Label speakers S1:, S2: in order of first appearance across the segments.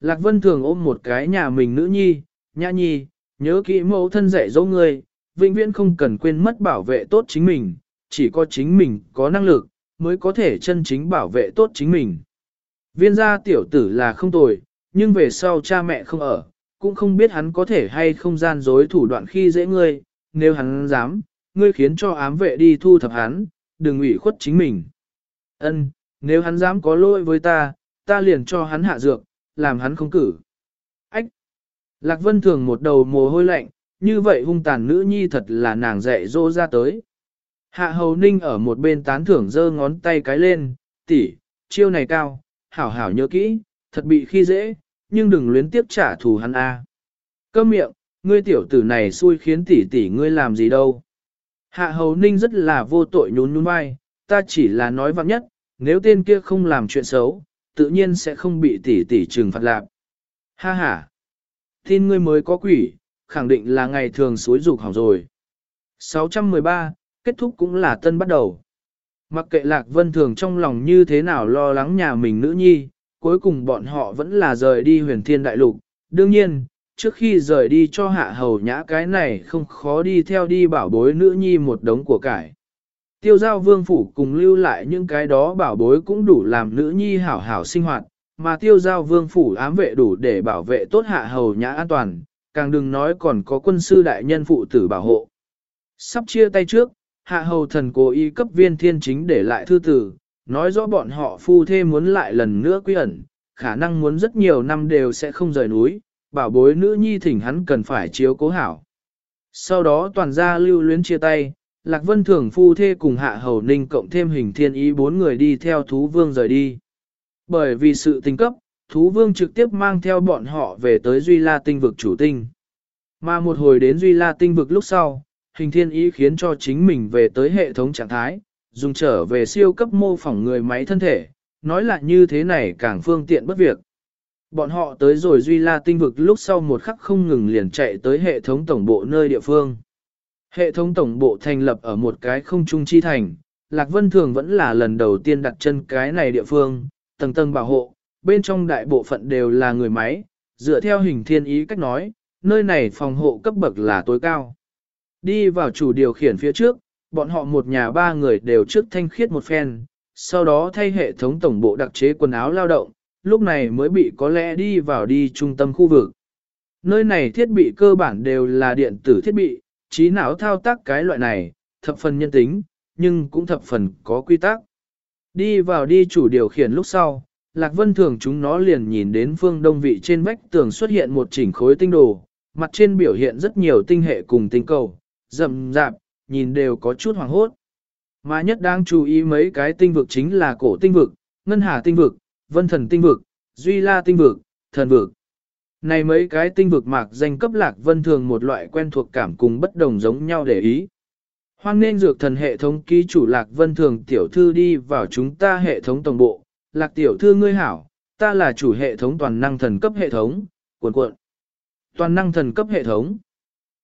S1: Lạc Vân thường ôm một cái nhà mình nữ nhi, nhã nhi, nhớ kỹ mẫu thân dạy dỗ ngươi, vĩnh viễn không cần quên mất bảo vệ tốt chính mình, chỉ có chính mình có năng lực, mới có thể chân chính bảo vệ tốt chính mình. Viên gia tiểu tử là không tồi, nhưng về sau cha mẹ không ở, cũng không biết hắn có thể hay không gian dối thủ đoạn khi dễ ngươi, nếu hắn dám, ngươi khiến cho ám vệ đi thu thập hắn, đừng ủy khuất chính mình. Ân, nếu hắn dám có lỗi với ta, ta liền cho hắn hạ dược, làm hắn không cử. Ách! Lạc Vân Thường một đầu mồ hôi lạnh, như vậy hung tàn nữ nhi thật là nàng dạy dỗ ra tới. Hạ hầu ninh ở một bên tán thưởng giơ ngón tay cái lên, tỷ, chiêu này cao, hảo hảo nhớ kỹ, thật bị khi dễ, nhưng đừng luyến tiếp trả thù hắn a. À. Câm miệng, ngươi tiểu tử này xui khiến tỷ tỷ ngươi làm gì đâu. Hạ hầu ninh rất là vô tội nhún nhún vai, ta chỉ là nói vặn nhất, nếu tên kia không làm chuyện xấu, tự nhiên sẽ không bị tỷ tỷ trừng phạt lạc. Ha ha! Tin ngươi mới có quỷ, khẳng định là ngày thường suối dục hỏng rồi. 613, kết thúc cũng là tân bắt đầu. Mặc kệ Lạc Vân Thường trong lòng như thế nào lo lắng nhà mình nữ nhi, cuối cùng bọn họ vẫn là rời đi huyền thiên đại lục. Đương nhiên, trước khi rời đi cho hạ hầu nhã cái này không khó đi theo đi bảo bối nữ nhi một đống của cải. Tiêu giao vương phủ cùng lưu lại những cái đó bảo bối cũng đủ làm nữ nhi hảo hảo sinh hoạt, mà tiêu giao vương phủ ám vệ đủ để bảo vệ tốt hạ hầu nhã an toàn, càng đừng nói còn có quân sư đại nhân phụ tử bảo hộ. Sắp chia tay trước, hạ hầu thần cố ý cấp viên thiên chính để lại thư tử, nói rõ bọn họ phu thê muốn lại lần nữa quy ẩn, khả năng muốn rất nhiều năm đều sẽ không rời núi, bảo bối nữ nhi thỉnh hắn cần phải chiếu cố hảo. Sau đó toàn gia lưu luyến chia tay, Lạc Vân Thường phu thê cùng Hạ Hầu Ninh cộng thêm hình thiên ý bốn người đi theo thú vương rời đi. Bởi vì sự tình cấp, thú vương trực tiếp mang theo bọn họ về tới Duy La tinh vực chủ tinh. Mà một hồi đến Duy La tinh vực lúc sau, hình thiên ý khiến cho chính mình về tới hệ thống trạng thái, dùng trở về siêu cấp mô phỏng người máy thân thể, nói là như thế này càng phương tiện bất việc. Bọn họ tới rồi Duy La tinh vực lúc sau một khắc không ngừng liền chạy tới hệ thống tổng bộ nơi địa phương. Hệ thống tổng bộ thành lập ở một cái không trung chi thành, Lạc Vân Thường vẫn là lần đầu tiên đặt chân cái này địa phương, tầng tầng bảo hộ, bên trong đại bộ phận đều là người máy, dựa theo hình thiên ý cách nói, nơi này phòng hộ cấp bậc là tối cao. Đi vào chủ điều khiển phía trước, bọn họ một nhà ba người đều trước thanh khiết một phen, sau đó thay hệ thống tổng bộ đặc chế quần áo lao động, lúc này mới bị có lẽ đi vào đi trung tâm khu vực. Nơi này thiết bị cơ bản đều là điện tử thiết bị, trí não thao tác cái loại này, thập phần nhân tính, nhưng cũng thập phần có quy tắc. Đi vào đi chủ điều khiển lúc sau, Lạc Vân Thường chúng nó liền nhìn đến phương đông vị trên vách tường xuất hiện một chỉnh khối tinh đồ, mặt trên biểu hiện rất nhiều tinh hệ cùng tinh cầu, rậm rạp, nhìn đều có chút hoàng hốt. Mà nhất đang chú ý mấy cái tinh vực chính là cổ tinh vực, ngân hà tinh vực, vân thần tinh vực, duy la tinh vực, thần vực. Này mấy cái tinh vực mạc danh cấp lạc vân thường một loại quen thuộc cảm cùng bất đồng giống nhau để ý. Hoan nên dược thần hệ thống ký chủ lạc vân thường tiểu thư đi vào chúng ta hệ thống tổng bộ. Lạc tiểu thư ngươi hảo, ta là chủ hệ thống toàn năng thần cấp hệ thống, cuộn cuộn. Toàn năng thần cấp hệ thống.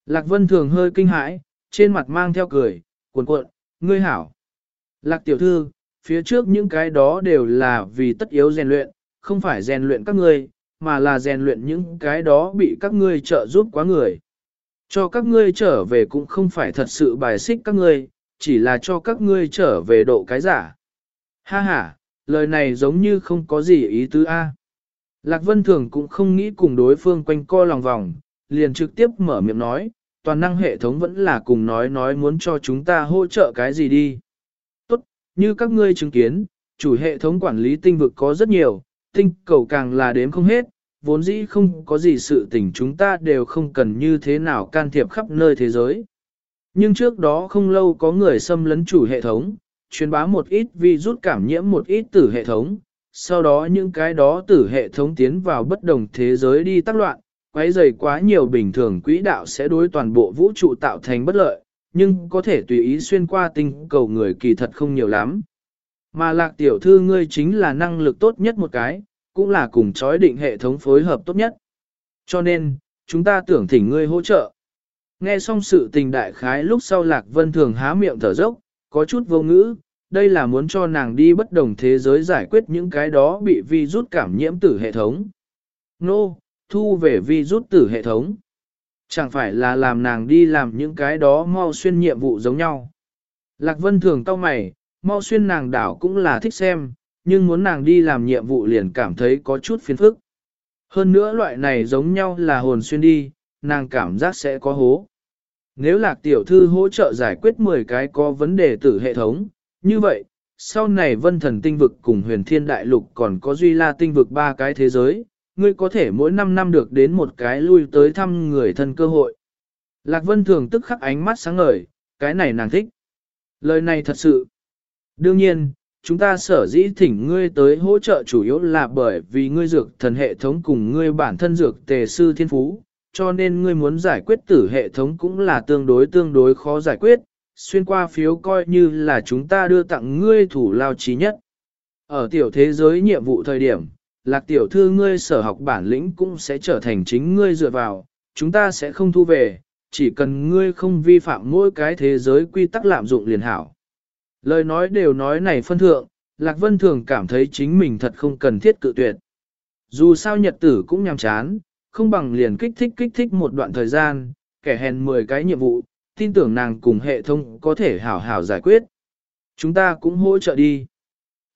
S1: Lạc vân thường hơi kinh hãi, trên mặt mang theo cười, cuộn cuộn, ngươi hảo. Lạc tiểu thư, phía trước những cái đó đều là vì tất yếu rèn luyện, không phải rèn luyện các ngươi, mà là rèn luyện những cái đó bị các ngươi trợ giúp quá người. Cho các ngươi trở về cũng không phải thật sự bài xích các ngươi, chỉ là cho các ngươi trở về độ cái giả. Ha ha, lời này giống như không có gì ý tứ A. Lạc Vân Thường cũng không nghĩ cùng đối phương quanh co lòng vòng, liền trực tiếp mở miệng nói, toàn năng hệ thống vẫn là cùng nói nói muốn cho chúng ta hỗ trợ cái gì đi. Tốt, như các ngươi chứng kiến, chủ hệ thống quản lý tinh vực có rất nhiều, tinh cầu càng là đếm không hết, vốn dĩ không có gì sự tình chúng ta đều không cần như thế nào can thiệp khắp nơi thế giới. Nhưng trước đó không lâu có người xâm lấn chủ hệ thống, truyền bá một ít virus rút cảm nhiễm một ít tử hệ thống, sau đó những cái đó tử hệ thống tiến vào bất đồng thế giới đi tác loạn, quấy rầy quá nhiều bình thường quỹ đạo sẽ đối toàn bộ vũ trụ tạo thành bất lợi, nhưng có thể tùy ý xuyên qua tinh cầu người kỳ thật không nhiều lắm. Mà lạc tiểu thư ngươi chính là năng lực tốt nhất một cái, cũng là cùng chói định hệ thống phối hợp tốt nhất. Cho nên, chúng ta tưởng thỉnh ngươi hỗ trợ. Nghe xong sự tình đại khái lúc sau Lạc Vân Thường há miệng thở dốc, có chút vô ngữ, đây là muốn cho nàng đi bất đồng thế giới giải quyết những cái đó bị vi rút cảm nhiễm tử hệ thống. Nô, no, thu về vi rút tử hệ thống. Chẳng phải là làm nàng đi làm những cái đó mau xuyên nhiệm vụ giống nhau. Lạc Vân thường cau mày, mau xuyên nàng đảo cũng là thích xem, nhưng muốn nàng đi làm nhiệm vụ liền cảm thấy có chút phiền phức. Hơn nữa loại này giống nhau là hồn xuyên đi, nàng cảm giác sẽ có hố. Nếu lạc tiểu thư hỗ trợ giải quyết 10 cái có vấn đề tử hệ thống, như vậy, sau này vân thần tinh vực cùng huyền thiên đại lục còn có duy la tinh vực ba cái thế giới, ngươi có thể mỗi 5 năm được đến một cái lui tới thăm người thân cơ hội. Lạc vân thường tức khắc ánh mắt sáng ngời, cái này nàng thích. Lời này thật sự. Đương nhiên, chúng ta sở dĩ thỉnh ngươi tới hỗ trợ chủ yếu là bởi vì ngươi dược thần hệ thống cùng ngươi bản thân dược tề sư thiên phú, cho nên ngươi muốn giải quyết tử hệ thống cũng là tương đối tương đối khó giải quyết, xuyên qua phiếu coi như là chúng ta đưa tặng ngươi thủ lao trí nhất. Ở tiểu thế giới nhiệm vụ thời điểm, lạc tiểu thư ngươi sở học bản lĩnh cũng sẽ trở thành chính ngươi dựa vào, chúng ta sẽ không thu về, chỉ cần ngươi không vi phạm mỗi cái thế giới quy tắc lạm dụng liền hảo. Lời nói đều nói này phân thượng, Lạc Vân thường cảm thấy chính mình thật không cần thiết cự tuyệt. Dù sao nhật tử cũng nhàm chán, không bằng liền kích thích kích thích một đoạn thời gian, kẻ hèn 10 cái nhiệm vụ, tin tưởng nàng cùng hệ thống có thể hảo hảo giải quyết. Chúng ta cũng hỗ trợ đi.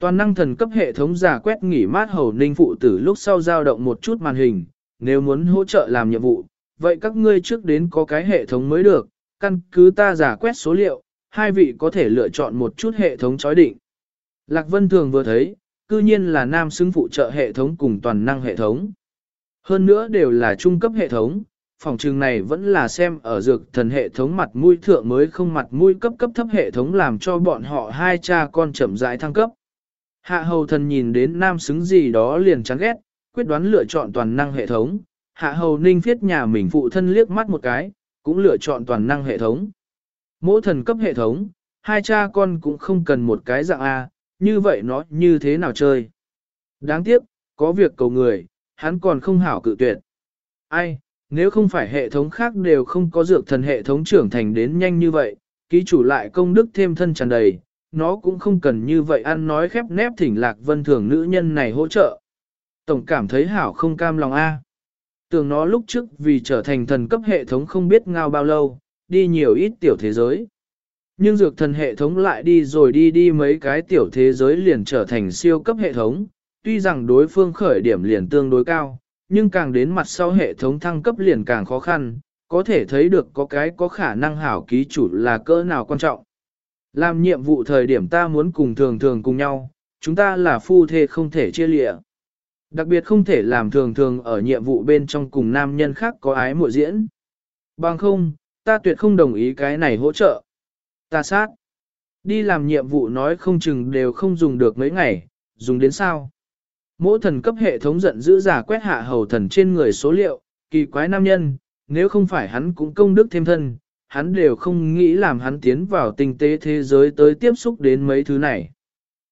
S1: Toàn năng thần cấp hệ thống giả quét nghỉ mát hầu ninh phụ tử lúc sau dao động một chút màn hình, nếu muốn hỗ trợ làm nhiệm vụ, vậy các ngươi trước đến có cái hệ thống mới được, căn cứ ta giả quét số liệu, hai vị có thể lựa chọn một chút hệ thống chói định. Lạc Vân Thường vừa thấy, cư nhiên là nam xứng phụ trợ hệ thống cùng toàn năng hệ thống. Hơn nữa đều là trung cấp hệ thống, phòng trường này vẫn là xem ở dược thần hệ thống mặt mũi thượng mới không mặt mũi cấp cấp thấp hệ thống làm cho bọn họ hai cha con chậm rãi thăng cấp. Hạ hầu thần nhìn đến nam xứng gì đó liền chán ghét, quyết đoán lựa chọn toàn năng hệ thống. Hạ hầu ninh phiết nhà mình phụ thân liếc mắt một cái, cũng lựa chọn toàn năng hệ thống. Mỗi thần cấp hệ thống, hai cha con cũng không cần một cái dạng A, như vậy nó như thế nào chơi. Đáng tiếc, có việc cầu người, hắn còn không hảo cự tuyệt. Ai, nếu không phải hệ thống khác đều không có dược thần hệ thống trưởng thành đến nhanh như vậy, ký chủ lại công đức thêm thân tràn đầy, nó cũng không cần như vậy ăn nói khép nép thỉnh lạc vân thường nữ nhân này hỗ trợ. Tổng cảm thấy hảo không cam lòng A. Tưởng nó lúc trước vì trở thành thần cấp hệ thống không biết ngao bao lâu, đi nhiều ít tiểu thế giới. Nhưng dược thần hệ thống lại đi rồi đi đi mấy cái tiểu thế giới liền trở thành siêu cấp hệ thống, tuy rằng đối phương khởi điểm liền tương đối cao, nhưng càng đến mặt sau hệ thống thăng cấp liền càng khó khăn, có thể thấy được có cái có khả năng hảo ký chủ là cỡ nào quan trọng. Làm nhiệm vụ thời điểm ta muốn cùng thường thường cùng nhau, chúng ta là phu thê không thể chia lịa. Đặc biệt không thể làm thường thường ở nhiệm vụ bên trong cùng nam nhân khác có ái muội diễn. Bằng không, ta tuyệt không đồng ý cái này hỗ trợ. Ta sát. Đi làm nhiệm vụ nói không chừng đều không dùng được mấy ngày, dùng đến sao. Mỗi thần cấp hệ thống giận dữ giả quét hạ hầu thần trên người số liệu, kỳ quái nam nhân, nếu không phải hắn cũng công đức thêm thân, hắn đều không nghĩ làm hắn tiến vào tinh tế thế giới tới tiếp xúc đến mấy thứ này.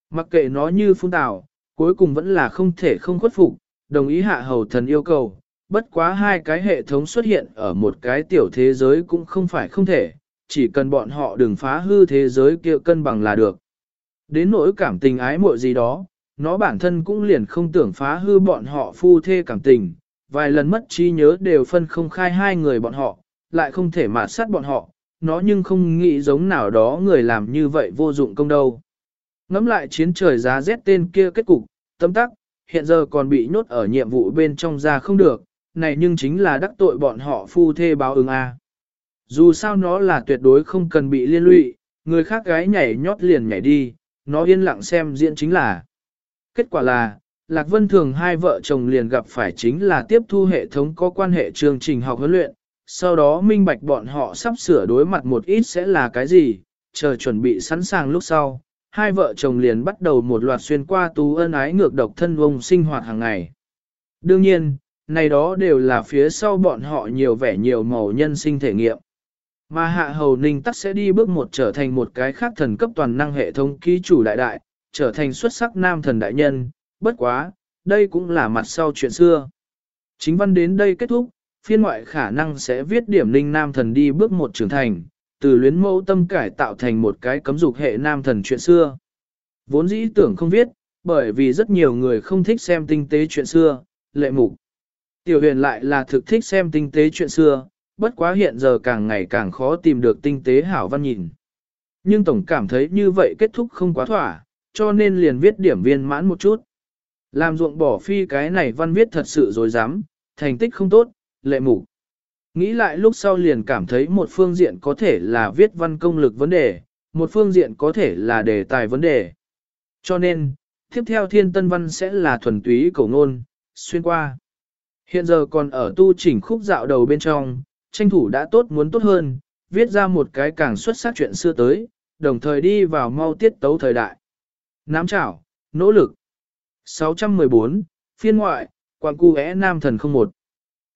S1: Mặc kệ nó như phun tào, cuối cùng vẫn là không thể không khuất phục, đồng ý hạ hầu thần yêu cầu, bất quá hai cái hệ thống xuất hiện ở một cái tiểu thế giới cũng không phải không thể, chỉ cần bọn họ đừng phá hư thế giới kia cân bằng là được. Đến nỗi cảm tình ái muội gì đó, nó bản thân cũng liền không tưởng phá hư bọn họ phu thê cảm tình, vài lần mất trí nhớ đều phân không khai hai người bọn họ, lại không thể mạt sát bọn họ, nó nhưng không nghĩ giống nào đó người làm như vậy vô dụng công đâu. Ngắm lại chiến trời giá rét tên kia kết cục, tâm tắc, hiện giờ còn bị nhốt ở nhiệm vụ bên trong ra không được, này nhưng chính là đắc tội bọn họ phu thê báo ứng A. Dù sao nó là tuyệt đối không cần bị liên lụy, người khác gái nhảy nhót liền nhảy đi, nó yên lặng xem diễn chính là. Kết quả là, Lạc Vân Thường hai vợ chồng liền gặp phải chính là tiếp thu hệ thống có quan hệ chương trình học huấn luyện, sau đó minh bạch bọn họ sắp sửa đối mặt một ít sẽ là cái gì, chờ chuẩn bị sẵn sàng lúc sau, hai vợ chồng liền bắt đầu một loạt xuyên qua tú ân ái ngược độc thân vông sinh hoạt hàng ngày. Đương nhiên, này đó đều là phía sau bọn họ nhiều vẻ nhiều màu nhân sinh thể nghiệm. Mà hạ hầu ninh tắc sẽ đi bước một trở thành một cái khác thần cấp toàn năng hệ thống ký chủ đại đại, trở thành xuất sắc nam thần đại nhân, bất quá, đây cũng là mặt sau chuyện xưa. Chính văn đến đây kết thúc, phiên ngoại khả năng sẽ viết điểm ninh nam thần đi bước một trưởng thành, từ luyến mẫu tâm cải tạo thành một cái cấm dục hệ nam thần chuyện xưa. Vốn dĩ tưởng không viết, bởi vì rất nhiều người không thích xem tinh tế chuyện xưa, lệ mục. Tiểu huyền lại là thực thích xem tinh tế chuyện xưa, bất quá hiện giờ càng ngày càng khó tìm được tinh tế hảo văn nhìn. Nhưng tổng cảm thấy như vậy kết thúc không quá thỏa, cho nên liền viết điểm viên mãn một chút. Làm ruộng bỏ phi cái này văn viết thật sự dối dám, thành tích không tốt, lệ mục. Nghĩ lại lúc sau liền cảm thấy một phương diện có thể là viết văn công lực vấn đề, một phương diện có thể là đề tài vấn đề. Cho nên, tiếp theo thiên tân văn sẽ là thuần túy cổ ngôn, xuyên qua. Hiện giờ còn ở tu chỉnh khúc dạo đầu bên trong, tranh thủ đã tốt muốn tốt hơn, viết ra một cái càng xuất sắc chuyện xưa tới, đồng thời đi vào mau tiết tấu thời đại. Nám chảo, nỗ lực. 614, phiên ngoại, quảng cu é nam thần 01.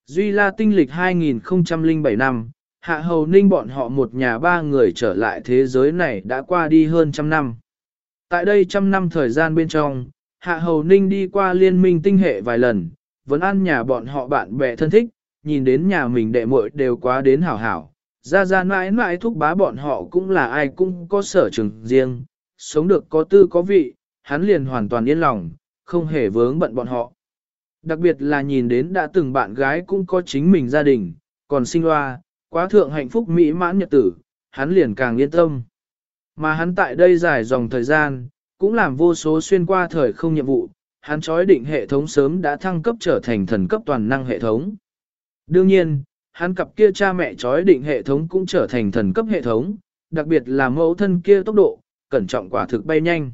S1: Duy La tinh lịch 2007 năm, Hạ Hầu Ninh bọn họ một nhà ba người trở lại thế giới này đã qua đi hơn trăm năm. Tại đây trăm năm thời gian bên trong, Hạ Hầu Ninh đi qua liên minh tinh hệ vài lần, vẫn ăn nhà bọn họ bạn bè thân thích, nhìn đến nhà mình đệ muội đều quá đến hảo hảo. Ra ra mãi mãi thúc bá bọn họ cũng là ai cũng có sở trường riêng, sống được có tư có vị, hắn liền hoàn toàn yên lòng, không hề vướng bận bọn họ. Đặc biệt là nhìn đến đã từng bạn gái cũng có chính mình gia đình, còn sinh loa, quá thượng hạnh phúc mỹ mãn nhật tử, hắn liền càng yên tâm. Mà hắn tại đây dài dòng thời gian, cũng làm vô số xuyên qua thời không nhiệm vụ, hắn chói định hệ thống sớm đã thăng cấp trở thành thần cấp toàn năng hệ thống. Đương nhiên, hắn cặp kia cha mẹ chói định hệ thống cũng trở thành thần cấp hệ thống, đặc biệt là mẫu thân kia tốc độ, cẩn trọng quả thực bay nhanh.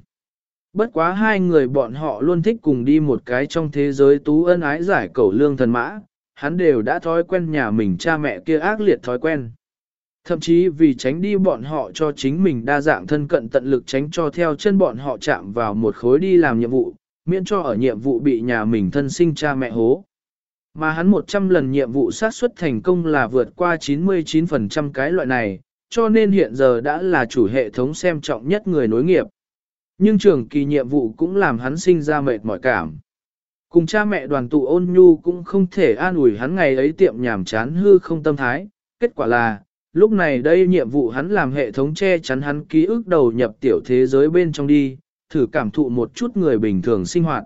S1: Bất quá hai người bọn họ luôn thích cùng đi một cái trong thế giới tú ân ái giải cầu lương thần mã, hắn đều đã thói quen nhà mình cha mẹ kia ác liệt thói quen. Thậm chí vì tránh đi bọn họ cho chính mình đa dạng thân cận tận lực tránh cho theo chân bọn họ chạm vào một khối đi làm nhiệm vụ, miễn cho ở nhiệm vụ bị nhà mình thân sinh cha mẹ hố. Mà hắn 100 lần nhiệm vụ sát xuất thành công là vượt qua 99% cái loại này, cho nên hiện giờ đã là chủ hệ thống xem trọng nhất người nối nghiệp. Nhưng trường kỳ nhiệm vụ cũng làm hắn sinh ra mệt mỏi cảm. Cùng cha mẹ đoàn tụ ôn nhu cũng không thể an ủi hắn ngày ấy tiệm nhảm chán hư không tâm thái, kết quả là, lúc này đây nhiệm vụ hắn làm hệ thống che chắn hắn ký ức đầu nhập tiểu thế giới bên trong đi, thử cảm thụ một chút người bình thường sinh hoạt.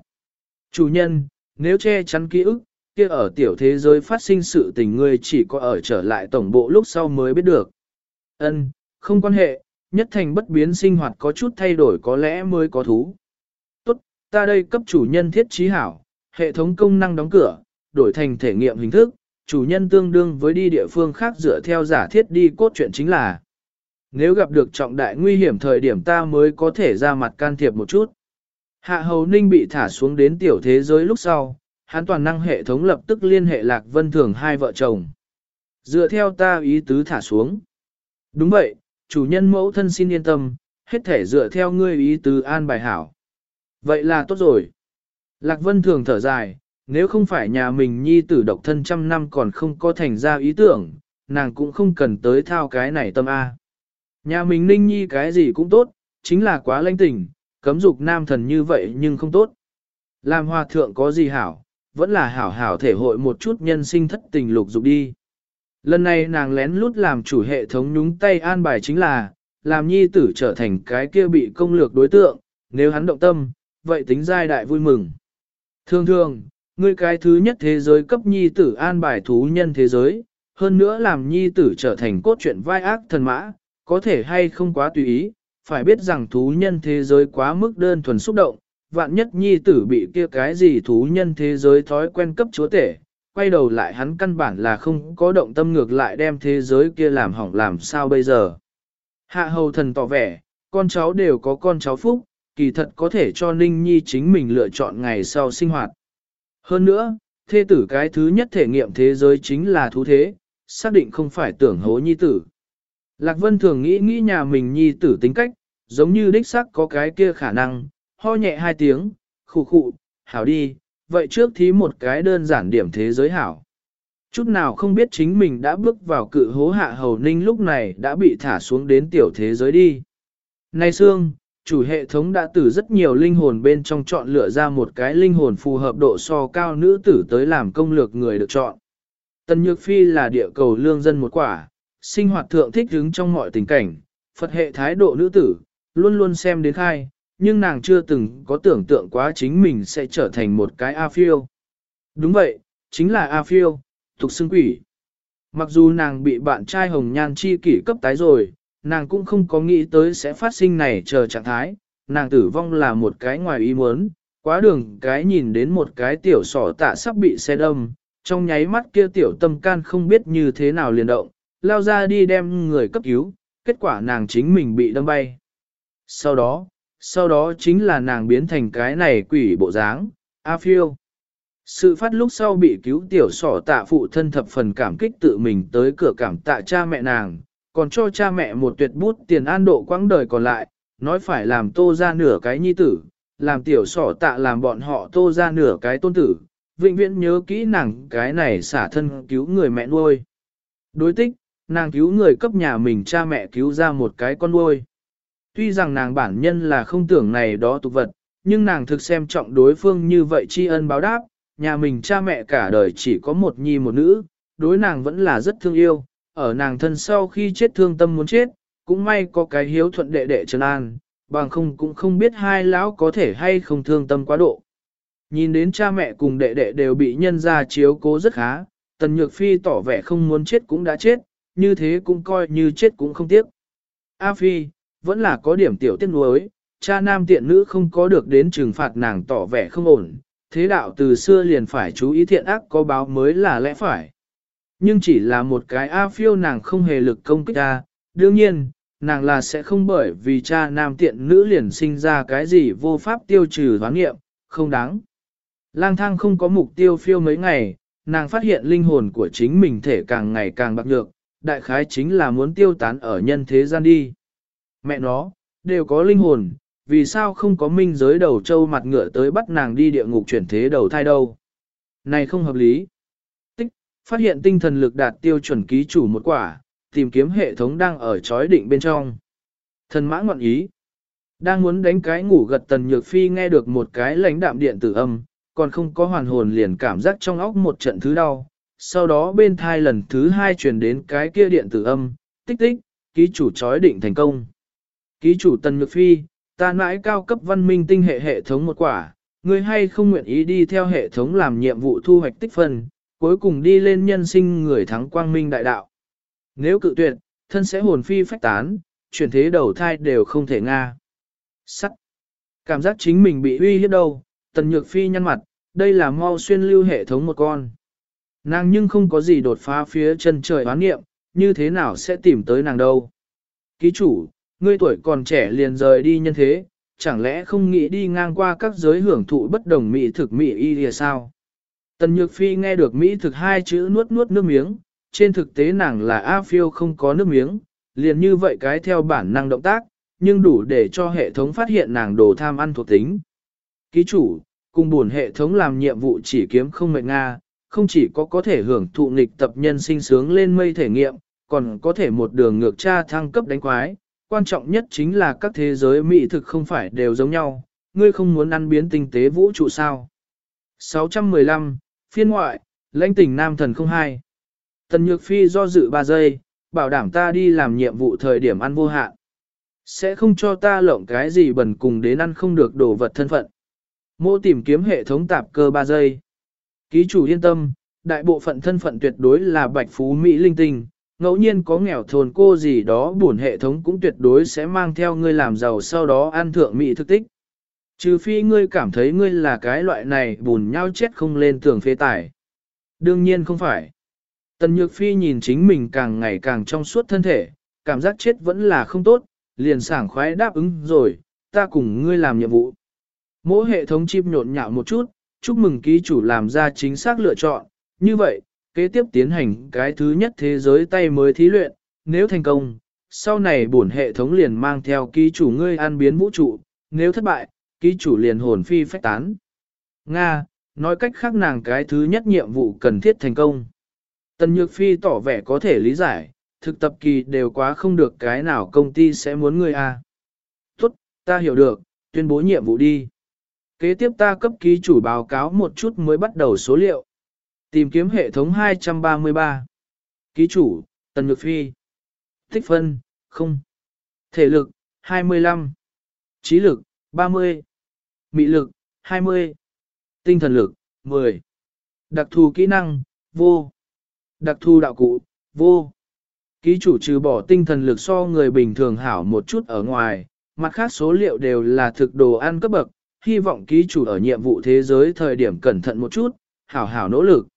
S1: Chủ nhân, nếu che chắn ký ức, kia ở tiểu thế giới phát sinh sự tình ngươi chỉ có ở trở lại tổng bộ lúc sau mới biết được. Ân, không quan hệ, nhất thành bất biến sinh hoạt có chút thay đổi có lẽ mới có thú. Tốt, ta đây cấp chủ nhân thiết trí hảo, hệ thống công năng đóng cửa, đổi thành thể nghiệm hình thức, chủ nhân tương đương với đi địa phương khác dựa theo giả thiết đi cốt truyện chính là. Nếu gặp được trọng đại nguy hiểm thời điểm ta mới có thể ra mặt can thiệp một chút. Hạ hầu ninh bị thả xuống đến tiểu thế giới lúc sau, hắn toàn năng hệ thống lập tức liên hệ lạc vân thường hai vợ chồng. Dựa theo ta ý tứ thả xuống. Đúng vậy, chủ nhân mẫu thân xin yên tâm, hết thể dựa theo ngươi ý tứ an bài hảo. Vậy là tốt rồi. Lạc Vân thường thở dài, nếu không phải nhà mình nhi tử độc thân trăm năm còn không có thành ra ý tưởng, nàng cũng không cần tới thao cái này tâm A. Nhà mình ninh nhi cái gì cũng tốt, chính là quá lãnh tình, cấm dục nam thần như vậy nhưng không tốt. Làm hòa thượng có gì hảo, vẫn là hảo hảo thể hội một chút nhân sinh thất tình lục dục đi. Lần này nàng lén lút làm chủ hệ thống nhúng tay an bài chính là, làm nhi tử trở thành cái kia bị công lược đối tượng, nếu hắn động tâm, vậy tính giai đại vui mừng. Thường thường, ngươi cái thứ nhất thế giới cấp nhi tử an bài thú nhân thế giới, hơn nữa làm nhi tử trở thành cốt truyện vai ác thần mã, có thể hay không quá tùy ý, phải biết rằng thú nhân thế giới quá mức đơn thuần xúc động, vạn nhất nhi tử bị kia cái gì thú nhân thế giới thói quen cấp chúa tể, quay đầu lại hắn căn bản là không có động tâm ngược lại đem thế giới kia làm hỏng làm sao bây giờ. Hạ hầu thần tỏ vẻ, con cháu đều có con cháu phúc, kỳ thật có thể cho Ninh Nhi chính mình lựa chọn ngày sau sinh hoạt. Hơn nữa, thê tử cái thứ nhất thể nghiệm thế giới chính là thú thế, xác định không phải tưởng hố Nhi tử. Lạc Vân thường nghĩ nghĩ nhà mình Nhi tử tính cách, giống như đích xác có cái kia khả năng, ho nhẹ hai tiếng, khụ khụ, hảo đi, vậy trước thí một cái đơn giản điểm thế giới hảo. Chút nào không biết chính mình đã bước vào cự hố hạ hầu ninh lúc này đã bị thả xuống đến tiểu thế giới đi. Nay Sương, chủ hệ thống đã từ rất nhiều linh hồn bên trong chọn lựa ra một cái linh hồn phù hợp độ so cao nữ tử tới làm công lược người được chọn. Tần Nhược Phi là địa cầu lương dân một quả, sinh hoạt thượng thích hứng trong mọi tình cảnh, Phật hệ thái độ nữ tử, luôn luôn xem đến khai, nhưng nàng chưa từng có tưởng tượng quá chính mình sẽ trở thành một cái A phiêu. Đúng vậy, chính là A Phiêu, thuộc xưng quỷ. Mặc dù nàng bị bạn trai hồng nhan chi kỷ cấp tái rồi, nàng cũng không có nghĩ tới sẽ phát sinh này chờ trạng thái, nàng tử vong là một cái ngoài ý muốn, quá đường cái nhìn đến một cái tiểu sỏ tạ sắp bị xe đâm, trong nháy mắt kia tiểu tâm can không biết như thế nào liền động, lao ra đi đem người cấp cứu, kết quả nàng chính mình bị đâm bay. Sau đó, sau đó chính là nàng biến thành cái này quỷ bộ dáng, A phiêu. Sự phát lúc sau bị cứu tiểu sỏ tạ phụ thân thập phần cảm kích tự mình tới cửa cảm tạ cha mẹ nàng, còn cho cha mẹ một tuyệt bút tiền an độ quãng đời còn lại, nói phải làm tô ra nửa cái nhi tử, làm tiểu sỏ tạ làm bọn họ tô ra nửa cái tôn tử, vĩnh viễn nhớ kỹ nàng cái này xả thân cứu người mẹ nuôi. Đối tích, nàng cứu người cấp nhà mình cha mẹ cứu ra một cái con nuôi. Tuy rằng nàng bản nhân là không tưởng này đó tục vật, nhưng nàng thực xem trọng đối phương như vậy tri ân báo đáp, nhà mình cha mẹ cả đời chỉ có một nhi một nữ, đối nàng vẫn là rất thương yêu, ở nàng thân sau khi chết thương tâm muốn chết, cũng may có cái hiếu thuận đệ đệ trần an, bằng không cũng không biết hai lão có thể hay không thương tâm quá độ. Nhìn đến cha mẹ cùng đệ đệ đều bị nhân gia chiếu cố rất khá, tần nhược phi tỏ vẻ không muốn chết cũng đã chết, như thế cũng coi như chết cũng không tiếc. A phi, vẫn là có điểm tiểu tiếc nuối, cha nam tiện nữ không có được đến trừng phạt nàng tỏ vẻ không ổn, thế đạo từ xưa liền phải chú ý thiện ác có báo mới là lẽ phải. Nhưng chỉ là một cái A phiêu nàng không hề lực công kích ta, đương nhiên, nàng là sẽ không bởi vì cha nam tiện nữ liền sinh ra cái gì vô pháp tiêu trừ hoán nghiệm, không đáng. Lang thang không có mục tiêu phiêu mấy ngày, nàng phát hiện linh hồn của chính mình thể càng ngày càng bạc nhược, đại khái chính là muốn tiêu tán ở nhân thế gian đi. Mẹ nó, đều có linh hồn, vì sao không có minh giới đầu châu mặt ngựa tới bắt nàng đi địa ngục chuyển thế đầu thai đâu. Này không hợp lý. Tích, phát hiện tinh thần lực đạt tiêu chuẩn ký chủ một quả, tìm kiếm hệ thống đang ở chói định bên trong. Thần mã ngọn ý. Đang muốn đánh cái ngủ gật tần nhược phi nghe được một cái lãnh đạm điện tử âm, còn không có hoàn hồn liền cảm giác trong óc một trận thứ đau. Sau đó bên thai lần thứ hai truyền đến cái kia điện tử âm, tích tích, ký chủ chói định thành công. Ký chủ tần nhược phi, ta mãi cao cấp văn minh tinh hệ hệ thống một quả, người hay không nguyện ý đi theo hệ thống làm nhiệm vụ thu hoạch tích phân, cuối cùng đi lên nhân sinh người thắng quang minh đại đạo. Nếu cự tuyệt, thân sẽ hồn phi phách tán, chuyển thế đầu thai đều không thể nga. Sắt. Cảm giác chính mình bị uy hiếp đâu, tần nhược phi nhăn mặt, đây là mau xuyên lưu hệ thống một con. Nàng nhưng không có gì đột phá phía chân trời oán nghiệm, như thế nào sẽ tìm tới nàng đâu. Ký chủ, ngươi tuổi còn trẻ liền rời đi nhân thế, chẳng lẽ không nghĩ đi ngang qua các giới hưởng thụ bất đồng mỹ thực mỹ y lìa sao? Tần Nhược Phi nghe được mỹ thực hai chữ nuốt nuốt nước miếng, trên thực tế nàng là A phiêu không có nước miếng, liền như vậy cái theo bản năng động tác, nhưng đủ để cho hệ thống phát hiện nàng đồ tham ăn thuộc tính. Ký chủ, cùng buồn hệ thống làm nhiệm vụ chỉ kiếm không mệnh Nga, không chỉ có có thể hưởng thụ nghịch tập nhân sinh sướng lên mây thể nghiệm, còn có thể một đường ngược tra thăng cấp đánh quái, quan trọng nhất chính là các thế giới mỹ thực không phải đều giống nhau, ngươi không muốn ăn biến tinh tế vũ trụ sao. 615, phiên ngoại, lãnh tỉnh nam thần 02. Tần Nhược Phi do dự 3 giây, bảo đảm ta đi làm nhiệm vụ thời điểm ăn vô hạn. Sẽ không cho ta lộng cái gì bẩn cùng đến ăn không được đồ vật thân phận. Mô tìm kiếm hệ thống tạp cơ 3 giây. Ký chủ yên tâm, đại bộ phận thân phận tuyệt đối là bạch phú Mỹ linh tinh, ngẫu nhiên có nghèo thồn cô gì đó buồn hệ thống cũng tuyệt đối sẽ mang theo ngươi làm giàu sau đó ăn thượng mỹ thực tích. Trừ phi ngươi cảm thấy ngươi là cái loại này bùn nhau chết không lên tường phê tải. Đương nhiên không phải. Tần Nhược Phi nhìn chính mình càng ngày càng trong suốt thân thể, cảm giác chết vẫn là không tốt, liền sảng khoái đáp ứng rồi, ta cùng ngươi làm nhiệm vụ. Mỗi hệ thống chim nhộn nhạo một chút, chúc mừng ký chủ làm ra chính xác lựa chọn, như vậy, kế tiếp tiến hành cái thứ nhất thế giới tay mới thí luyện, nếu thành công, sau này bổn hệ thống liền mang theo ký chủ ngươi an biến vũ trụ, nếu thất bại, ký chủ liền hồn phi phách tán. Nga, nói cách khác nàng cái thứ nhất nhiệm vụ cần thiết thành công. Tần Nhược Phi tỏ vẻ có thể lý giải, thực tập kỳ đều quá không được cái nào công ty sẽ muốn ngươi. À. Tốt, ta hiểu được, tuyên bố nhiệm vụ đi. Kế tiếp ta cấp ký chủ báo cáo một chút mới bắt đầu số liệu. Tìm kiếm hệ thống 233. Ký chủ, Tần Nhược Phi. Tích phân, 0. Thể lực, 25. Trí lực, 30. Mị lực, 20. Tinh thần lực, 10. Đặc thù kỹ năng, vô. Đặc thù đạo cụ, vô. Ký chủ trừ bỏ tinh thần lực so người bình thường hảo một chút ở ngoài, mặt khác số liệu đều là thực đồ ăn cấp bậc, hy vọng ký chủ ở nhiệm vụ thế giới thời điểm cẩn thận một chút, hảo hảo nỗ lực.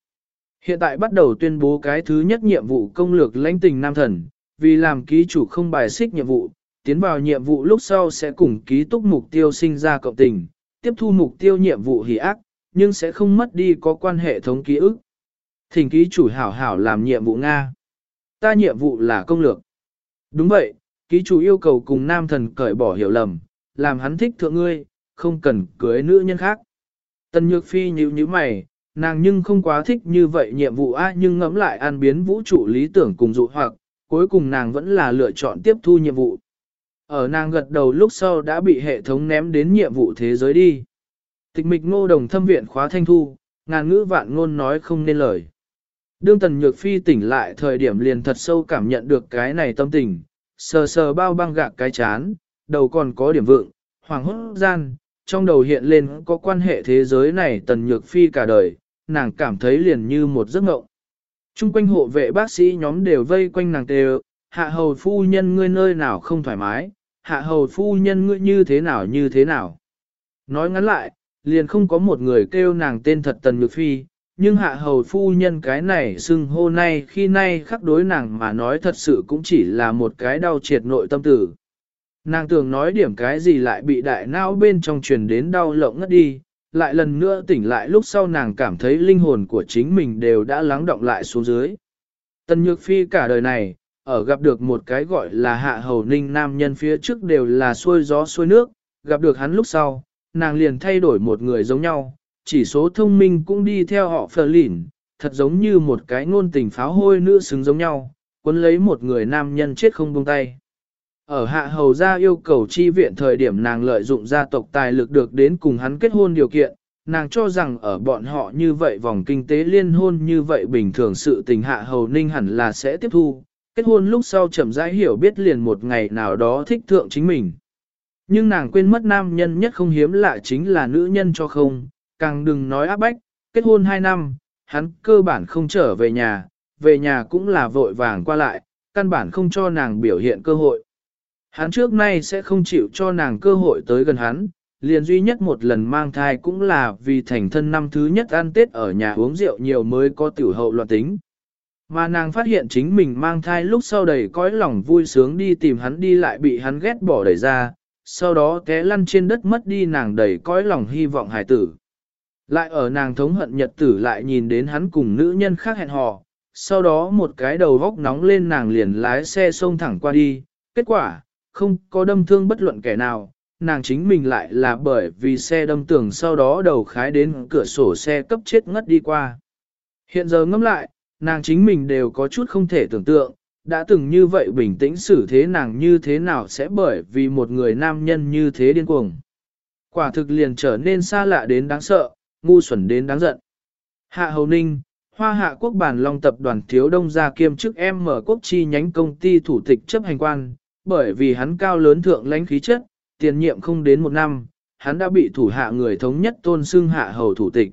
S1: Hiện tại bắt đầu tuyên bố cái thứ nhất nhiệm vụ công lược lãnh tình nam thần, vì làm ký chủ không bài xích nhiệm vụ, tiến vào nhiệm vụ lúc sau sẽ cùng ký túc mục tiêu sinh ra cộng tình, tiếp thu mục tiêu nhiệm vụ hỉ ác, nhưng sẽ không mất đi có quan hệ thống ký ức. Thỉnh ký chủ hảo hảo làm nhiệm vụ Nga. Ta nhiệm vụ là công lược. Đúng vậy, ký chủ yêu cầu cùng nam thần cởi bỏ hiểu lầm, làm hắn thích thượng ngươi, không cần cưới nữ nhân khác. Tần Nhược Phi nhíu nhíu mày, nàng nhưng không quá thích như vậy nhiệm vụ A nhưng ngẫm lại an biến vũ trụ lý tưởng cùng dụ hoặc, cuối cùng nàng vẫn là lựa chọn tiếp thu nhiệm vụ. Ở nàng gật đầu lúc sau đã bị hệ thống ném đến nhiệm vụ thế giới đi. Tịch mịch ngô đồng thâm viện khóa thanh thu, ngàn ngữ vạn ngôn nói không nên lời. Đương tần nhược phi tỉnh lại thời điểm liền thật sâu cảm nhận được cái này tâm tình, sờ sờ bao băng gạc cái chán, đầu còn có điểm vượng, hoàng hốt gian, trong đầu hiện lên có quan hệ thế giới này tần nhược phi cả đời, nàng cảm thấy liền như một giấc mộng. Trung quanh hộ vệ bác sĩ nhóm đều vây quanh nàng tề, hạ hầu phu nhân ngươi nơi nào không thoải mái, hạ hầu phu nhân ngươi như thế nào như thế nào. Nói ngắn lại, liền không có một người kêu nàng tên thật tần nhược phi, nhưng hạ hầu phu nhân cái này xưng hô nay khi nay khắc đối nàng mà nói thật sự cũng chỉ là một cái đau triệt nội tâm tử. Nàng tưởng nói điểm cái gì lại bị đại não bên trong truyền đến đau lộng ngất đi, lại lần nữa tỉnh lại lúc sau nàng cảm thấy linh hồn của chính mình đều đã lắng động lại xuống dưới. Tần Nhược Phi cả đời này, ở gặp được một cái gọi là hạ hầu ninh nam nhân phía trước đều là xuôi gió xuôi nước, gặp được hắn lúc sau, nàng liền thay đổi một người giống nhau, chỉ số thông minh cũng đi theo họ phờ lỉn, thật giống như một cái ngôn tình pháo hôi nữ xứng giống nhau, quấn lấy một người nam nhân chết không buông tay. Ở hạ hầu gia yêu cầu chi viện thời điểm nàng lợi dụng gia tộc tài lực được đến cùng hắn kết hôn điều kiện, nàng cho rằng ở bọn họ như vậy vòng kinh tế liên hôn như vậy bình thường sự tình hạ hầu ninh hẳn là sẽ tiếp thu, kết hôn lúc sau chậm rãi hiểu biết liền một ngày nào đó thích thượng chính mình. Nhưng nàng quên mất nam nhân nhất không hiếm lạ chính là nữ nhân cho không, càng đừng nói áp bách, kết hôn 2 năm, hắn cơ bản không trở về nhà, về nhà cũng là vội vàng qua lại, căn bản không cho nàng biểu hiện cơ hội. Hắn trước nay sẽ không chịu cho nàng cơ hội tới gần hắn, liền duy nhất một lần mang thai cũng là vì thành thân năm thứ nhất ăn Tết ở nhà uống rượu nhiều mới có tiểu hậu loạn tính. Mà nàng phát hiện chính mình mang thai lúc sau đầy cõi lòng vui sướng đi tìm hắn đi lại bị hắn ghét bỏ đẩy ra, sau đó té lăn trên đất mất đi nàng đầy cõi lòng hy vọng hài tử. Lại ở nàng thống hận nhật tử lại nhìn đến hắn cùng nữ nhân khác hẹn hò, sau đó một cái đầu vóc nóng lên nàng liền lái xe xông thẳng qua đi, kết quả, không có đâm thương bất luận kẻ nào, nàng chính mình lại là bởi vì xe đâm tường sau đó đầu khái đến cửa sổ xe cấp chết ngất đi qua. Hiện giờ ngẫm lại, nàng chính mình đều có chút không thể tưởng tượng, đã từng như vậy bình tĩnh xử thế nàng như thế nào sẽ bởi vì một người nam nhân như thế điên cuồng. Quả thực liền trở nên xa lạ đến đáng sợ, ngu xuẩn đến đáng giận. Hạ Hầu Ninh, Hoa Hạ Quốc bản Long Tập đoàn Thiếu Đông gia kiêm chức em mở quốc chi nhánh công ty thủ tịch chấp hành quan, bởi vì hắn cao lớn thượng lãnh khí chất, tiền nhiệm không đến một năm, hắn đã bị thủ hạ người thống nhất tôn xưng hạ hầu thủ tịch.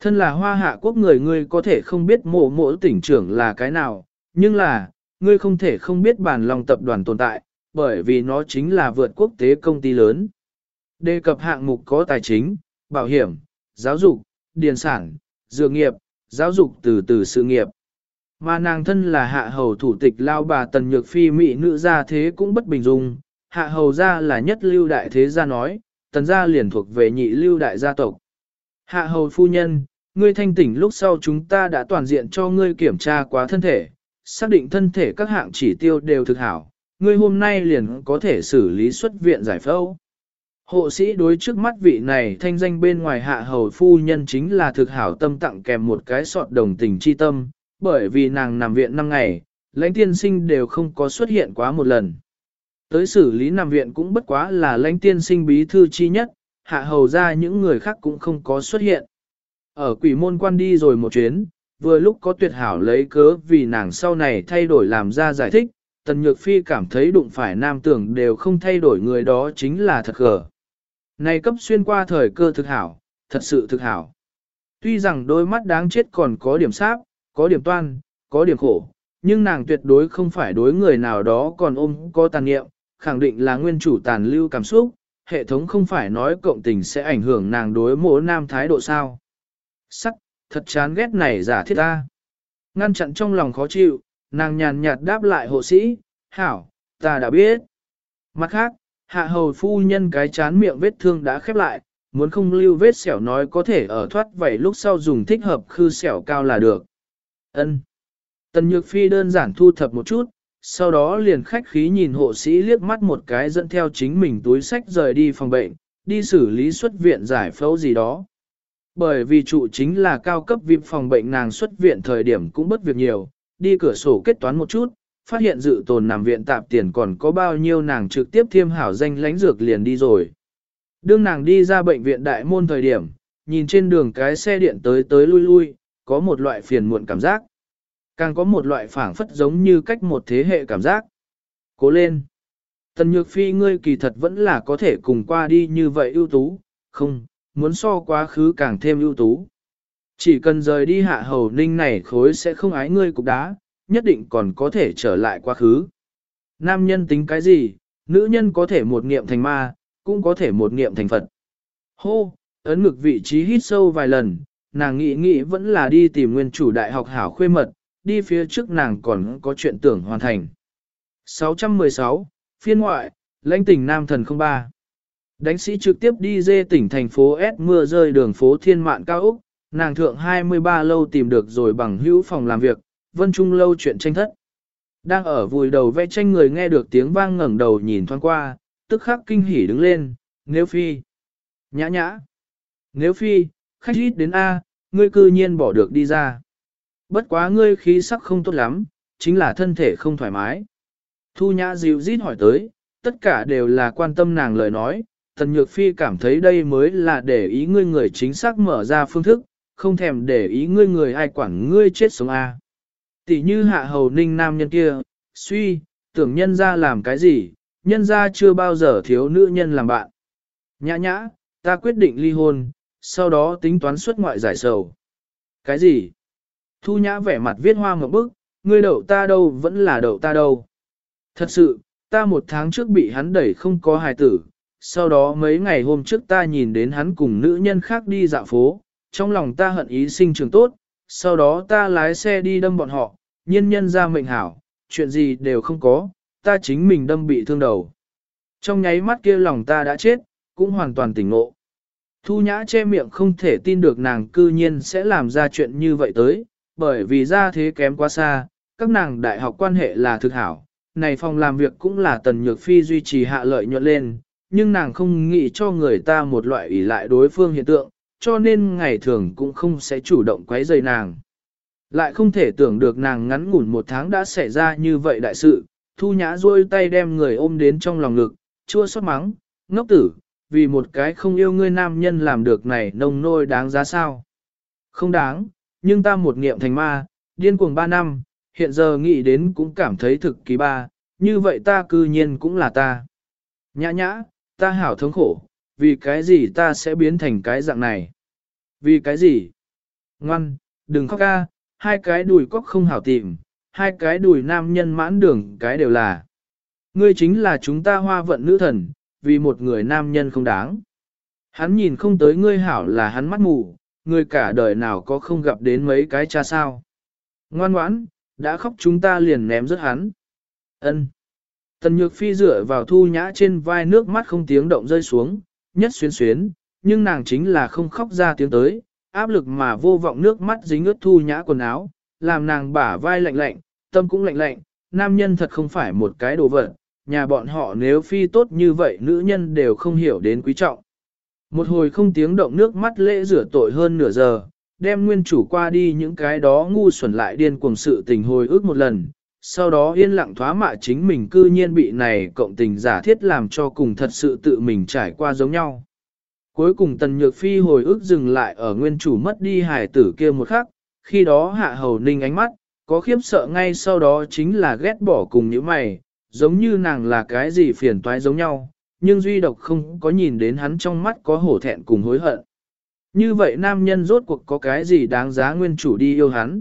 S1: Thân là hoa hạ quốc người ngươi có thể không biết mộ mộ tỉnh trưởng là cái nào, nhưng là, ngươi không thể không biết bản lòng tập đoàn tồn tại, bởi vì nó chính là vượt quốc tế công ty lớn. Đề cập hạng mục có tài chính, bảo hiểm, giáo dục, điền sản, dược nghiệp, giáo dục từ từ sự nghiệp. Mà nàng thân là hạ hầu thủ tịch lao bà tần nhược phi mỹ nữ gia thế cũng bất bình dung, hạ hầu gia là nhất lưu đại thế gia nói, tần gia liền thuộc về nhị lưu đại gia tộc. Hạ hầu phu nhân, ngươi thanh tỉnh lúc sau chúng ta đã toàn diện cho ngươi kiểm tra quá thân thể, xác định thân thể các hạng chỉ tiêu đều thực hảo, ngươi hôm nay liền có thể xử lý xuất viện giải phẫu. Hộ sĩ đối trước mắt vị này thanh danh bên ngoài hạ hầu phu nhân chính là thực hảo tâm tặng kèm một cái sọt đồng tình chi tâm, bởi vì nàng nằm viện 5 ngày, lãnh tiên sinh đều không có xuất hiện quá một lần. Tới xử lý nằm viện cũng bất quá là lãnh tiên sinh bí thư chi nhất, hạ hầu ra những người khác cũng không có xuất hiện. Ở quỷ môn quan đi rồi một chuyến, vừa lúc có tuyệt hảo lấy cớ vì nàng sau này thay đổi làm ra giải thích, tần nhược phi cảm thấy đụng phải nam tưởng đều không thay đổi người đó chính là thật gở. Này cấp xuyên qua thời cơ thực hảo, thật sự thực hảo. Tuy rằng đôi mắt đáng chết còn có điểm sáp, có điểm toan, có điểm khổ, nhưng nàng tuyệt đối không phải đối người nào đó còn ôm có tàn niệm, khẳng định là nguyên chủ tàn lưu cảm xúc, hệ thống không phải nói cộng tình sẽ ảnh hưởng nàng đối mỗi nam thái độ sao. Sắc, thật chán ghét này giả thiết ta. Ngăn chặn trong lòng khó chịu, nàng nhàn nhạt đáp lại hộ sĩ, hảo, ta đã biết. Mặt khác, hạ hầu phu nhân cái chán miệng vết thương đã khép lại, muốn không lưu vết sẹo nói có thể ở thoát vậy lúc sau dùng thích hợp khư sẹo cao là được. Ân. Tần Nhược Phi đơn giản thu thập một chút, sau đó liền khách khí nhìn hộ sĩ liếc mắt một cái dẫn theo chính mình túi sách rời đi phòng bệnh, đi xử lý xuất viện giải phẫu gì đó. Bởi vì trụ chính là cao cấp VIP phòng bệnh nàng xuất viện thời điểm cũng bất việc nhiều, đi cửa sổ kết toán một chút, phát hiện dự tồn nằm viện tạp tiền còn có bao nhiêu nàng trực tiếp thiêm hảo danh lãnh dược liền đi rồi. Đương nàng đi ra bệnh viện đại môn thời điểm, nhìn trên đường cái xe điện tới tới lui lui, có một loại phiền muộn cảm giác. Càng có một loại phảng phất giống như cách một thế hệ cảm giác. Cố lên! Tần Nhược Phi ngươi kỳ thật vẫn là có thể cùng qua đi như vậy ưu tú, không, muốn so quá khứ càng thêm ưu tú. Chỉ cần rời đi hạ hầu ninh này khối sẽ không ái ngươi cục đá, nhất định còn có thể trở lại quá khứ. Nam nhân tính cái gì, nữ nhân có thể một nghiệm thành ma, cũng có thể một nghiệm thành Phật. Hô, ấn ngực vị trí hít sâu vài lần, nàng nghĩ nghĩ vẫn là đi tìm nguyên chủ đại học hảo khuê mật, đi phía trước nàng còn có chuyện tưởng hoàn thành. 616, phiên ngoại, lãnh tỉnh Nam Thần 03. Đánh sĩ trực tiếp đi dê tỉnh thành phố S mưa rơi đường phố Thiên Mạn Cao Úc, nàng thượng 23 lâu tìm được rồi bằng hữu phòng làm việc, vân trung lâu chuyện tranh thất. Đang ở vùi đầu vẽ tranh người nghe được tiếng vang ngẩng đầu nhìn thoáng qua, tức khắc kinh hỉ đứng lên, nếu phi. Nhã nhã. Nếu phi, khách ít đến A, ngươi cư nhiên bỏ được đi ra. Bất quá ngươi khí sắc không tốt lắm, chính là thân thể không thoải mái. Thu nhã dịu rít hỏi tới, tất cả đều là quan tâm nàng lời nói, Tần Nhược Phi cảm thấy đây mới là để ý ngươi người chính xác mở ra phương thức, không thèm để ý ngươi người ai quản ngươi chết sống A. Tỷ như hạ hầu ninh nam nhân kia, suy, tưởng nhân ra làm cái gì, nhân ra chưa bao giờ thiếu nữ nhân làm bạn. Nhã nhã, ta quyết định ly hôn, sau đó tính toán xuất ngoại giải sầu. Cái gì? Thu nhã vẻ mặt viết hoa một bức, ngươi đậu ta đâu vẫn là đậu ta đâu. Thật sự, ta một tháng trước bị hắn đẩy không có hài tử, sau đó mấy ngày hôm trước ta nhìn đến hắn cùng nữ nhân khác đi dạo phố, trong lòng ta hận ý sinh trường tốt, sau đó ta lái xe đi đâm bọn họ, nhân nhân ra mệnh hảo, chuyện gì đều không có, ta chính mình đâm bị thương đầu. Trong nháy mắt kia lòng ta đã chết, cũng hoàn toàn tỉnh ngộ. Thu nhã che miệng không thể tin được nàng cư nhiên sẽ làm ra chuyện như vậy tới, bởi vì ra thế kém quá xa, các nàng đại học quan hệ là thực hảo, này phòng làm việc cũng là tần nhược phi duy trì hạ lợi nhuận lên, nhưng nàng không nghĩ cho người ta một loại ủy lại đối phương hiện tượng, cho nên ngày thường cũng không sẽ chủ động quấy rầy nàng. Lại không thể tưởng được nàng ngắn ngủn một tháng đã xảy ra như vậy đại sự, thu nhã rôi tay đem người ôm đến trong lòng ngực, chua xót mắng, ngốc tử, vì một cái không yêu ngươi nam nhân làm được này nông nôi đáng giá sao. Không đáng, nhưng ta một nghiệm thành ma, điên cuồng ba năm, hiện giờ nghĩ đến cũng cảm thấy thực kỳ ba, như vậy ta cư nhiên cũng là ta. Nhã nhã, ta hảo thống khổ, vì cái gì ta sẽ biến thành cái dạng này? Vì cái gì? Ngoan, đừng khóc ca, hai cái đùi cóc không hảo tìm, hai cái đùi nam nhân mãn đường cái đều là. Ngươi chính là chúng ta hoa vận nữ thần, vì một người nam nhân không đáng. Hắn nhìn không tới ngươi hảo là hắn mắt mù, ngươi cả đời nào có không gặp đến mấy cái cha sao. Ngoan ngoãn, đã khóc chúng ta liền ném rớt hắn. Ân. Tần Nhược Phi dựa vào thu nhã trên vai nước mắt không tiếng động rơi xuống, nhất xuyên xuyến, nhưng nàng chính là không khóc ra tiếng tới, áp lực mà vô vọng nước mắt dính ướt thu nhã quần áo, làm nàng bả vai lạnh lạnh, tâm cũng lạnh lạnh, nam nhân thật không phải một cái đồ vật, nhà bọn họ nếu phi tốt như vậy nữ nhân đều không hiểu đến quý trọng. Một hồi không tiếng động nước mắt lễ rửa tội hơn nửa giờ, đem nguyên chủ qua đi những cái đó ngu xuẩn lại điên cuồng sự tình hồi ức một lần, sau đó yên lặng thoá mạ chính mình cư nhiên bị này cộng tình giả thiết làm cho cùng thật sự tự mình trải qua giống nhau. Cuối cùng tần nhược phi hồi ức dừng lại ở nguyên chủ mất đi hải tử kia một khắc, khi đó hạ hầu ninh ánh mắt, có khiếp sợ ngay sau đó chính là ghét bỏ cùng những mày, giống như nàng là cái gì phiền toái giống nhau, nhưng duy độc không có nhìn đến hắn trong mắt có hổ thẹn cùng hối hận. Như vậy nam nhân rốt cuộc có cái gì đáng giá nguyên chủ đi yêu hắn.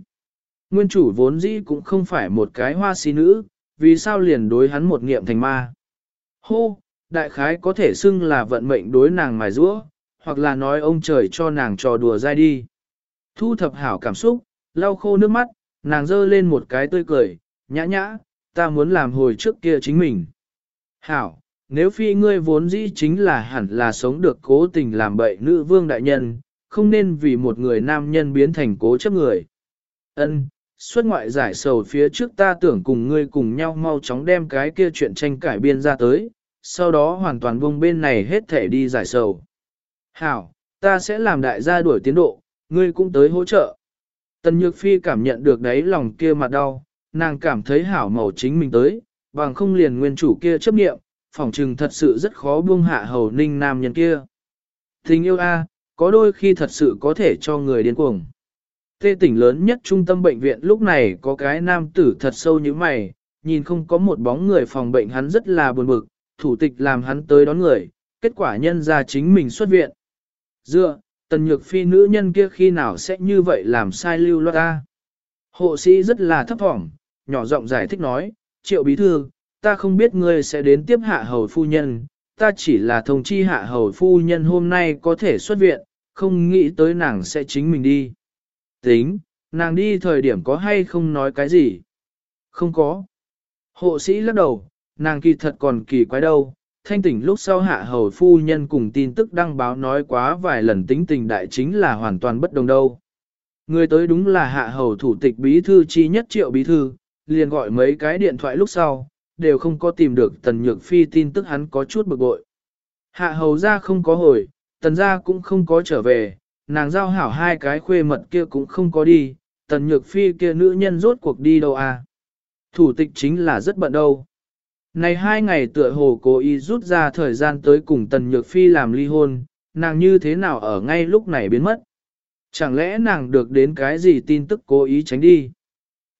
S1: Nguyên chủ vốn dĩ cũng không phải một cái hoa xí nữ, vì sao liền đối hắn một nghiệm thành ma. Hô, đại khái có thể xưng là vận mệnh đối nàng mài rũa, hoặc là nói ông trời cho nàng trò đùa dai đi. Thu thập hảo cảm xúc, lau khô nước mắt, nàng giơ lên một cái tươi cười, nhã nhã, ta muốn làm hồi trước kia chính mình. Hảo, nếu phi ngươi vốn dĩ chính là hẳn là sống được cố tình làm bậy nữ vương đại nhân, không nên vì một người nam nhân biến thành cố chấp người. Ân, xuất ngoại giải sầu phía trước ta tưởng cùng ngươi cùng nhau mau chóng đem cái kia chuyện tranh cải biên ra tới, sau đó hoàn toàn buông bên này hết thể đi giải sầu. Hảo, ta sẽ làm đại gia đuổi tiến độ, ngươi cũng tới hỗ trợ. Tần Nhược Phi cảm nhận được đấy lòng kia mặt đau, nàng cảm thấy hảo màu chính mình tới, bằng không liền nguyên chủ kia chấp nghiệm, phỏng trừng thật sự rất khó buông hạ hầu ninh nam nhân kia. Tình yêu a, có đôi khi thật sự có thể cho người điên cuồng. Tê tỉnh lớn nhất trung tâm bệnh viện lúc này có cái nam tử thật sâu như mày, nhìn không có một bóng người phòng bệnh hắn rất là buồn bực, thủ tịch làm hắn tới đón người, kết quả nhân ra chính mình xuất viện. Dựa, tần nhược phi nữ nhân kia khi nào sẽ như vậy làm sai lưu loa ta. Hộ sĩ rất là thấp thỏm, nhỏ giọng giải thích nói, triệu bí thư, ta không biết ngươi sẽ đến tiếp hạ hầu phu nhân, ta chỉ là thông chi hạ hầu phu nhân hôm nay có thể xuất viện, không nghĩ tới nàng sẽ chính mình đi. Tính, nàng đi thời điểm có hay không nói cái gì? Không có. Hộ sĩ lắc đầu, nàng kỳ thật còn kỳ quái đâu. Thanh tỉnh lúc sau hạ hầu phu nhân cùng tin tức đăng báo nói quá vài lần tính tình đại chính là hoàn toàn bất đồng đâu. Người tới đúng là hạ hầu thủ tịch bí thư chi nhất triệu bí thư, liền gọi mấy cái điện thoại lúc sau, đều không có tìm được tần nhược phi tin tức hắn có chút bực bội. Hạ hầu ra không có hồi, tần ra cũng không có trở về, nàng giao hảo hai cái khuê mật kia cũng không có đi, tần nhược phi kia nữ nhân rốt cuộc đi đâu à. Thủ tịch chính là rất bận đâu. Này hai ngày tựa hồ cố ý rút ra thời gian tới cùng tần nhược phi làm ly hôn, nàng như thế nào ở ngay lúc này biến mất. Chẳng lẽ nàng được đến cái gì tin tức cố ý tránh đi?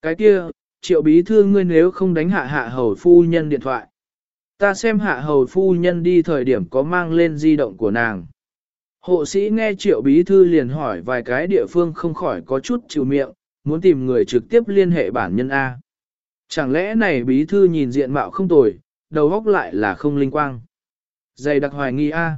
S1: Cái kia, triệu bí thư ngươi nếu không đánh hạ hạ hầu phu nhân điện thoại. Ta xem hạ hầu phu nhân đi thời điểm có mang lên di động của nàng. Hộ sĩ nghe triệu bí thư liền hỏi vài cái địa phương không khỏi có chút chịu miệng, muốn tìm người trực tiếp liên hệ bản nhân A. Chẳng lẽ này bí thư nhìn diện mạo không tồi, đầu góc lại là không linh quang. Dày đặc hoài nghi A.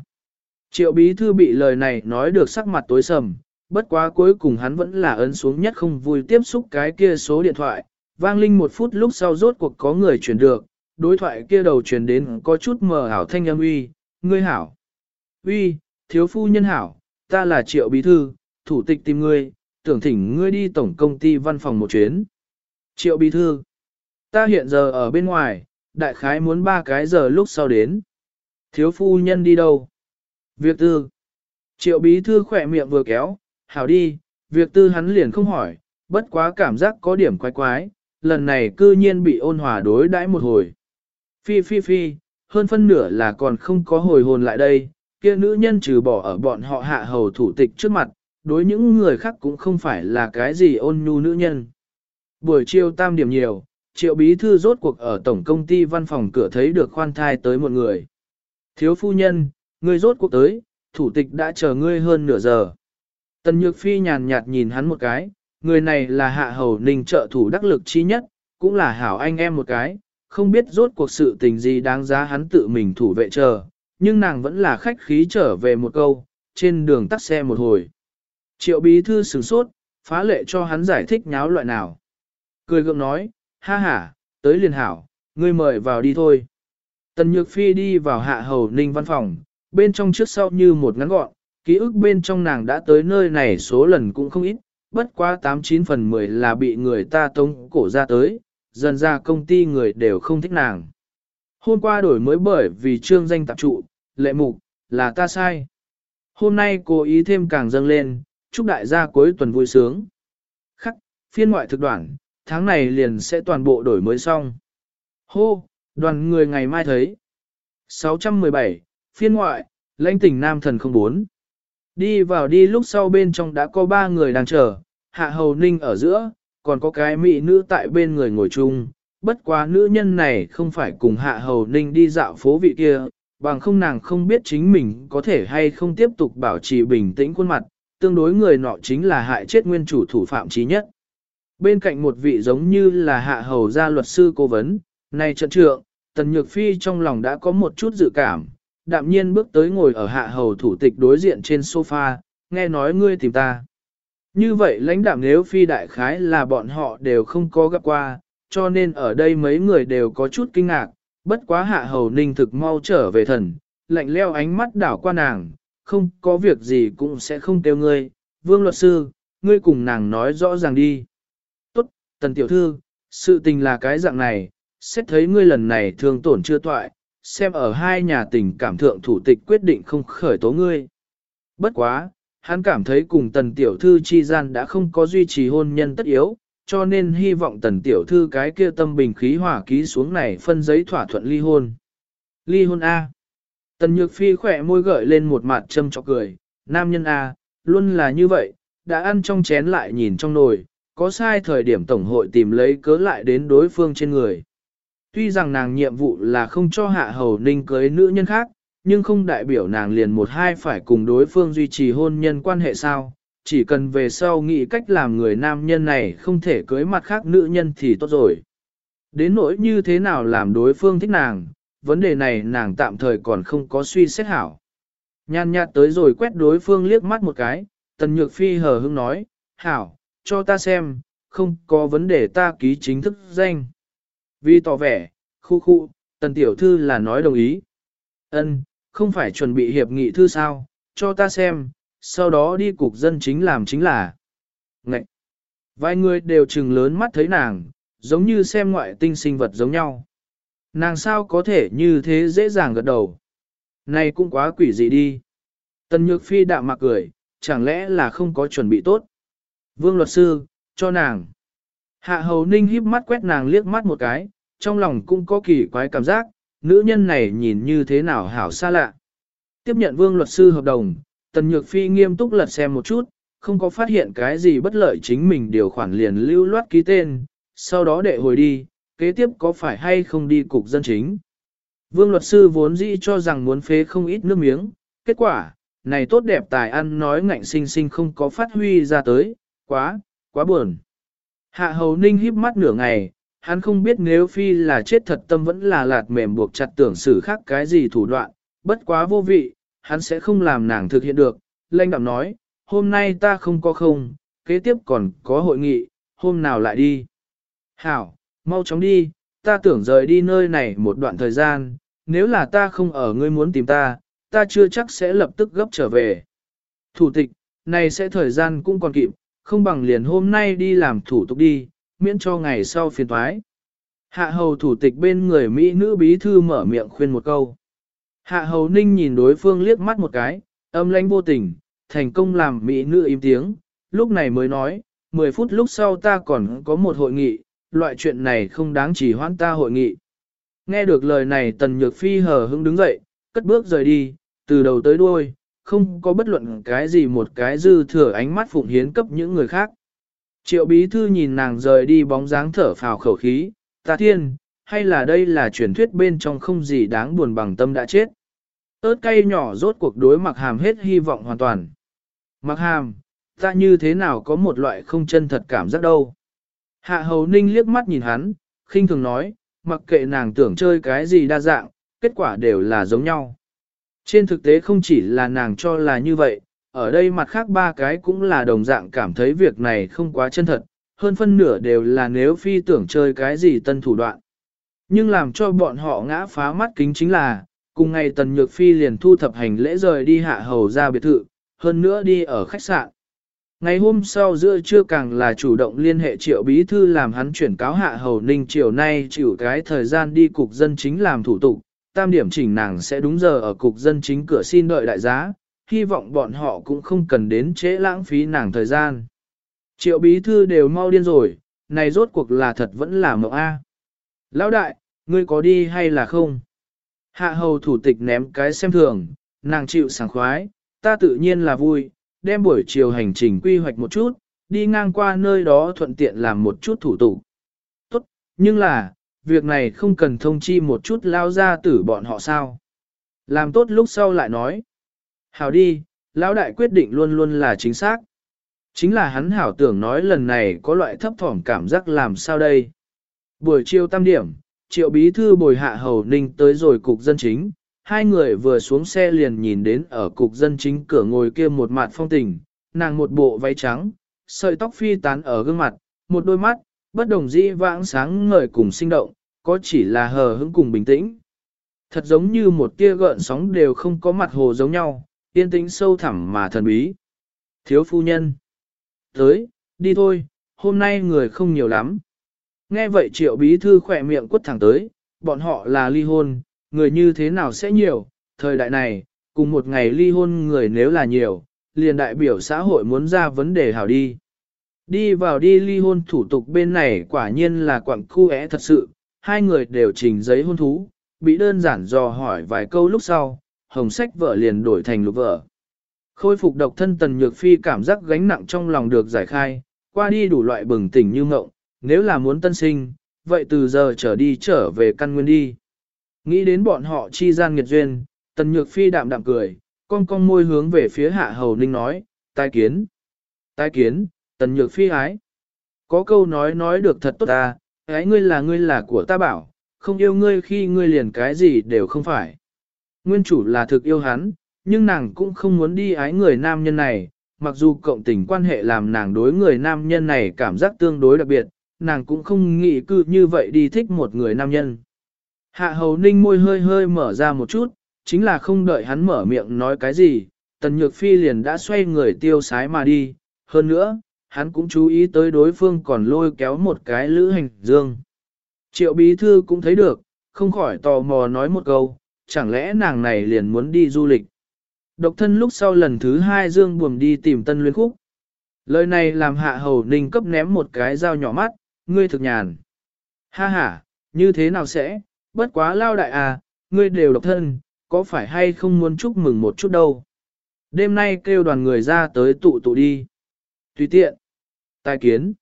S1: Triệu bí thư bị lời này nói được sắc mặt tối sầm, bất quá cuối cùng hắn vẫn là ấn xuống nhất không vui tiếp xúc cái kia số điện thoại, vang linh một phút lúc sau rốt cuộc có người chuyển được, đối thoại kia đầu chuyển đến có chút mờ ảo thanh âm uy, ngươi hảo. Uy, thiếu phu nhân hảo, ta là triệu bí thư, thủ tịch tìm ngươi, tưởng thỉnh ngươi đi tổng công ty văn phòng một chuyến. Triệu bí thư, ta hiện giờ ở bên ngoài, đại khái muốn ba cái giờ lúc sau đến. Thiếu phu nhân đi đâu? Việc tư. Triệu bí thư khỏe miệng vừa kéo, hảo đi, việc tư hắn liền không hỏi, bất quá cảm giác có điểm quái quái, lần này cư nhiên bị ôn hòa đối đãi một hồi. Phi phi phi, hơn phân nửa là còn không có hồi hồn lại đây, kia nữ nhân trừ bỏ ở bọn họ hạ hầu thủ tịch trước mặt, đối những người khác cũng không phải là cái gì ôn nhu nữ nhân. Buổi chiều tam điểm nhiều, triệu bí thư rốt cuộc ở tổng công ty văn phòng cửa thấy được khoan thai tới một người. Thiếu phu nhân, ngươi rốt cuộc tới, thủ tịch đã chờ ngươi hơn nửa giờ. Tần Nhược Phi nhàn nhạt nhìn hắn một cái, người này là hạ hầu ninh trợ thủ đắc lực chi nhất, cũng là hảo anh em một cái, không biết rốt cuộc sự tình gì đáng giá hắn tự mình thủ vệ chờ, nhưng nàng vẫn là khách khí trở về một câu, trên đường tắt xe một hồi. Triệu bí thư sửng sốt, phá lệ cho hắn giải thích nháo loại nào. Cười gượng nói, ha ha, tới liền hảo, ngươi mời vào đi thôi. Tần Nhược Phi đi vào hạ hầu ninh văn phòng, bên trong trước sau như một ngắn gọn, ký ức bên trong nàng đã tới nơi này số lần cũng không ít, bất quá 89 phần 10 là bị người ta tống cổ ra tới, dần ra công ty người đều không thích nàng. Hôm qua đổi mới bởi vì trương danh tạp trụ, lệ mục, là ta sai. Hôm nay cố ý thêm càng dâng lên, chúc đại gia cuối tuần vui sướng. Khắc, phiên ngoại thực đoạn, tháng này liền sẽ toàn bộ đổi mới xong. Hô, đoàn người ngày mai thấy. 617, phiên ngoại, lãnh tỉnh Nam Thần 04. Đi vào đi lúc sau bên trong đã có ba người đang chờ, hạ hầu ninh ở giữa, còn có cái mỹ nữ tại bên người ngồi chung. Bất quá nữ nhân này không phải cùng hạ hầu ninh đi dạo phố vị kia, bằng không nàng không biết chính mình có thể hay không tiếp tục bảo trì bình tĩnh khuôn mặt, tương đối người nọ chính là hại chết nguyên chủ thủ phạm trí nhất. Bên cạnh một vị giống như là hạ hầu gia luật sư cố vấn, này trận trượng, Tần Nhược Phi trong lòng đã có một chút dự cảm, đạm nhiên bước tới ngồi ở hạ hầu thủ tịch đối diện trên sofa, nghe nói ngươi tìm ta. Như vậy lãnh đạm nếu phi đại khái là bọn họ đều không có gặp qua, cho nên ở đây mấy người đều có chút kinh ngạc, bất quá hạ hầu ninh thực mau trở về thần, lạnh leo ánh mắt đảo qua nàng, không có việc gì cũng sẽ không kêu ngươi, vương luật sư, ngươi cùng nàng nói rõ ràng đi. Tốt, tần tiểu thư, sự tình là cái dạng này, xét thấy ngươi lần này thương tổn chưa toại, xem ở hai nhà tình cảm thượng thủ tịch quyết định không khởi tố ngươi. Bất quá, hắn cảm thấy cùng tần tiểu thư chi gian đã không có duy trì hôn nhân tất yếu, cho nên hy vọng tần tiểu thư cái kia tâm bình khí hỏa ký xuống này phân giấy thỏa thuận ly hôn. Ly hôn A. Tần nhược phi khỏe môi gợi lên một mặt châm chọc cười, nam nhân A, luôn là như vậy, đã ăn trong chén lại nhìn trong nồi, có sai thời điểm tổng hội tìm lấy cớ lại đến đối phương trên người. Tuy rằng nàng nhiệm vụ là không cho hạ hầu ninh cưới nữ nhân khác, nhưng không đại biểu nàng liền một hai phải cùng đối phương duy trì hôn nhân quan hệ sao, chỉ cần về sau nghĩ cách làm người nam nhân này không thể cưới mặt khác nữ nhân thì tốt rồi. Đến nỗi như thế nào làm đối phương thích nàng, vấn đề này nàng tạm thời còn không có suy xét hảo. Nhan nhạt tới rồi quét đối phương liếc mắt một cái, tần nhược phi hờ hững nói, hảo, cho ta xem, không có vấn đề ta ký chính thức danh. Vì tỏ vẻ, khu khu, tần tiểu thư là nói đồng ý. Ân, không phải chuẩn bị hiệp nghị thư sao, cho ta xem, sau đó đi cục dân chính làm chính là. Ngậy! Vài người đều trừng lớn mắt thấy nàng, giống như xem ngoại tinh sinh vật giống nhau. Nàng sao có thể như thế dễ dàng gật đầu. Này cũng quá quỷ dị đi. Tần Nhược Phi đạm mạc cười, chẳng lẽ là không có chuẩn bị tốt. Vương luật sư, cho nàng. Hạ hầu ninh híp mắt quét nàng liếc mắt một cái, trong lòng cũng có kỳ quái cảm giác, nữ nhân này nhìn như thế nào hảo xa lạ. Tiếp nhận vương luật sư hợp đồng, Tần Nhược Phi nghiêm túc lật xem một chút, không có phát hiện cái gì bất lợi chính mình điều khoản liền lưu loát ký tên, sau đó đệ hồi đi, kế tiếp có phải hay không đi cục dân chính. Vương luật sư vốn dĩ cho rằng muốn phế không ít nước miếng, kết quả, này tốt đẹp tài ăn nói ngạnh sinh sinh không có phát huy ra tới, quá, quá buồn. Hạ hầu ninh híp mắt nửa ngày, hắn không biết nếu phi là chết thật tâm vẫn là lạt mềm buộc chặt tưởng xử khác cái gì thủ đoạn, bất quá vô vị, hắn sẽ không làm nàng thực hiện được. Lênh đạm nói, hôm nay ta không có không, kế tiếp còn có hội nghị, hôm nào lại đi. Hảo, mau chóng đi, ta tưởng rời đi nơi này một đoạn thời gian, nếu là ta không ở ngươi muốn tìm ta, ta chưa chắc sẽ lập tức gấp trở về. Thủ tịch, này sẽ thời gian cũng còn kịp, không bằng liền hôm nay đi làm thủ tục đi, miễn cho ngày sau phiền thoái. Hạ hầu thủ tịch bên người Mỹ nữ bí thư mở miệng khuyên một câu. Hạ hầu ninh nhìn đối phương liếc mắt một cái, âm lãnh vô tình, thành công làm Mỹ nữ im tiếng, lúc này mới nói, 10 phút lúc sau ta còn có một hội nghị, loại chuyện này không đáng chỉ hoãn ta hội nghị. Nghe được lời này tần nhược phi hờ hững đứng dậy, cất bước rời đi, từ đầu tới đuôi, không có bất luận cái gì một cái dư thừa ánh mắt phụng hiến cấp những người khác. Triệu bí thư nhìn nàng rời đi bóng dáng thở phào khẩu khí, ta thiên, hay là đây là truyền thuyết bên trong không gì đáng buồn bằng tâm đã chết. ớt cay nhỏ rốt cuộc đối mặc hàm hết hy vọng hoàn toàn. Mặc hàm, ta như thế nào có một loại không chân thật cảm giác đâu. Hạ hầu ninh liếc mắt nhìn hắn, khinh thường nói, mặc kệ nàng tưởng chơi cái gì đa dạng, kết quả đều là giống nhau. Trên thực tế không chỉ là nàng cho là như vậy, ở đây mặt khác ba cái cũng là đồng dạng cảm thấy việc này không quá chân thật, hơn phân nửa đều là nếu phi tưởng chơi cái gì tân thủ đoạn. Nhưng làm cho bọn họ ngã phá mắt kính chính là, cùng ngày tần nhược phi liền thu thập hành lễ rời đi hạ hầu ra biệt thự, hơn nữa đi ở khách sạn. Ngày hôm sau giữa trưa càng là chủ động liên hệ triệu bí thư làm hắn chuyển cáo hạ hầu ninh chiều nay chịu cái thời gian đi cục dân chính làm thủ tục, tam điểm chỉnh nàng sẽ đúng giờ ở cục dân chính cửa xin đợi đại giá, hy vọng bọn họ cũng không cần đến trễ lãng phí nàng thời gian. Triệu bí thư đều mau điên rồi, này rốt cuộc là thật vẫn là mộng A. Lão đại, ngươi có đi hay là không? Hạ hầu thủ tịch ném cái xem thường, nàng chịu sảng khoái, ta tự nhiên là vui, đem buổi chiều hành trình quy hoạch một chút, đi ngang qua nơi đó thuận tiện làm một chút thủ tục. Tốt, nhưng là, việc này không cần thông chi một chút lao ra tử bọn họ sao. Làm tốt lúc sau lại nói. Hào đi, Lão đại quyết định luôn luôn là chính xác. Chính là hắn hảo tưởng nói lần này có loại thấp thỏm cảm giác làm sao đây. Buổi chiều tam điểm, triệu bí thư bồi hạ hầu ninh tới rồi cục dân chính, hai người vừa xuống xe liền nhìn đến ở cục dân chính cửa ngồi kia một mặt phong tình, nàng một bộ váy trắng, sợi tóc phi tán ở gương mặt, một đôi mắt, bất đồng dĩ vãng sáng ngời cùng sinh động, có chỉ là hờ hững cùng bình tĩnh. Thật giống như một tia gợn sóng đều không có mặt hồ giống nhau, yên tĩnh sâu thẳm mà thần bí. Thiếu phu nhân. Tới, đi thôi, hôm nay người không nhiều lắm. Nghe vậy triệu bí thư khỏe miệng quất thẳng tới, bọn họ là ly hôn, người như thế nào sẽ nhiều, thời đại này, cùng một ngày ly hôn người nếu là nhiều, liền đại biểu xã hội muốn ra vấn đề hảo đi. Đi vào đi ly hôn thủ tục bên này quả nhiên là quặng khu é thật sự, hai người đều trình giấy hôn thú, bị đơn giản dò hỏi vài câu lúc sau, hồng sách vợ liền đổi thành lục vợ. Khôi phục độc thân tần nhược phi cảm giác gánh nặng trong lòng được giải khai, qua đi đủ loại bừng tỉnh như ngộng, nếu là muốn tân sinh, vậy từ giờ trở đi trở về căn nguyên đi. Nghĩ đến bọn họ chi gian nghiệt duyên, tần nhược phi đạm đạm cười, con con môi hướng về phía hạ hầu ninh nói, tai kiến. Tai kiến, tần nhược phi ái. Có câu nói nói được thật tốt ta, ái ngươi là ngươi là của ta bảo, không yêu ngươi khi ngươi liền cái gì đều không phải. Nguyên chủ là thực yêu hắn, nhưng nàng cũng không muốn đi ái người nam nhân này, mặc dù cộng tình quan hệ làm nàng đối người nam nhân này cảm giác tương đối đặc biệt, nàng cũng không nghĩ cư như vậy đi thích một người nam nhân. Hạ hầu ninh môi hơi hơi mở ra một chút, chính là không đợi hắn mở miệng nói cái gì, tần nhược phi liền đã xoay người tiêu sái mà đi, hơn nữa, hắn cũng chú ý tới đối phương còn lôi kéo một cái lữ hành dương. Triệu bí thư cũng thấy được, không khỏi tò mò nói một câu, chẳng lẽ nàng này liền muốn đi du lịch. Độc thân lúc sau lần thứ hai dương buồm đi tìm tân luyến khúc. Lời này làm hạ hầu ninh cấp ném một cái dao nhỏ mắt, ngươi thực nhàn. Ha ha, như thế nào sẽ, bất quá lao đại à, ngươi đều độc thân, có phải hay không muốn chúc mừng một chút đâu. Đêm nay kêu đoàn người ra tới tụ tụ đi. Tùy tiện. Tài kiến.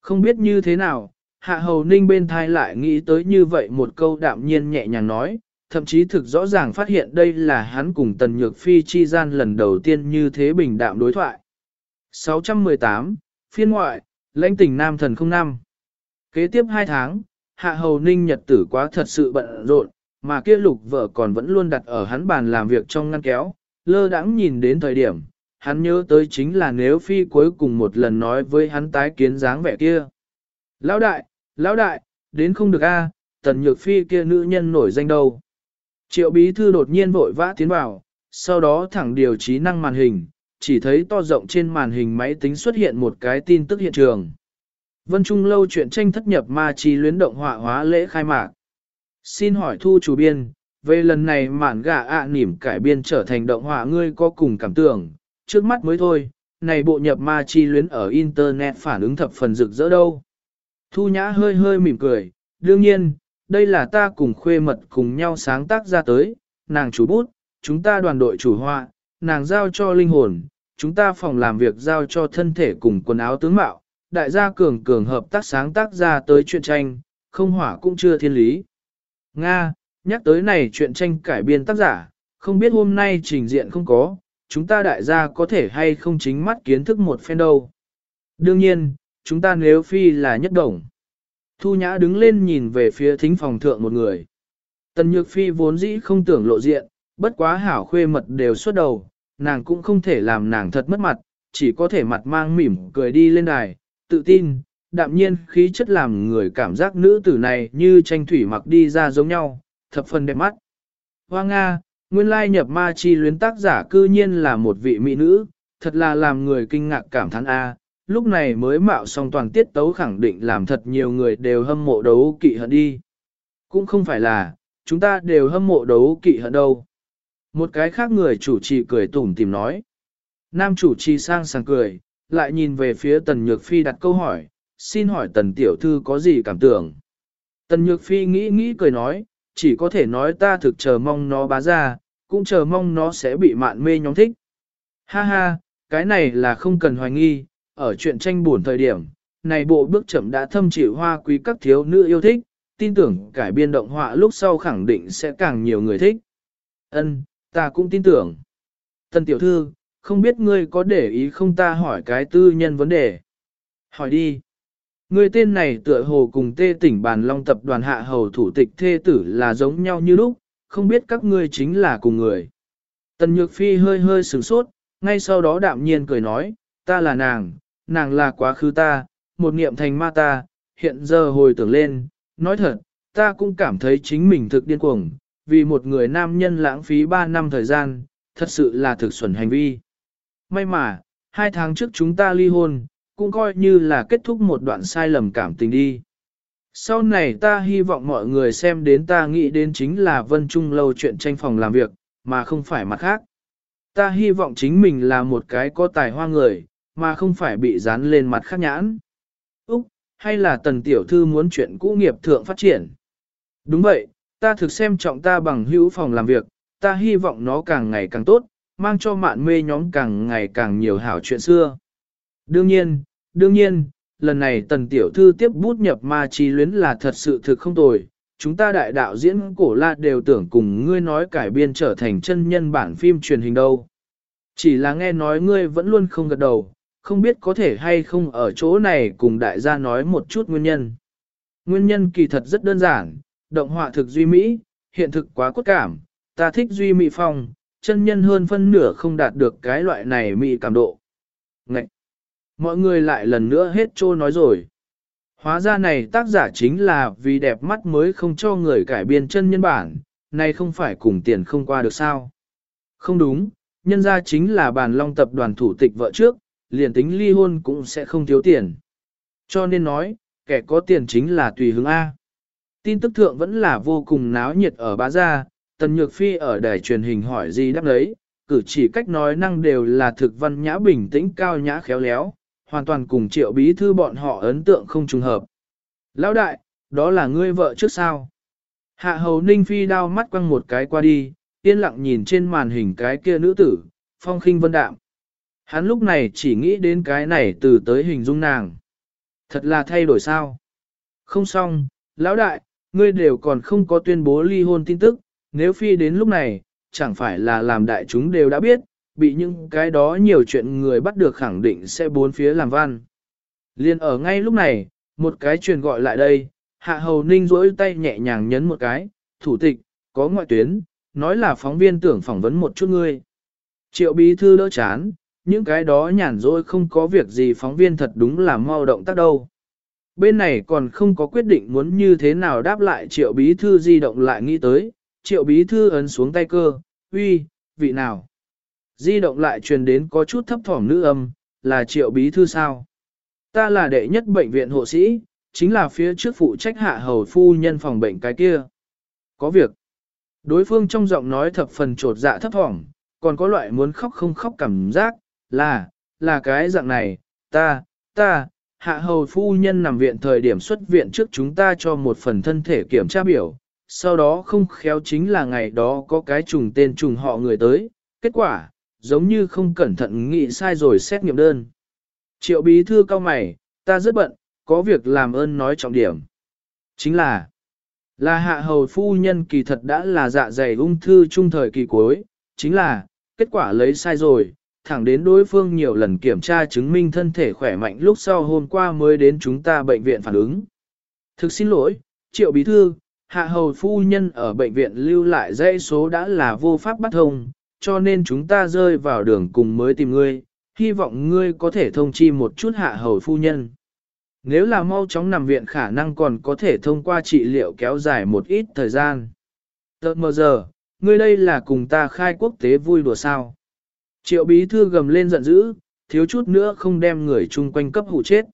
S1: Không biết như thế nào, hạ hầu ninh bên thai lại nghĩ tới như vậy một câu đạm nhiên nhẹ nhàng nói, thậm chí thực rõ ràng phát hiện đây là hắn cùng Tần Nhược Phi chi gian lần đầu tiên như thế bình đạm đối thoại. 618, phiên ngoại, lãnh tỉnh Nam Thần 05. Kế tiếp 2 tháng, Hạ Hầu Ninh nhật tử quá thật sự bận rộn, mà kia lục vợ còn vẫn luôn đặt ở hắn bàn làm việc trong ngăn kéo, lơ đãng nhìn đến thời điểm, hắn nhớ tới chính là nếu Phi cuối cùng một lần nói với hắn tái kiến dáng vẻ kia. Lão đại, lão đại, đến không được a, Tần Nhược Phi kia nữ nhân nổi danh đâu. Triệu bí thư đột nhiên vội vã tiến vào, sau đó thẳng điều trí năng màn hình, chỉ thấy to rộng trên màn hình máy tính xuất hiện một cái tin tức hiện trường. Vân Trung lâu chuyện tranh thất nhập ma chi luyến động họa hóa lễ khai mạc. Xin hỏi thu chủ biên, về lần này mản gà ạ à nỉm cải biên trở thành động họa ngươi có cùng cảm tưởng, trước mắt mới thôi, này bộ nhập ma chi luyến ở Internet phản ứng thập phần rực rỡ đâu. Thu nhã hơi hơi mỉm cười, đương nhiên, đây là ta cùng khuê mật cùng nhau sáng tác ra tới, nàng chủ bút, chúng ta đoàn đội chủ họa, nàng giao cho linh hồn, chúng ta phòng làm việc giao cho thân thể cùng quần áo tướng mạo, đại gia cường cường hợp tác sáng tác ra tới chuyện tranh, không hỏa cũng chưa thiên lý. Nga, nhắc tới này chuyện tranh cải biên tác giả, không biết hôm nay trình diện không có, chúng ta đại gia có thể hay không chính mắt kiến thức một phen đâu. Đương nhiên, chúng ta nếu phi là nhất đồng. Thu Nhã đứng lên nhìn về phía thính phòng thượng một người. Tần Nhược Phi vốn dĩ không tưởng lộ diện, bất quá hảo khuê mật đều xuất đầu, nàng cũng không thể làm nàng thật mất mặt, chỉ có thể mặt mang mỉm cười đi lên đài, tự tin, đạm nhiên khí chất làm người cảm giác nữ tử này như tranh thủy mặc đi ra giống nhau, thập phần đẹp mắt. Hoa Nga, nguyên lai nhập ma chi luyến tác giả cư nhiên là một vị mỹ nữ, thật là làm người kinh ngạc cảm thán A, lúc này mới mạo xong toàn tiết tấu khẳng định làm thật nhiều người đều hâm mộ đấu kỵ hận đi. Cũng không phải là, chúng ta đều hâm mộ đấu kỵ hận đâu. Một cái khác người chủ trì cười tủm tìm nói. Nam chủ trì sang sàng cười, lại nhìn về phía Tần Nhược Phi đặt câu hỏi, xin hỏi Tần Tiểu Thư có gì cảm tưởng. Tần Nhược Phi nghĩ nghĩ cười nói, chỉ có thể nói ta thực chờ mong nó bá ra, cũng chờ mong nó sẽ bị mạn mê nhóm thích. Ha ha, cái này là không cần hoài nghi, ở chuyện tranh buồn thời điểm, này bộ bước chậm đã thâm chịu hoa quý các thiếu nữ yêu thích, tin tưởng cải biên động họa lúc sau khẳng định sẽ càng nhiều người thích. Ân, ta cũng tin tưởng. Tân tiểu thư, không biết ngươi có để ý không ta hỏi cái tư nhân vấn đề. Hỏi đi. Người tên này tựa hồ cùng tê tỉnh bàn long tập đoàn hạ hầu thủ tịch thê tử là giống nhau như lúc, không biết các ngươi chính là cùng người. Tần Nhược Phi hơi hơi sửng sốt, ngay sau đó đạm nhiên cười nói, ta là nàng, nàng là quá khứ ta, một niệm thành ma ta, hiện giờ hồi tưởng lên, nói thật, ta cũng cảm thấy chính mình thực điên cuồng, vì một người nam nhân lãng phí 3 năm thời gian, thật sự là thực xuẩn hành vi. May mà, hai tháng trước chúng ta ly hôn, cũng coi như là kết thúc một đoạn sai lầm cảm tình đi. Sau này ta hy vọng mọi người xem đến ta nghĩ đến chính là Vân Trung Lâu chuyện tranh phòng làm việc, mà không phải mặt khác. Ta hy vọng chính mình là một cái có tài hoa người, mà không phải bị dán lên mặt khác nhãn. Úc, hay là tần tiểu thư muốn chuyện cũ nghiệp thượng phát triển? Đúng vậy, ta thực xem trọng ta bằng hữu phòng làm việc, ta hy vọng nó càng ngày càng tốt, mang cho mạn mê nhóm càng ngày càng nhiều hảo chuyện xưa. Đương nhiên, đương nhiên, lần này tần tiểu thư tiếp bút nhập ma chi luyến là thật sự thực không tồi. Chúng ta đại đạo diễn cổ la đều tưởng cùng ngươi nói cải biên trở thành chân nhân bản phim truyền hình đâu. Chỉ là nghe nói ngươi vẫn luôn không gật đầu, không biết có thể hay không ở chỗ này cùng đại gia nói một chút nguyên nhân. Nguyên nhân kỳ thật rất đơn giản, động họa thực duy mỹ, hiện thực quá cốt cảm, ta thích duy mỹ phong, chân nhân hơn phân nửa không đạt được cái loại này mỹ cảm độ. Ngậy! Mọi người lại lần nữa hết trô nói rồi. Hóa ra này tác giả chính là vì đẹp mắt mới không cho người cải biên chân nhân bản, này không phải cùng tiền không qua được sao. Không đúng, nhân ra chính là bàn long tập đoàn thủ tịch vợ trước, liền tính ly hôn cũng sẽ không thiếu tiền. Cho nên nói, kẻ có tiền chính là tùy hứng A. Tin tức thượng vẫn là vô cùng náo nhiệt ở bá gia, Tần Nhược Phi ở đài truyền hình hỏi gì đáp đấy, cử chỉ cách nói năng đều là thực văn nhã bình tĩnh cao nhã khéo léo, hoàn toàn cùng triệu bí thư bọn họ ấn tượng không trùng hợp. Lão đại, đó là ngươi vợ trước sao? Hạ hầu ninh phi đao mắt quăng một cái qua đi, yên lặng nhìn trên màn hình cái kia nữ tử, phong khinh vân đạm. Hắn lúc này chỉ nghĩ đến cái này từ tới hình dung nàng. Thật là thay đổi sao? Không xong, lão đại, ngươi đều còn không có tuyên bố ly hôn tin tức, nếu phi đến lúc này, chẳng phải là làm đại chúng đều đã biết, bị những cái đó nhiều chuyện người bắt được khẳng định sẽ bốn phía làm văn. Liên ở ngay lúc này, một cái truyền gọi lại đây, hạ hầu ninh rỗi tay nhẹ nhàng nhấn một cái, thủ tịch, có ngoại tuyến, nói là phóng viên tưởng phỏng vấn một chút ngươi. Triệu bí thư đỡ chán, những cái đó nhàn rỗi không có việc gì phóng viên thật đúng là mau động tác đâu. Bên này còn không có quyết định muốn như thế nào đáp lại triệu bí thư di động lại nghĩ tới, triệu bí thư ấn xuống tay cơ, uy, vị nào. Di động lại truyền đến có chút thấp thỏm nữ âm, là triệu bí thư sao. Ta là đệ nhất bệnh viện hộ sĩ, chính là phía trước phụ trách hạ hầu phu nhân phòng bệnh cái kia. Có việc. Đối phương trong giọng nói thập phần trột dạ thấp thỏm, còn có loại muốn khóc không khóc cảm giác, là, là cái dạng này, ta, ta, hạ hầu phu nhân nằm viện thời điểm xuất viện trước chúng ta cho một phần thân thể kiểm tra biểu, sau đó không khéo chính là ngày đó có cái trùng tên trùng họ người tới, kết quả, giống như không cẩn thận nghĩ sai rồi xét nghiệm đơn. Triệu bí thư cao mày, ta rất bận, có việc làm ơn nói trọng điểm. Chính là, là hạ hầu phu nhân kỳ thật đã là dạ dày ung thư trung thời kỳ cuối, chính là, kết quả lấy sai rồi, thẳng đến đối phương nhiều lần kiểm tra chứng minh thân thể khỏe mạnh lúc sau hôm qua mới đến chúng ta bệnh viện phản ứng. Thực xin lỗi, triệu bí thư, hạ hầu phu nhân ở bệnh viện lưu lại dãy số đã là vô pháp bắt thông, cho nên chúng ta rơi vào đường cùng mới tìm ngươi, hy vọng ngươi có thể thông chi một chút hạ hầu phu nhân. Nếu là mau chóng nằm viện khả năng còn có thể thông qua trị liệu kéo dài một ít thời gian. Tợt mờ giờ, ngươi đây là cùng ta khai quốc tế vui đùa sao. Triệu bí thư gầm lên giận dữ, thiếu chút nữa không đem người chung quanh cấp hụ chết.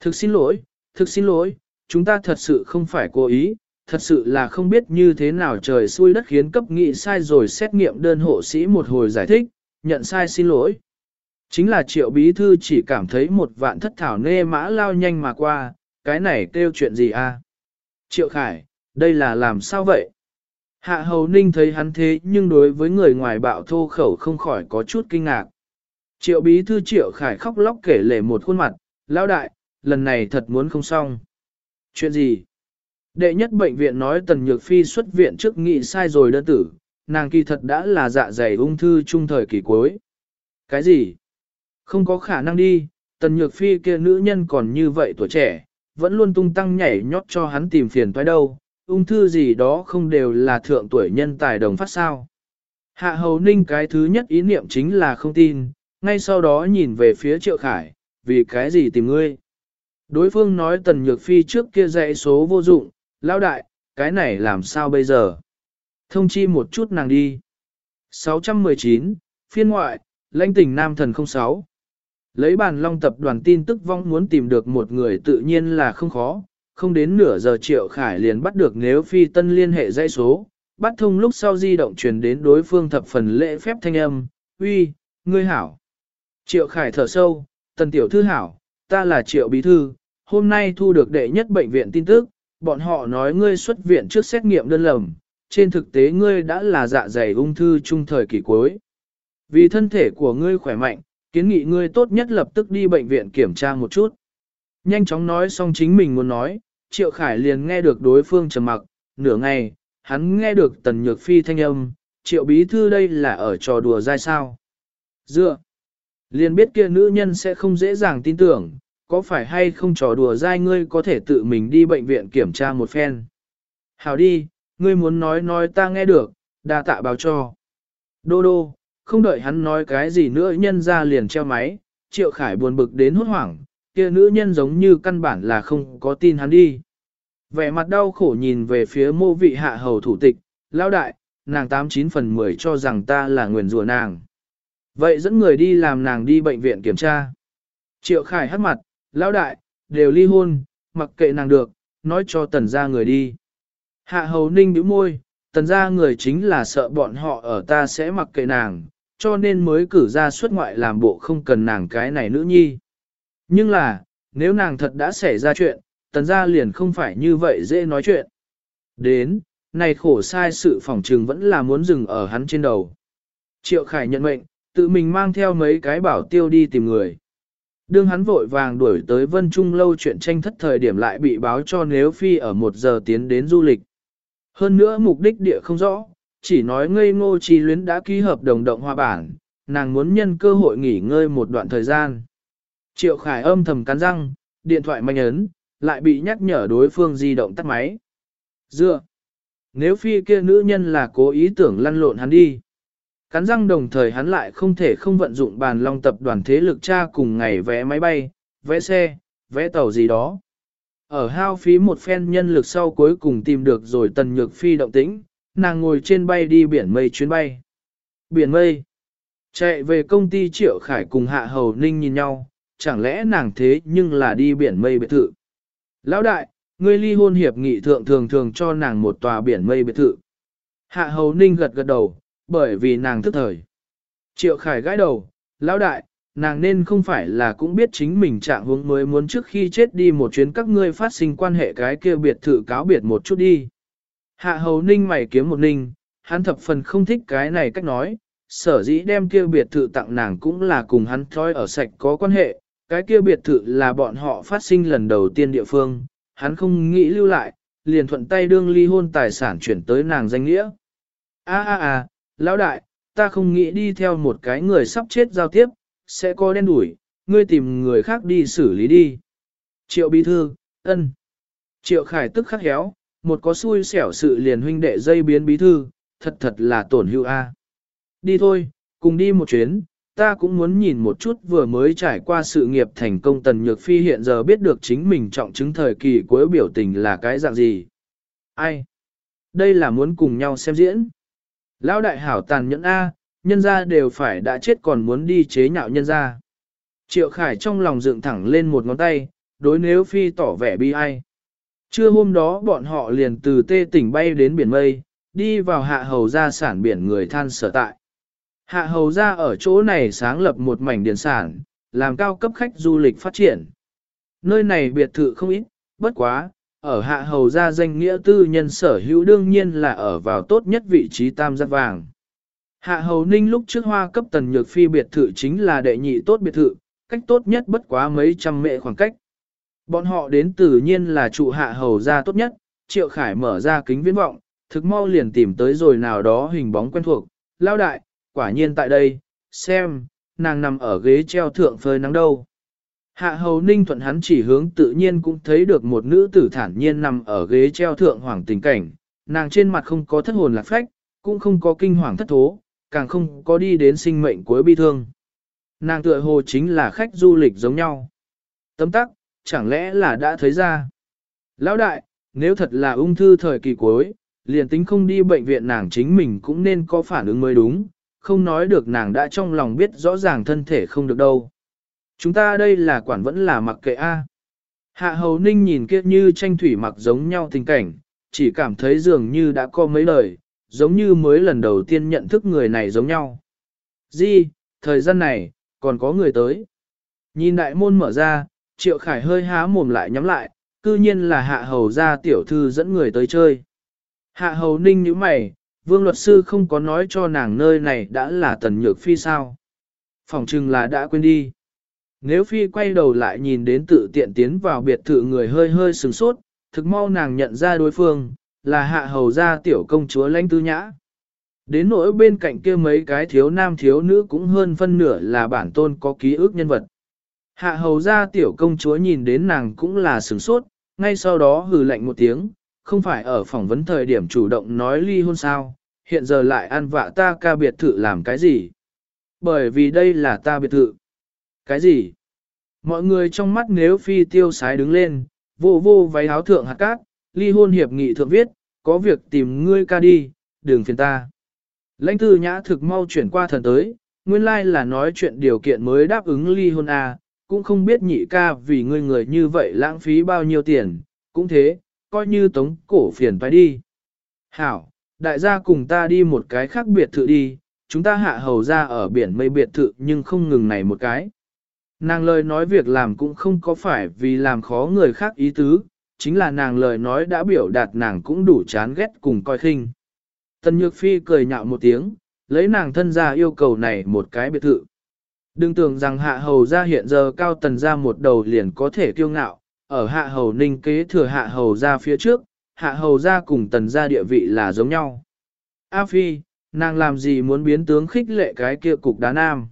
S1: Thực xin lỗi, thực xin lỗi, chúng ta thật sự không phải cố ý, thật sự là không biết như thế nào trời xui đất khiến cấp nghị sai rồi xét nghiệm đơn hộ sĩ một hồi giải thích, nhận sai xin lỗi. Chính là triệu bí thư chỉ cảm thấy một vạn thất thảo nê mã lao nhanh mà qua, cái này kêu chuyện gì a? Triệu Khải, đây là làm sao vậy? Hạ hầu ninh thấy hắn thế nhưng đối với người ngoài bạo thô khẩu không khỏi có chút kinh ngạc. Triệu bí thư triệu khải khóc lóc kể lể một khuôn mặt, lão đại, lần này thật muốn không xong. Chuyện gì? Đệ nhất bệnh viện nói Tần Nhược Phi xuất viện trước nghị sai rồi đơn tử, nàng kỳ thật đã là dạ dày ung thư trung thời kỳ cuối. Cái gì? Không có khả năng đi, tần nhược phi kia nữ nhân còn như vậy tuổi trẻ, vẫn luôn tung tăng nhảy nhót cho hắn tìm phiền toái đâu, ung thư gì đó không đều là thượng tuổi nhân tài đồng phát sao. Hạ hầu ninh cái thứ nhất ý niệm chính là không tin, ngay sau đó nhìn về phía triệu khải, vì cái gì tìm ngươi. Đối phương nói tần nhược phi trước kia dạy số vô dụng, lão đại, cái này làm sao bây giờ? Thông chi một chút nàng đi. 619, phiên ngoại, lãnh tỉnh Nam Thần 06. Lấy bàn long tập đoàn tin tức vong muốn tìm được một người tự nhiên là không khó, không đến nửa giờ Triệu Khải liền bắt được nếu phi tân liên hệ dây số, bắt thông lúc sau di động truyền đến đối phương thập phần lễ phép thanh âm, uy, ngươi hảo. Triệu Khải thở sâu, tần tiểu thư hảo, ta là Triệu Bí Thư, hôm nay thu được đệ nhất bệnh viện tin tức, bọn họ nói ngươi xuất viện trước xét nghiệm đơn lầm, trên thực tế ngươi đã là dạ dày ung thư trung thời kỳ cuối. Vì thân thể của ngươi khỏe mạnh, kiến nghị ngươi tốt nhất lập tức đi bệnh viện kiểm tra một chút. Nhanh chóng nói xong chính mình muốn nói, Triệu Khải liền nghe được đối phương trầm mặc, nửa ngày, hắn nghe được Tần Nhược Phi thanh âm, Triệu Bí Thư đây là ở trò đùa dai sao. Dựa, liền biết kia nữ nhân sẽ không dễ dàng tin tưởng, có phải hay không trò đùa dai ngươi có thể tự mình đi bệnh viện kiểm tra một phen. Hảo đi, ngươi muốn nói nói ta nghe được, đa tạ báo cho. Đô đô, không đợi hắn nói cái gì nữa nhân ra liền treo máy, Triệu Khải buồn bực đến hốt hoảng, kia nữ nhân giống như căn bản là không có tin hắn đi. Vẻ mặt đau khổ nhìn về phía mô vị hạ hầu thủ tịch, lão đại, nàng 89 phần 10 cho rằng ta là nguyền rủa nàng. Vậy dẫn người đi làm nàng đi bệnh viện kiểm tra. Triệu Khải hắt mặt, lão đại, đều ly hôn, mặc kệ nàng được, nói cho tần ra người đi. Hạ hầu ninh bĩu môi, tần ra người chính là sợ bọn họ ở ta sẽ mặc kệ nàng, cho nên mới cử ra xuất ngoại làm bộ không cần nàng cái này nữ nhi. Nhưng là, nếu nàng thật đã xảy ra chuyện, tần gia liền không phải như vậy dễ nói chuyện. Đến, này khổ sai sự phỏng trừng vẫn là muốn dừng ở hắn trên đầu. Triệu Khải nhận mệnh, tự mình mang theo mấy cái bảo tiêu đi tìm người. Đương hắn vội vàng đuổi tới Vân Trung lâu chuyện tranh thất thời điểm lại bị báo cho nếu phi ở một giờ tiến đến du lịch. Hơn nữa mục đích địa không rõ, chỉ nói ngây ngô chi luyến đã ký hợp đồng động hoa bản, nàng muốn nhân cơ hội nghỉ ngơi một đoạn thời gian. Triệu Khải âm thầm cắn răng, điện thoại manh ấn, lại bị nhắc nhở đối phương di động tắt máy. Dựa! Nếu phi kia nữ nhân là cố ý tưởng lăn lộn hắn đi. Cắn răng đồng thời hắn lại không thể không vận dụng bàn long tập đoàn thế lực cha cùng ngày vé máy bay, vé xe, vé tàu gì đó. Ở hao phí một phen nhân lực sau cuối cùng tìm được rồi tần nhược phi động tĩnh, nàng ngồi trên bay đi biển mây chuyến bay. Biển mây. Chạy về công ty Triệu Khải cùng Hạ Hầu Ninh nhìn nhau, chẳng lẽ nàng thế nhưng là đi biển mây biệt thự. Lão đại, ngươi ly hôn hiệp nghị thượng thường thường cho nàng một tòa biển mây biệt thự. Hạ hầu ninh gật gật đầu, bởi vì nàng thức thời. Triệu khải gãi đầu, lão đại, nàng nên không phải là cũng biết chính mình trạng hướng mới muốn trước khi chết đi một chuyến các ngươi phát sinh quan hệ cái kia biệt thự cáo biệt một chút đi. Hạ hầu ninh mày kiếm một ninh, hắn thập phần không thích cái này cách nói, sở dĩ đem kia biệt thự tặng nàng cũng là cùng hắn thói ở sạch có quan hệ, cái kia biệt thự là bọn họ phát sinh lần đầu tiên địa phương, hắn không nghĩ lưu lại, liền thuận tay đương ly hôn tài sản chuyển tới nàng danh nghĩa. A a a, lão đại, ta không nghĩ đi theo một cái người sắp chết giao tiếp, sẽ có đen đuổi, ngươi tìm người khác đi xử lý đi. Triệu bí thư, ân. Triệu khải tức khắc héo, một có xui xẻo sự liền huynh đệ dây biến bí thư, thật thật là tổn hữu a. Đi thôi, cùng đi một chuyến, ta cũng muốn nhìn một chút vừa mới trải qua sự nghiệp thành công Tần Nhược Phi hiện giờ biết được chính mình trọng chứng thời kỳ cuối biểu tình là cái dạng gì. Ai? Đây là muốn cùng nhau xem diễn. Lão đại hảo tàn nhẫn A, nhân ra đều phải đã chết còn muốn đi chế nhạo nhân ra. Triệu Khải trong lòng dựng thẳng lên một ngón tay, đối nếu Phi tỏ vẻ bi ai. Trưa hôm đó bọn họ liền từ tê tỉnh bay đến biển mây, đi vào hạ hầu gia sản biển người than sở tại. Hạ hầu ra ở chỗ này sáng lập một mảnh điển sản, làm cao cấp khách du lịch phát triển. Nơi này biệt thự không ít, bất quá, ở hạ hầu ra danh nghĩa tư nhân sở hữu đương nhiên là ở vào tốt nhất vị trí tam giác vàng. Hạ hầu ninh lúc trước hoa cấp tần nhược phi biệt thự chính là đệ nhị tốt biệt thự, cách tốt nhất bất quá mấy trăm mệ khoảng cách. Bọn họ đến tự nhiên là trụ hạ hầu ra tốt nhất, triệu khải mở ra kính viễn vọng, thực mau liền tìm tới rồi nào đó hình bóng quen thuộc, lao đại, quả nhiên tại đây, xem, nàng nằm ở ghế treo thượng phơi nắng đâu. Hạ hầu ninh thuận hắn chỉ hướng tự nhiên cũng thấy được một nữ tử thản nhiên nằm ở ghế treo thượng hoàng tình cảnh, nàng trên mặt không có thất hồn lạc phách, cũng không có kinh hoàng thất thố, càng không có đi đến sinh mệnh cuối bi thương. Nàng tựa hồ chính là khách du lịch giống nhau. Tấm tắc, chẳng lẽ là đã thấy ra. Lão đại, nếu thật là ung thư thời kỳ cuối, liền tính không đi bệnh viện nàng chính mình cũng nên có phản ứng mới đúng, không nói được nàng đã trong lòng biết rõ ràng thân thể không được đâu. Chúng ta đây là quản vẫn là mặc kệ A. Hạ hầu ninh nhìn kia như tranh thủy mặc giống nhau tình cảnh, chỉ cảm thấy dường như đã có mấy lời, giống như mới lần đầu tiên nhận thức người này giống nhau. Di, thời gian này, còn có người tới. Nhìn đại môn mở ra, triệu khải hơi há mồm lại nhắm lại, cư nhiên là hạ hầu ra tiểu thư dẫn người tới chơi. Hạ hầu ninh như mày, vương luật sư không có nói cho nàng nơi này đã là tần nhược phi sao. Phòng chừng là đã quên đi. Nếu phi quay đầu lại nhìn đến tự tiện tiến vào biệt thự người hơi hơi sừng sốt, thực mau nàng nhận ra đối phương, là hạ hầu gia tiểu công chúa lãnh tư nhã. Đến nỗi bên cạnh kia mấy cái thiếu nam thiếu nữ cũng hơn phân nửa là bản tôn có ký ức nhân vật. Hạ hầu gia tiểu công chúa nhìn đến nàng cũng là sửng sốt, ngay sau đó hừ lạnh một tiếng, không phải ở phỏng vấn thời điểm chủ động nói ly hôn sao, hiện giờ lại ăn vạ ta ca biệt thự làm cái gì? Bởi vì đây là ta biệt thự. Cái gì? Mọi người trong mắt nếu phi tiêu sái đứng lên, vô vô váy áo thượng hạt cát, ly hôn hiệp nghị thượng viết, có việc tìm ngươi ca đi, đường phiền ta. Lãnh thư nhã thực mau chuyển qua thần tới, nguyên lai là nói chuyện điều kiện mới đáp ứng ly hôn à, cũng không biết nhị ca vì ngươi người như vậy lãng phí bao nhiêu tiền, cũng thế, coi như tống cổ phiền phải đi. Hảo, đại gia cùng ta đi một cái khác biệt thự đi, chúng ta hạ hầu ra ở biển mây biệt thự nhưng không ngừng này một cái. Nàng lời nói việc làm cũng không có phải vì làm khó người khác ý tứ, chính là nàng lời nói đã biểu đạt nàng cũng đủ chán ghét cùng coi khinh. Tần Nhược Phi cười nhạo một tiếng, lấy nàng thân ra yêu cầu này một cái biệt thự. Đừng tưởng rằng hạ hầu ra hiện giờ cao tần ra một đầu liền có thể kiêu ngạo, ở hạ hầu ninh kế thừa hạ hầu ra phía trước, hạ hầu ra cùng tần ra địa vị là giống nhau. A Phi, nàng làm gì muốn biến tướng khích lệ cái kia cục đá nam.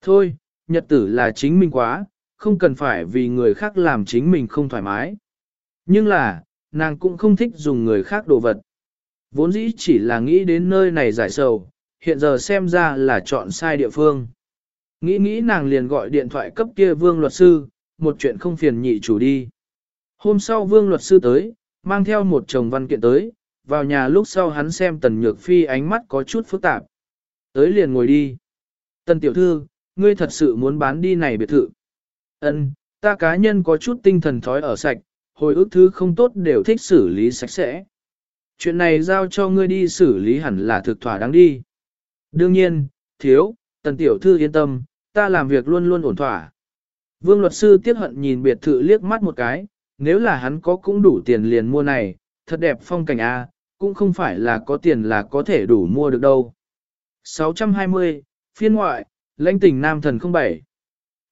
S1: Thôi, nhật tử là chính mình quá, không cần phải vì người khác làm chính mình không thoải mái. Nhưng là, nàng cũng không thích dùng người khác đồ vật. Vốn dĩ chỉ là nghĩ đến nơi này giải sầu, hiện giờ xem ra là chọn sai địa phương. Nghĩ nghĩ nàng liền gọi điện thoại cấp kia vương luật sư, một chuyện không phiền nhị chủ đi. Hôm sau vương luật sư tới, mang theo một chồng văn kiện tới, vào nhà lúc sau hắn xem tần nhược phi ánh mắt có chút phức tạp. Tới liền ngồi đi. Tần tiểu thư, ngươi thật sự muốn bán đi này biệt thự. Ân, ta cá nhân có chút tinh thần thói ở sạch, hồi ức thứ không tốt đều thích xử lý sạch sẽ. Chuyện này giao cho ngươi đi xử lý hẳn là thực thỏa đáng đi. Đương nhiên, thiếu, tần tiểu thư yên tâm, ta làm việc luôn luôn ổn thỏa. Vương luật sư tiếc hận nhìn biệt thự liếc mắt một cái, nếu là hắn có cũng đủ tiền liền mua này, thật đẹp phong cảnh A, cũng không phải là có tiền là có thể đủ mua được đâu. 620, phiên ngoại, lãnh tỉnh nam thần 07.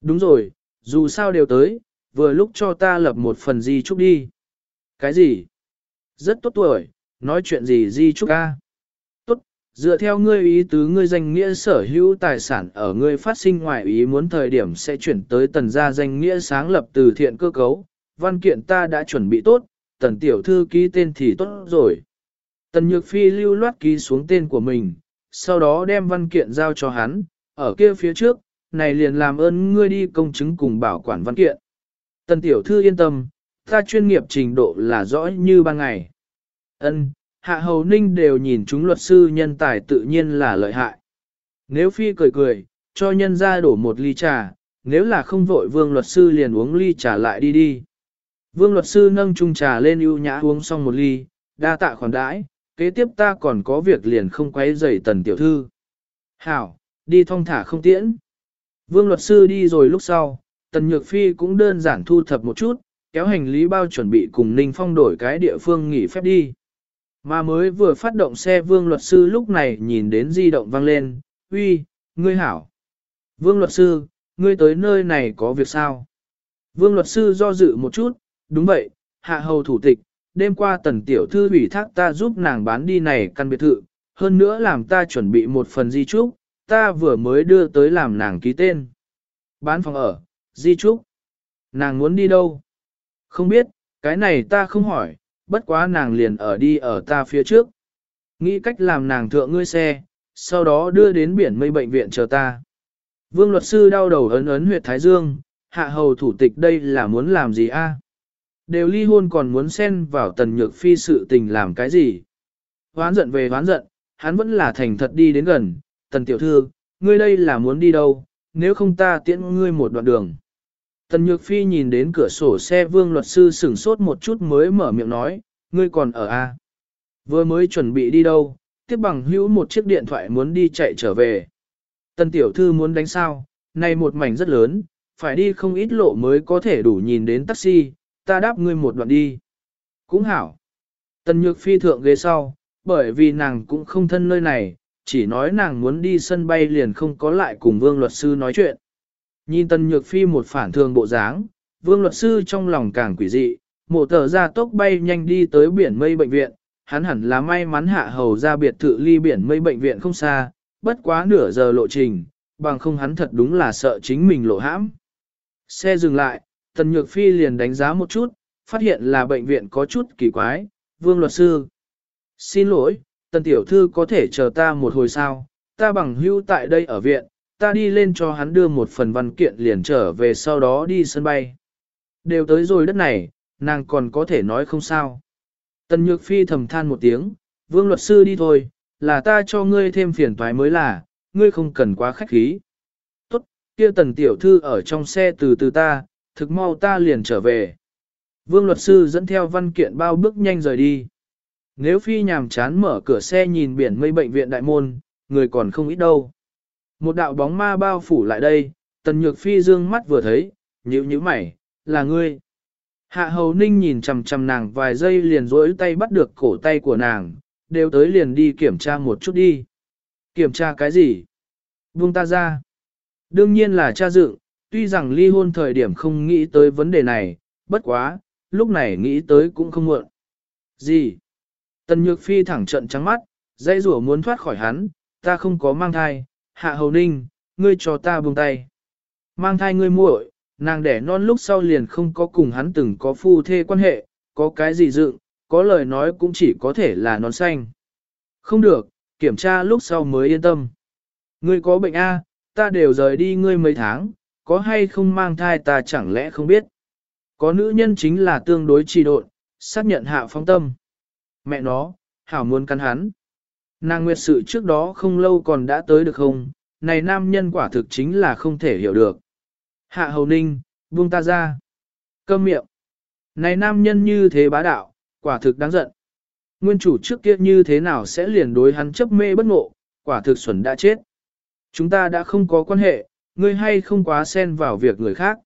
S1: Đúng rồi, dù sao đều tới, vừa lúc cho ta lập một phần di chúc đi. Cái gì? Rất tốt tuổi, nói chuyện gì di chúc ca? Tốt, dựa theo ngươi ý tứ ngươi danh nghĩa sở hữu tài sản ở ngươi phát sinh ngoài ý muốn thời điểm sẽ chuyển tới tần gia danh nghĩa sáng lập từ thiện cơ cấu. Văn kiện ta đã chuẩn bị tốt, tần tiểu thư ký tên thì tốt rồi. Tần Nhược Phi lưu loát ký xuống tên của mình, sau đó đem văn kiện giao cho hắn, ở kia phía trước, này liền làm ơn ngươi đi công chứng cùng bảo quản văn kiện. Tần tiểu thư yên tâm, ta chuyên nghiệp trình độ là rõ như ban ngày. Ân, hạ hầu ninh đều nhìn chúng luật sư nhân tài tự nhiên là lợi hại. Nếu phi cười cười, cho nhân ra đổ một ly trà, nếu là không vội vương luật sư liền uống ly trà lại đi đi. Vương luật sư nâng chung trà lên ưu nhã uống xong một ly, đa tạ khoản đãi, kế tiếp ta còn có việc liền không quấy rầy tần tiểu thư. Hảo, đi thong thả không tiễn. Vương luật sư đi rồi lúc sau, tần nhược phi cũng đơn giản thu thập một chút, kéo hành lý bao chuẩn bị cùng Ninh Phong đổi cái địa phương nghỉ phép đi. Mà mới vừa phát động xe vương luật sư lúc này nhìn đến di động vang lên, uy, ngươi hảo. Vương luật sư, ngươi tới nơi này có việc sao? Vương luật sư do dự một chút, đúng vậy, hạ hầu thủ tịch, đêm qua tần tiểu thư ủy thác ta giúp nàng bán đi này căn biệt thự, hơn nữa làm ta chuẩn bị một phần di trúc, ta vừa mới đưa tới làm nàng ký tên. Bán phòng ở, di trúc. Nàng muốn đi đâu? Không biết, cái này ta không hỏi, bất quá nàng liền ở đi ở ta phía trước. Nghĩ cách làm nàng thượng ngươi xe, sau đó đưa đến biển mây bệnh viện chờ ta. Vương luật sư đau đầu ấn ấn huyệt Thái Dương, hạ hầu thủ tịch đây là muốn làm gì a? Đều ly hôn còn muốn xen vào tần nhược phi sự tình làm cái gì? Hoán giận về hoán giận, hắn vẫn là thành thật đi đến gần, tần tiểu thư, ngươi đây là muốn đi đâu, nếu không ta tiễn ngươi một đoạn đường. Tần nhược phi nhìn đến cửa sổ xe vương luật sư sửng sốt một chút mới mở miệng nói, ngươi còn ở a? Vừa mới chuẩn bị đi đâu, tiếp bằng hữu một chiếc điện thoại muốn đi chạy trở về. Tần tiểu thư muốn đánh sao, này một mảnh rất lớn, phải đi không ít lộ mới có thể đủ nhìn đến taxi, ta đáp ngươi một đoạn đi. Cũng hảo. Tần nhược phi thượng ghế sau, bởi vì nàng cũng không thân nơi này, chỉ nói nàng muốn đi sân bay liền không có lại cùng vương luật sư nói chuyện. Nhìn tần nhược phi một phản thường bộ dáng, vương luật sư trong lòng càng quỷ dị, mộ tờ ra tốc bay nhanh đi tới biển mây bệnh viện, hắn hẳn là may mắn hạ hầu ra biệt thự ly biển mây bệnh viện không xa, bất quá nửa giờ lộ trình, bằng không hắn thật đúng là sợ chính mình lộ hãm. Xe dừng lại, Tần Nhược Phi liền đánh giá một chút, phát hiện là bệnh viện có chút kỳ quái, vương luật sư. Xin lỗi, Tần Tiểu Thư có thể chờ ta một hồi sao, ta bằng hưu tại đây ở viện, ta đi lên cho hắn đưa một phần văn kiện liền trở về sau đó đi sân bay. Đều tới rồi đất này, nàng còn có thể nói không sao. Tần Nhược Phi thầm than một tiếng, vương luật sư đi thôi, là ta cho ngươi thêm phiền toái mới là, ngươi không cần quá khách khí. Tốt, kia tần tiểu thư ở trong xe từ từ ta, thực mau ta liền trở về. Vương luật sư dẫn theo văn kiện bao bước nhanh rời đi. Nếu phi nhàm chán mở cửa xe nhìn biển mây bệnh viện đại môn, người còn không ít đâu. Một đạo bóng ma bao phủ lại đây, tần nhược phi dương mắt vừa thấy, nhíu nhíu mày, là ngươi. Hạ hầu ninh nhìn chằm chằm nàng vài giây liền rỗi tay bắt được cổ tay của nàng, đều tới liền đi kiểm tra một chút đi. Kiểm tra cái gì? Buông ta ra. Đương nhiên là cha dựng, tuy rằng ly hôn thời điểm không nghĩ tới vấn đề này, bất quá, lúc này nghĩ tới cũng không muộn. Gì? Tần Nhược Phi thẳng trận trắng mắt, dây rủa muốn thoát khỏi hắn, ta không có mang thai, hạ hầu ninh, ngươi cho ta buông tay. Mang thai ngươi muội, nàng đẻ non lúc sau liền không có cùng hắn từng có phu thê quan hệ, có cái gì dựng, có lời nói cũng chỉ có thể là non xanh. Không được, kiểm tra lúc sau mới yên tâm. Ngươi có bệnh A, ta đều rời đi ngươi mấy tháng, có hay không mang thai ta chẳng lẽ không biết. Có nữ nhân chính là tương đối trì độn, xác nhận hạ phong tâm. Mẹ nó, hảo muốn cắn hắn. Nàng nguyệt sự trước đó không lâu còn đã tới được không, này nam nhân quả thực chính là không thể hiểu được. Hạ hầu ninh, buông ta ra. Câm miệng. Này nam nhân như thế bá đạo, quả thực đáng giận. Nguyên chủ trước kia như thế nào sẽ liền đối hắn chấp mê bất ngộ, quả thực xuẩn đã chết. Chúng ta đã không có quan hệ, ngươi hay không quá xen vào việc người khác.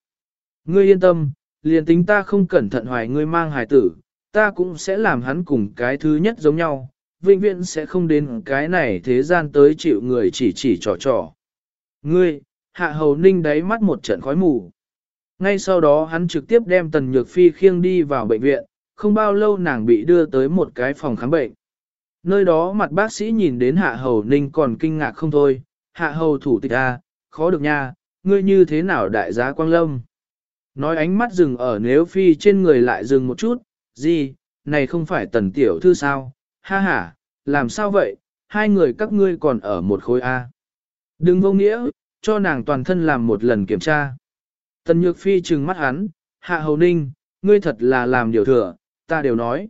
S1: Ngươi yên tâm, liền tính ta không cẩn thận hoài ngươi mang hài tử, ta cũng sẽ làm hắn cùng cái thứ nhất giống nhau, vĩnh viễn sẽ không đến cái này thế gian tới chịu người chỉ chỉ trò trò. Ngươi, hạ hầu ninh đáy mắt một trận khói mù. Ngay sau đó hắn trực tiếp đem tần nhược phi khiêng đi vào bệnh viện, không bao lâu nàng bị đưa tới một cái phòng khám bệnh. Nơi đó mặt bác sĩ nhìn đến hạ hầu ninh còn kinh ngạc không thôi, hạ hầu thủ tịch A, khó được nha, ngươi như thế nào đại giá quang lâm. Nói ánh mắt dừng ở nếu phi trên người lại dừng một chút, gì, này không phải tần tiểu thư sao, ha ha, làm sao vậy, hai người các ngươi còn ở một khối A. Đừng vô nghĩa, cho nàng toàn thân làm một lần kiểm tra. Tần nhược phi trừng mắt hắn, hạ hầu ninh, ngươi thật là làm điều thừa, ta đều nói.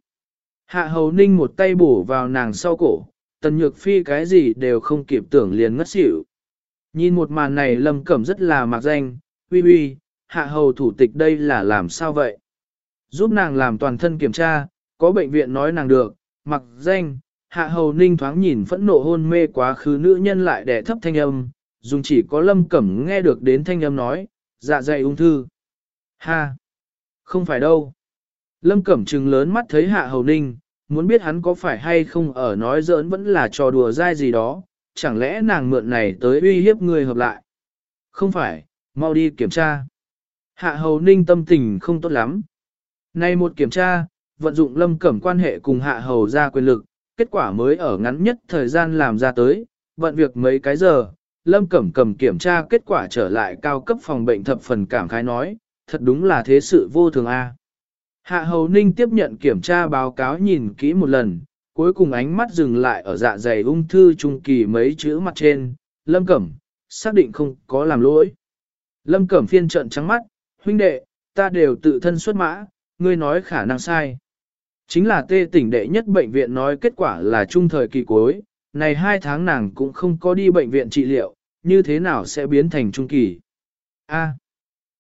S1: Hạ hầu ninh một tay bổ vào nàng sau cổ, tần nhược phi cái gì đều không kịp tưởng liền ngất xỉu. Nhìn một màn này lâm cẩm rất là mạc danh, uy uy, hạ hầu thủ tịch đây là làm sao vậy? Giúp nàng làm toàn thân kiểm tra, có bệnh viện nói nàng được, mặc danh, hạ hầu ninh thoáng nhìn phẫn nộ hôn mê quá khứ nữ nhân lại đẻ thấp thanh âm, dùng chỉ có lâm cẩm nghe được đến thanh âm nói, dạ dày ung thư. Ha! Không phải đâu. Lâm Cẩm trừng lớn mắt thấy Hạ Hầu Ninh, muốn biết hắn có phải hay không ở nói giỡn vẫn là trò đùa dai gì đó, chẳng lẽ nàng mượn này tới uy hiếp người hợp lại. Không phải, mau đi kiểm tra. Hạ Hầu Ninh tâm tình không tốt lắm. Nay một kiểm tra, vận dụng Lâm Cẩm quan hệ cùng Hạ Hầu ra quyền lực, kết quả mới ở ngắn nhất thời gian làm ra tới, vận việc mấy cái giờ, Lâm Cẩm cầm kiểm tra kết quả trở lại cao cấp phòng bệnh thập phần cảm khái nói, thật đúng là thế sự vô thường a. Hạ Hầu Ninh tiếp nhận kiểm tra báo cáo nhìn kỹ một lần, cuối cùng ánh mắt dừng lại ở dạ dày ung thư trung kỳ mấy chữ mặt trên, Lâm Cẩm, xác định không có làm lỗi. Lâm Cẩm phiên trận trắng mắt, huynh đệ, ta đều tự thân xuất mã, ngươi nói khả năng sai. Chính là tê tỉnh đệ nhất bệnh viện nói kết quả là trung thời kỳ cuối, này hai tháng nàng cũng không có đi bệnh viện trị liệu, như thế nào sẽ biến thành trung kỳ. A.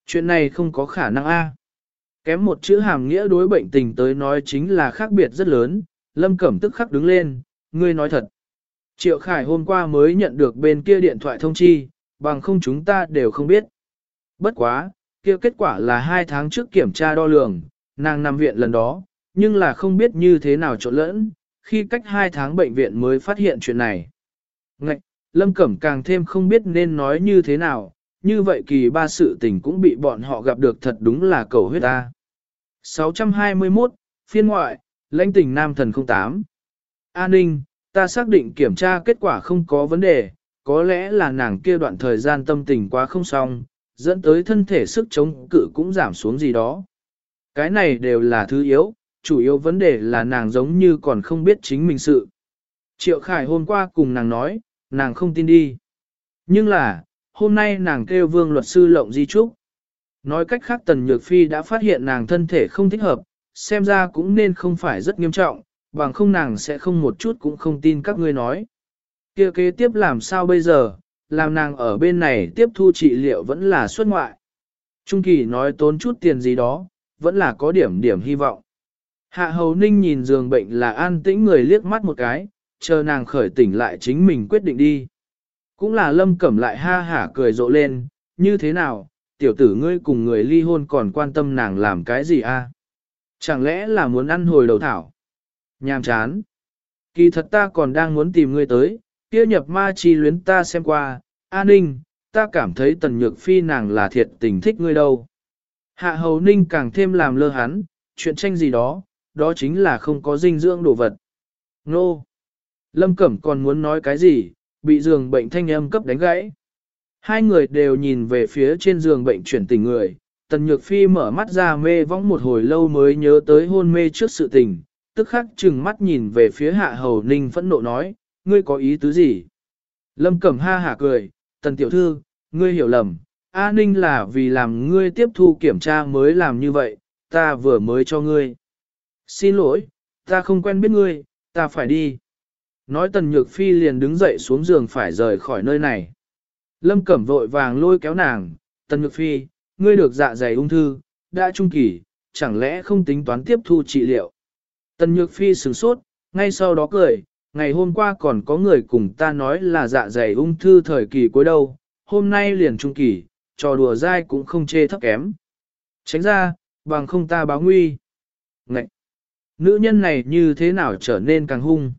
S1: chuyện này không có khả năng A. Kém một chữ hàm nghĩa đối bệnh tình tới nói chính là khác biệt rất lớn, Lâm Cẩm tức khắc đứng lên, ngươi nói thật. Triệu Khải hôm qua mới nhận được bên kia điện thoại thông chi, bằng không chúng ta đều không biết. Bất quá, kia kết quả là hai tháng trước kiểm tra đo lường, nàng nằm viện lần đó, nhưng là không biết như thế nào trộn lẫn, khi cách hai tháng bệnh viện mới phát hiện chuyện này. Ngạch, Lâm Cẩm càng thêm không biết nên nói như thế nào, như vậy kỳ ba sự tình cũng bị bọn họ gặp được thật đúng là cầu huyết ta. 621, phiên ngoại, lãnh tỉnh Nam Thần 08. An ninh, ta xác định kiểm tra kết quả không có vấn đề, có lẽ là nàng kia đoạn thời gian tâm tình quá không xong, dẫn tới thân thể sức chống cự cũng giảm xuống gì đó. Cái này đều là thứ yếu, chủ yếu vấn đề là nàng giống như còn không biết chính mình sự. Triệu Khải hôm qua cùng nàng nói, nàng không tin đi. Nhưng là, hôm nay nàng kêu vương luật sư lộng di trúc. Nói cách khác Tần Nhược Phi đã phát hiện nàng thân thể không thích hợp, xem ra cũng nên không phải rất nghiêm trọng, bằng không nàng sẽ không một chút cũng không tin các ngươi nói. kia kế tiếp làm sao bây giờ, làm nàng ở bên này tiếp thu trị liệu vẫn là xuất ngoại. Trung kỳ nói tốn chút tiền gì đó, vẫn là có điểm điểm hy vọng. Hạ hầu ninh nhìn giường bệnh là an tĩnh người liếc mắt một cái, chờ nàng khởi tỉnh lại chính mình quyết định đi. Cũng là lâm cẩm lại ha hả cười rộ lên, như thế nào, tiểu tử ngươi cùng người ly hôn còn quan tâm nàng làm cái gì a? Chẳng lẽ là muốn ăn hồi đầu thảo? Nhàm chán. Kỳ thật ta còn đang muốn tìm ngươi tới, kia nhập ma chi luyến ta xem qua, an ninh, ta cảm thấy tần nhược phi nàng là thiệt tình thích ngươi đâu. Hạ hầu ninh càng thêm làm lơ hắn, chuyện tranh gì đó, đó chính là không có dinh dưỡng đồ vật. Nô! Lâm Cẩm còn muốn nói cái gì, bị giường bệnh thanh âm cấp đánh gãy. Hai người đều nhìn về phía trên giường bệnh chuyển tình người, Tần Nhược Phi mở mắt ra mê vong một hồi lâu mới nhớ tới hôn mê trước sự tình, tức khắc chừng mắt nhìn về phía hạ hầu ninh phẫn nộ nói, ngươi có ý tứ gì? Lâm Cẩm ha hả cười, Tần Tiểu Thư, ngươi hiểu lầm, A Ninh là vì làm ngươi tiếp thu kiểm tra mới làm như vậy, ta vừa mới cho ngươi. Xin lỗi, ta không quen biết ngươi, ta phải đi. Nói Tần Nhược Phi liền đứng dậy xuống giường phải rời khỏi nơi này. Lâm Cẩm vội vàng lôi kéo nàng, Tần Nhược Phi, ngươi được dạ dày ung thư, đã trung kỳ, chẳng lẽ không tính toán tiếp thu trị liệu. Tần Nhược Phi sửng sốt, ngay sau đó cười, ngày hôm qua còn có người cùng ta nói là dạ dày ung thư thời kỳ cuối đâu, hôm nay liền trung kỳ, trò đùa dai cũng không chê thấp kém. Tránh ra, bằng không ta báo nguy. Ngậy! Nữ nhân này như thế nào trở nên càng hung?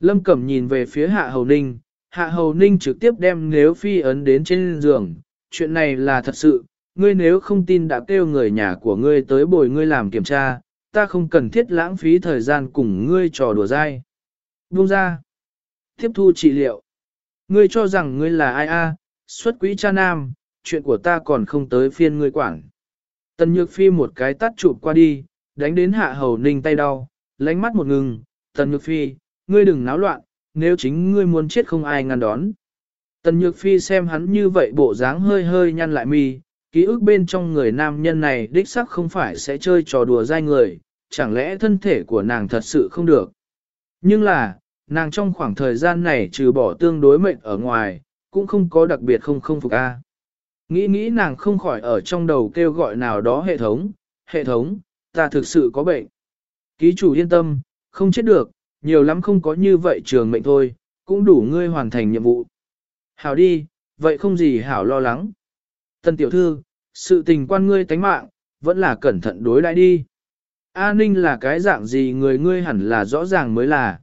S1: Lâm Cẩm nhìn về phía Hạ Hầu Ninh, Hạ Hầu Ninh trực tiếp đem nếu phi ấn đến trên giường, chuyện này là thật sự, ngươi nếu không tin đã kêu người nhà của ngươi tới bồi ngươi làm kiểm tra, ta không cần thiết lãng phí thời gian cùng ngươi trò đùa dai. Buông ra. Tiếp thu trị liệu. Ngươi cho rằng ngươi là ai a? xuất quỹ cha nam, chuyện của ta còn không tới phiên ngươi quản. Tần Nhược Phi một cái tắt chụp qua đi, đánh đến hạ hầu ninh tay đau, lánh mắt một ngừng, Tần Nhược Phi, ngươi đừng náo loạn, nếu chính ngươi muốn chết không ai ngăn đón. Tần Nhược Phi xem hắn như vậy bộ dáng hơi hơi nhăn lại mi, ký ức bên trong người nam nhân này đích sắc không phải sẽ chơi trò đùa dai người, chẳng lẽ thân thể của nàng thật sự không được. Nhưng là, nàng trong khoảng thời gian này trừ bỏ tương đối mệnh ở ngoài, cũng không có đặc biệt không không phục a. Nghĩ nghĩ nàng không khỏi ở trong đầu kêu gọi nào đó hệ thống, hệ thống, ta thực sự có bệnh. Ký chủ yên tâm, không chết được, nhiều lắm không có như vậy trường mệnh thôi, cũng đủ ngươi hoàn thành nhiệm vụ. Hảo đi, vậy không gì hảo lo lắng. Tân tiểu thư, sự tình quan ngươi tánh mạng, vẫn là cẩn thận đối đãi đi. A Ninh là cái dạng gì người ngươi hẳn là rõ ràng mới là.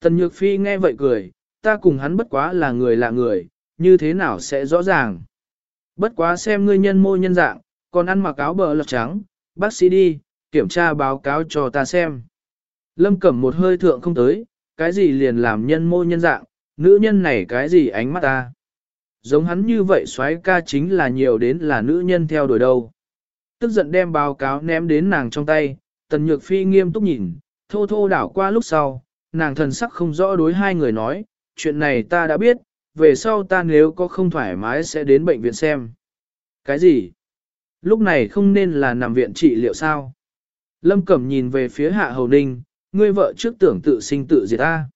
S1: Tần Nhược Phi nghe vậy cười, ta cùng hắn bất quá là người lạ người, như thế nào sẽ rõ ràng. Bất quá xem ngươi nhân mô nhân dạng, còn ăn mặc áo bờ lật trắng, bác sĩ đi, kiểm tra báo cáo cho ta xem. Lâm Cẩm một hơi thượng không tới, cái gì liền làm nhân mô nhân dạng, nữ nhân này cái gì ánh mắt ta. giống hắn như vậy xoáy ca chính là nhiều đến là nữ nhân theo đuổi đâu. Tức giận đem báo cáo ném đến nàng trong tay, tần nhược phi nghiêm túc nhìn, thô thô đảo qua lúc sau, nàng thần sắc không rõ đối hai người nói, chuyện này ta đã biết, về sau ta nếu có không thoải mái sẽ đến bệnh viện xem. Cái gì? Lúc này không nên là nằm viện trị liệu sao? Lâm Cẩm nhìn về phía Hạ Hầu Ninh, ngươi vợ trước tưởng tự sinh tự diệt ta.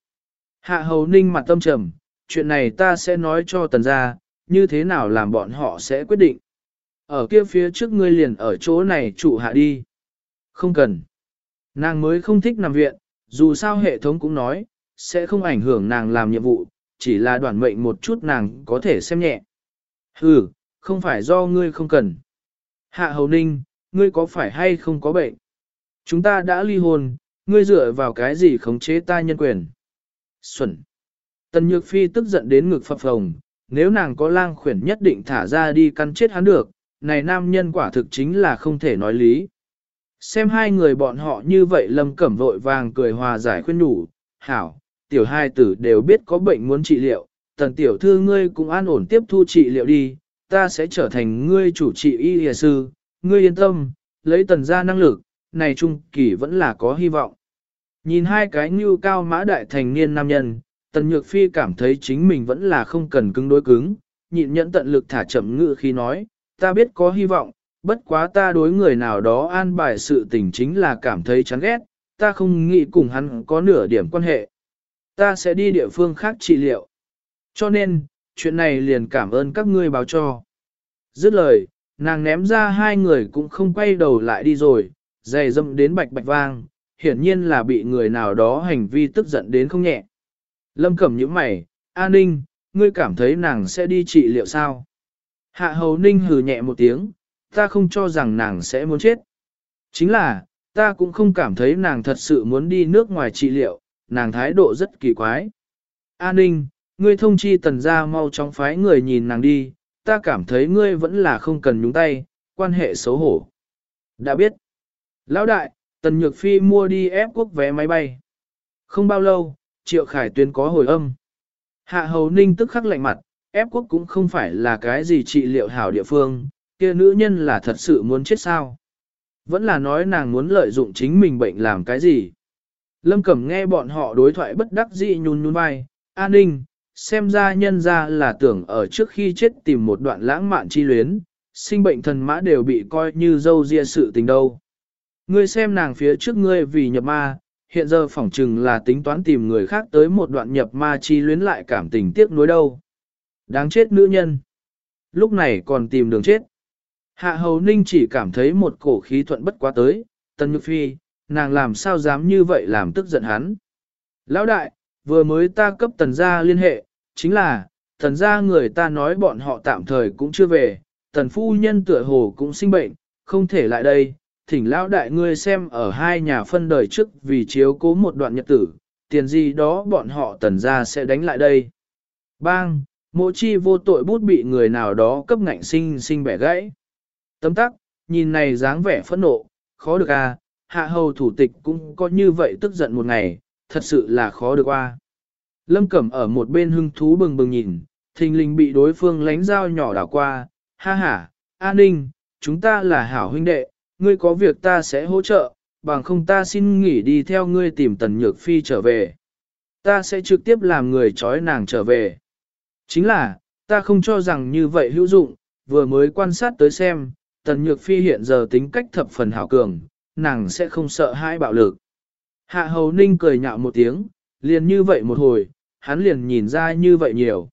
S1: Hạ Hầu Ninh mặt tâm trầm, chuyện này ta sẽ nói cho tần gia, như thế nào làm bọn họ sẽ quyết định. Ở kia phía trước ngươi liền ở chỗ này trụ hạ đi. Không cần. Nàng mới không thích nằm viện, dù sao hệ thống cũng nói, sẽ không ảnh hưởng nàng làm nhiệm vụ, chỉ là đoàn mệnh một chút nàng có thể xem nhẹ. Ừ, không phải do ngươi không cần. Hạ Hầu Ninh, ngươi có phải hay không có bệnh? Chúng ta đã ly hôn, ngươi dựa vào cái gì khống chế ta nhân quyền? Xuẩn. Tần Nhược Phi tức giận đến ngực phập phồng, nếu nàng có lang khuyển nhất định thả ra đi căn chết hắn được, này nam nhân quả thực chính là không thể nói lý. Xem hai người bọn họ như vậy lâm cẩm vội vàng cười hòa giải khuyên nhủ, hảo, tiểu hai tử đều biết có bệnh muốn trị liệu, tần tiểu thư ngươi cũng an ổn tiếp thu trị liệu đi, ta sẽ trở thành ngươi chủ trị y y sư, ngươi yên tâm, lấy tần ra năng lực, này trung kỳ vẫn là có hy vọng. Nhìn hai cái như cao mã đại thành niên nam nhân, tần nhược phi cảm thấy chính mình vẫn là không cần cứng đối cứng, nhịn nhẫn tận lực thả chậm ngự khi nói, ta biết có hy vọng, bất quá ta đối người nào đó an bài sự tình chính là cảm thấy chán ghét, ta không nghĩ cùng hắn có nửa điểm quan hệ. Ta sẽ đi địa phương khác trị liệu. Cho nên, chuyện này liền cảm ơn các ngươi báo cho. Dứt lời, nàng ném ra hai người cũng không quay đầu lại đi rồi, dày dâm đến bạch bạch vang, hiển nhiên là bị người nào đó hành vi tức giận đến không nhẹ. Lâm cẩm những mày, A Ninh, ngươi cảm thấy nàng sẽ đi trị liệu sao? Hạ hầu Ninh hừ nhẹ một tiếng, ta không cho rằng nàng sẽ muốn chết. Chính là, ta cũng không cảm thấy nàng thật sự muốn đi nước ngoài trị liệu, nàng thái độ rất kỳ quái. A Ninh, ngươi thông chi tần ra mau chóng phái người nhìn nàng đi, ta cảm thấy ngươi vẫn là không cần nhúng tay, quan hệ xấu hổ. Đã biết. Lão đại, tần nhược phi mua đi ép quốc vé máy bay. Không bao lâu, triệu khải tuyên có hồi âm. Hạ hầu ninh tức khắc lạnh mặt, ép quốc cũng không phải là cái gì trị liệu hảo địa phương, kia nữ nhân là thật sự muốn chết sao. Vẫn là nói nàng muốn lợi dụng chính mình bệnh làm cái gì. Lâm Cẩm nghe bọn họ đối thoại bất đắc dĩ nhún nhún vai, an ninh, xem ra nhân ra là tưởng ở trước khi chết tìm một đoạn lãng mạn chi luyến, sinh bệnh thần mã đều bị coi như dâu ria sự tình đâu. Ngươi xem nàng phía trước ngươi vì nhập ma, hiện giờ phỏng chừng là tính toán tìm người khác tới một đoạn nhập ma chi luyến lại cảm tình tiếc nuối đâu. Đáng chết nữ nhân. Lúc này còn tìm đường chết. Hạ hầu ninh chỉ cảm thấy một cổ khí thuận bất quá tới, tần nhược phi, nàng làm sao dám như vậy làm tức giận hắn. Lão đại, vừa mới ta cấp tần gia liên hệ, chính là, tần gia người ta nói bọn họ tạm thời cũng chưa về, tần phu nhân tựa hồ cũng sinh bệnh, không thể lại đây, thỉnh lão đại ngươi xem ở hai nhà phân đời trước vì chiếu cố một đoạn nhật tử, tiền gì đó bọn họ tần gia sẽ đánh lại đây. Bang, mộ chi vô tội bút bị người nào đó cấp ngạnh sinh sinh bẻ gãy. Tấm tắc, nhìn này dáng vẻ phẫn nộ, khó được à, hạ hầu thủ tịch cũng có như vậy tức giận một ngày, thật sự là khó được qua. Lâm Cẩm ở một bên hưng thú bừng bừng nhìn, thình lình bị đối phương lánh dao nhỏ đảo qua, ha ha, an ninh, chúng ta là hảo huynh đệ, ngươi có việc ta sẽ hỗ trợ, bằng không ta xin nghỉ đi theo ngươi tìm tần nhược phi trở về. Ta sẽ trực tiếp làm người trói nàng trở về. Chính là, ta không cho rằng như vậy hữu dụng, vừa mới quan sát tới xem, tần nhược phi hiện giờ tính cách thập phần hảo cường, nàng sẽ không sợ hãi bạo lực. Hạ hầu ninh cười nhạo một tiếng, liền như vậy một hồi, hắn liền nhìn ra như vậy nhiều.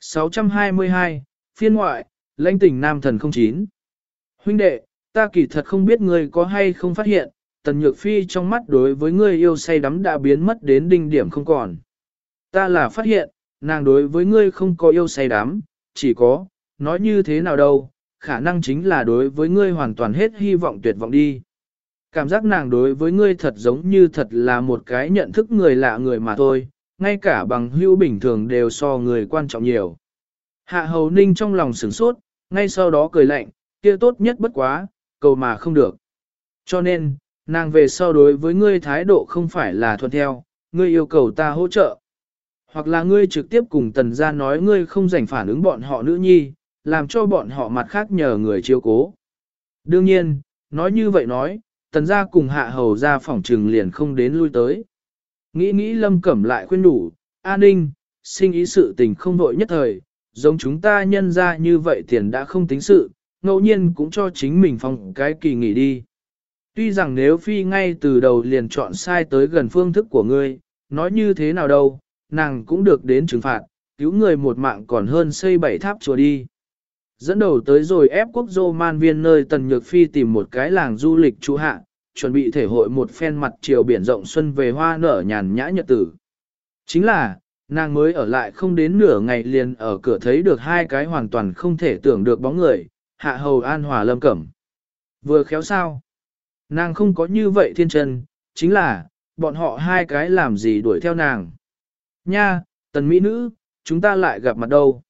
S1: 622, phiên ngoại, lãnh tỉnh nam thần 09. Huynh đệ, ta kỳ thật không biết ngươi có hay không phát hiện, tần nhược phi trong mắt đối với ngươi yêu say đắm đã biến mất đến đinh điểm không còn. Ta là phát hiện, nàng đối với ngươi không có yêu say đắm, chỉ có, nói như thế nào đâu, khả năng chính là đối với ngươi hoàn toàn hết hy vọng tuyệt vọng đi. Cảm giác nàng đối với ngươi thật giống như thật là một cái nhận thức người lạ người mà thôi, ngay cả bằng hữu bình thường đều so người quan trọng nhiều. Hạ hầu ninh trong lòng sửng sốt, ngay sau đó cười lạnh, kia tốt nhất bất quá, cầu mà không được. Cho nên, nàng về sau đối với ngươi thái độ không phải là thuận theo, ngươi yêu cầu ta hỗ trợ. Hoặc là ngươi trực tiếp cùng tần gia nói ngươi không rảnh phản ứng bọn họ nữ nhi, làm cho bọn họ mặt khác nhờ người chiêu cố. Đương nhiên, nói như vậy nói, tần gia cùng hạ hầu ra phòng trừng liền không đến lui tới. Nghĩ nghĩ lâm cẩm lại khuyên đủ, an ninh, sinh ý sự tình không vội nhất thời, giống chúng ta nhân ra như vậy tiền đã không tính sự, ngẫu nhiên cũng cho chính mình phòng cái kỳ nghỉ đi. Tuy rằng nếu phi ngay từ đầu liền chọn sai tới gần phương thức của ngươi, nói như thế nào đâu, nàng cũng được đến trừng phạt, cứu người một mạng còn hơn xây bảy tháp chùa đi. Dẫn đầu tới rồi ép quốc dô man viên nơi Tần Nhược Phi tìm một cái làng du lịch trú hạ, chuẩn bị thể hội một phen mặt chiều biển rộng xuân về hoa nở nhàn nhã nhật tử. Chính là, nàng mới ở lại không đến nửa ngày liền ở cửa thấy được hai cái hoàn toàn không thể tưởng được bóng người, hạ hầu an hòa lâm cẩm. Vừa khéo sao? Nàng không có như vậy thiên chân, chính là, bọn họ hai cái làm gì đuổi theo nàng. Nha, tần mỹ nữ, chúng ta lại gặp mặt đâu.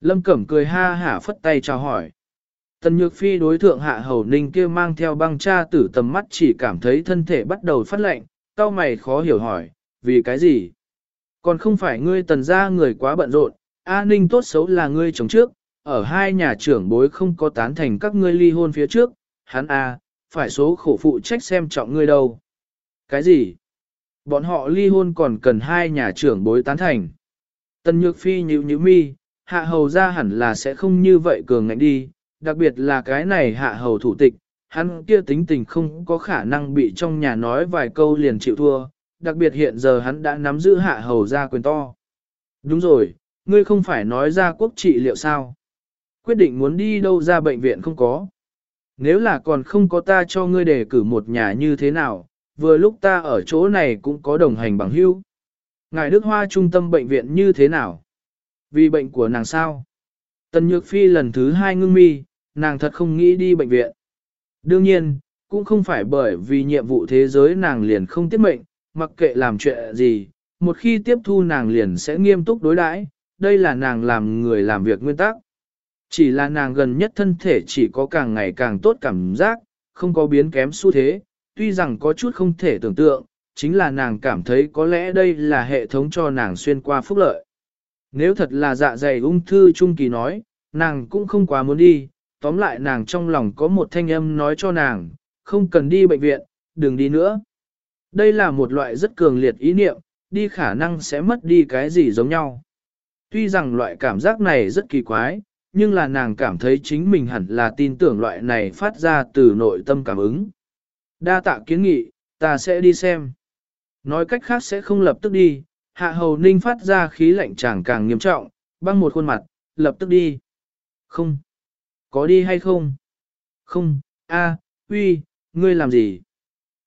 S1: Lâm Cẩm cười ha hả phất tay chào hỏi. Tần Nhược Phi đối thượng hạ hầu ninh kia mang theo băng cha tử tầm mắt chỉ cảm thấy thân thể bắt đầu phát lạnh, cao mày khó hiểu hỏi, vì cái gì? Còn không phải ngươi tần ra người quá bận rộn, A ninh tốt xấu là ngươi chống trước, ở hai nhà trưởng bối không có tán thành các ngươi ly hôn phía trước, hắn A, phải số khổ phụ trách xem trọng ngươi đâu. Cái gì? Bọn họ ly hôn còn cần hai nhà trưởng bối tán thành. Tần Nhược Phi nhíu nhíu mi, hạ hầu ra hẳn là sẽ không như vậy cường ngạnh đi, đặc biệt là cái này hạ hầu thủ tịch, hắn kia tính tình không có khả năng bị trong nhà nói vài câu liền chịu thua, đặc biệt hiện giờ hắn đã nắm giữ hạ hầu ra quyền to. Đúng rồi, ngươi không phải nói ra quốc trị liệu sao? Quyết định muốn đi đâu ra bệnh viện không có. Nếu là còn không có ta cho ngươi đề cử một nhà như thế nào, vừa lúc ta ở chỗ này cũng có đồng hành bằng hữu. Ngài Đức Hoa trung tâm bệnh viện như thế nào? Vì bệnh của nàng sao? Tần Nhược Phi lần thứ hai ngưng mi, nàng thật không nghĩ đi bệnh viện. Đương nhiên, cũng không phải bởi vì nhiệm vụ thế giới nàng liền không tiếp mệnh, mặc kệ làm chuyện gì, một khi tiếp thu nàng liền sẽ nghiêm túc đối đãi, đây là nàng làm người làm việc nguyên tắc. Chỉ là nàng gần nhất thân thể chỉ có càng ngày càng tốt cảm giác, không có biến kém xu thế, tuy rằng có chút không thể tưởng tượng, chính là nàng cảm thấy có lẽ đây là hệ thống cho nàng xuyên qua phúc lợi. Nếu thật là dạ dày ung thư trung kỳ nói, nàng cũng không quá muốn đi, tóm lại nàng trong lòng có một thanh âm nói cho nàng, không cần đi bệnh viện, đừng đi nữa. Đây là một loại rất cường liệt ý niệm, đi khả năng sẽ mất đi cái gì giống nhau. Tuy rằng loại cảm giác này rất kỳ quái, nhưng là nàng cảm thấy chính mình hẳn là tin tưởng loại này phát ra từ nội tâm cảm ứng. Đa tạ kiến nghị, ta sẽ đi xem. Nói cách khác sẽ không lập tức đi, hạ hầu ninh phát ra khí lạnh chàng càng nghiêm trọng, băng một khuôn mặt, lập tức đi. Không. Có đi hay không? Không, a, uy, ngươi làm gì?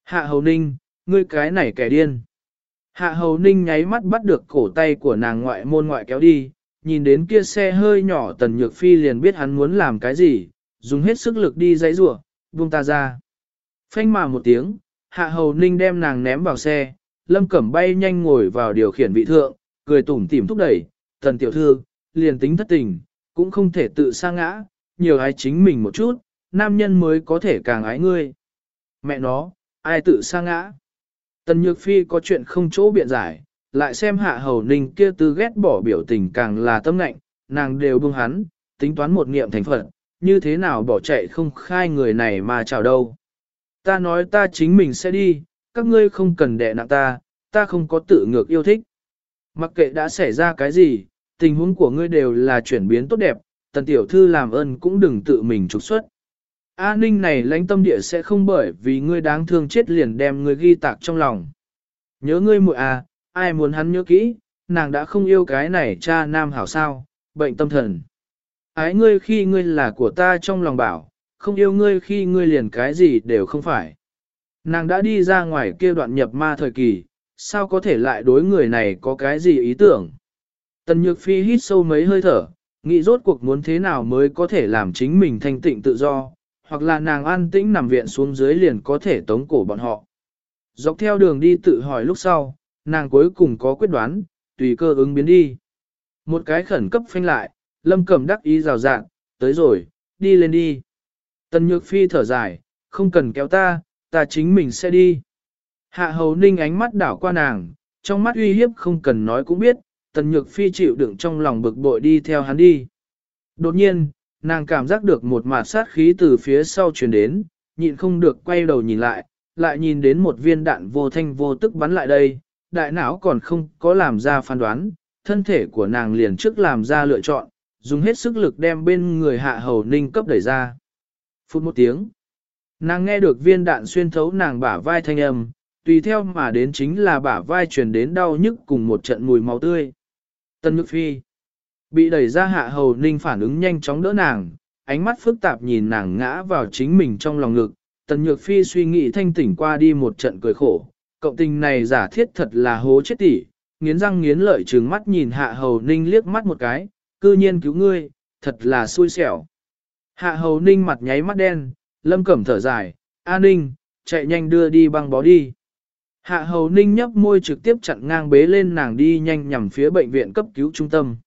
S1: Hạ hầu ninh, ngươi cái này kẻ điên. Hạ hầu ninh nháy mắt bắt được cổ tay của nàng ngoại môn ngoại kéo đi, nhìn đến kia xe hơi nhỏ tần nhược phi liền biết hắn muốn làm cái gì, dùng hết sức lực đi dãy rủa, buông ta ra. Phanh mà một tiếng, hạ hầu ninh đem nàng ném vào xe, lâm cẩm bay nhanh ngồi vào điều khiển vị thượng, cười tủm tỉm thúc đẩy, tần tiểu thư, liền tính thất tình, cũng không thể tự sa ngã, nhiều ái chính mình một chút, nam nhân mới có thể càng ái ngươi. Mẹ nó, ai tự sa ngã? Tần Nhược Phi có chuyện không chỗ biện giải, lại xem hạ hầu ninh kia tư ghét bỏ biểu tình càng là tâm ngạnh, nàng đều buông hắn, tính toán một nghiệm thành phận, như thế nào bỏ chạy không khai người này mà chào đâu. Ta nói ta chính mình sẽ đi, các ngươi không cần đè nặng ta, ta không có tự ngược yêu thích. Mặc kệ đã xảy ra cái gì, tình huống của ngươi đều là chuyển biến tốt đẹp, tần tiểu thư làm ơn cũng đừng tự mình trục xuất. A ninh này lãnh tâm địa sẽ không bởi vì ngươi đáng thương chết liền đem ngươi ghi tạc trong lòng. Nhớ ngươi muội à, ai muốn hắn nhớ kỹ, nàng đã không yêu cái này cha nam hảo sao, bệnh tâm thần. Ái ngươi khi ngươi là của ta trong lòng bảo, không yêu ngươi khi ngươi liền cái gì đều không phải. Nàng đã đi ra ngoài kia đoạn nhập ma thời kỳ, sao có thể lại đối người này có cái gì ý tưởng. Tần Nhược Phi hít sâu mấy hơi thở, nghĩ rốt cuộc muốn thế nào mới có thể làm chính mình thanh tịnh tự do, hoặc là nàng an tĩnh nằm viện xuống dưới liền có thể tống cổ bọn họ. Dọc theo đường đi tự hỏi lúc sau, nàng cuối cùng có quyết đoán, tùy cơ ứng biến đi. Một cái khẩn cấp phanh lại, lâm cầm đắc ý rào rạng, tới rồi, đi lên đi. Tần Nhược Phi thở dài, không cần kéo ta, ta chính mình sẽ đi. Hạ hầu ninh ánh mắt đảo qua nàng, trong mắt uy hiếp không cần nói cũng biết, tần nhược phi chịu đựng trong lòng bực bội đi theo hắn đi. Đột nhiên, nàng cảm giác được một mạt sát khí từ phía sau truyền đến, nhịn không được quay đầu nhìn lại, lại nhìn đến một viên đạn vô thanh vô tức bắn lại đây, đại não còn không có làm ra phán đoán, thân thể của nàng liền trước làm ra lựa chọn, dùng hết sức lực đem bên người hạ hầu ninh cấp đẩy ra. Phút một tiếng, nàng nghe được viên đạn xuyên thấu nàng bả vai thanh âm, tùy theo mà đến chính là bả vai truyền đến đau nhức cùng một trận mùi máu tươi. Tân Nhược Phi bị đẩy ra hạ hầu ninh phản ứng nhanh chóng đỡ nàng, ánh mắt phức tạp nhìn nàng ngã vào chính mình trong lòng ngực. Tần Nhược Phi suy nghĩ thanh tỉnh qua đi một trận cười khổ, cộng tình này giả thiết thật là hố chết tỉ, nghiến răng nghiến lợi trừng mắt nhìn hạ hầu ninh liếc mắt một cái, cư nhiên cứu ngươi, thật là xui xẻo. Hạ hầu ninh mặt nháy mắt đen, lâm cẩm thở dài, A ninh, chạy nhanh đưa đi băng bó đi. Hạ hầu ninh nhấp môi trực tiếp chặn ngang bế lên nàng đi nhanh nhằm phía bệnh viện cấp cứu trung tâm.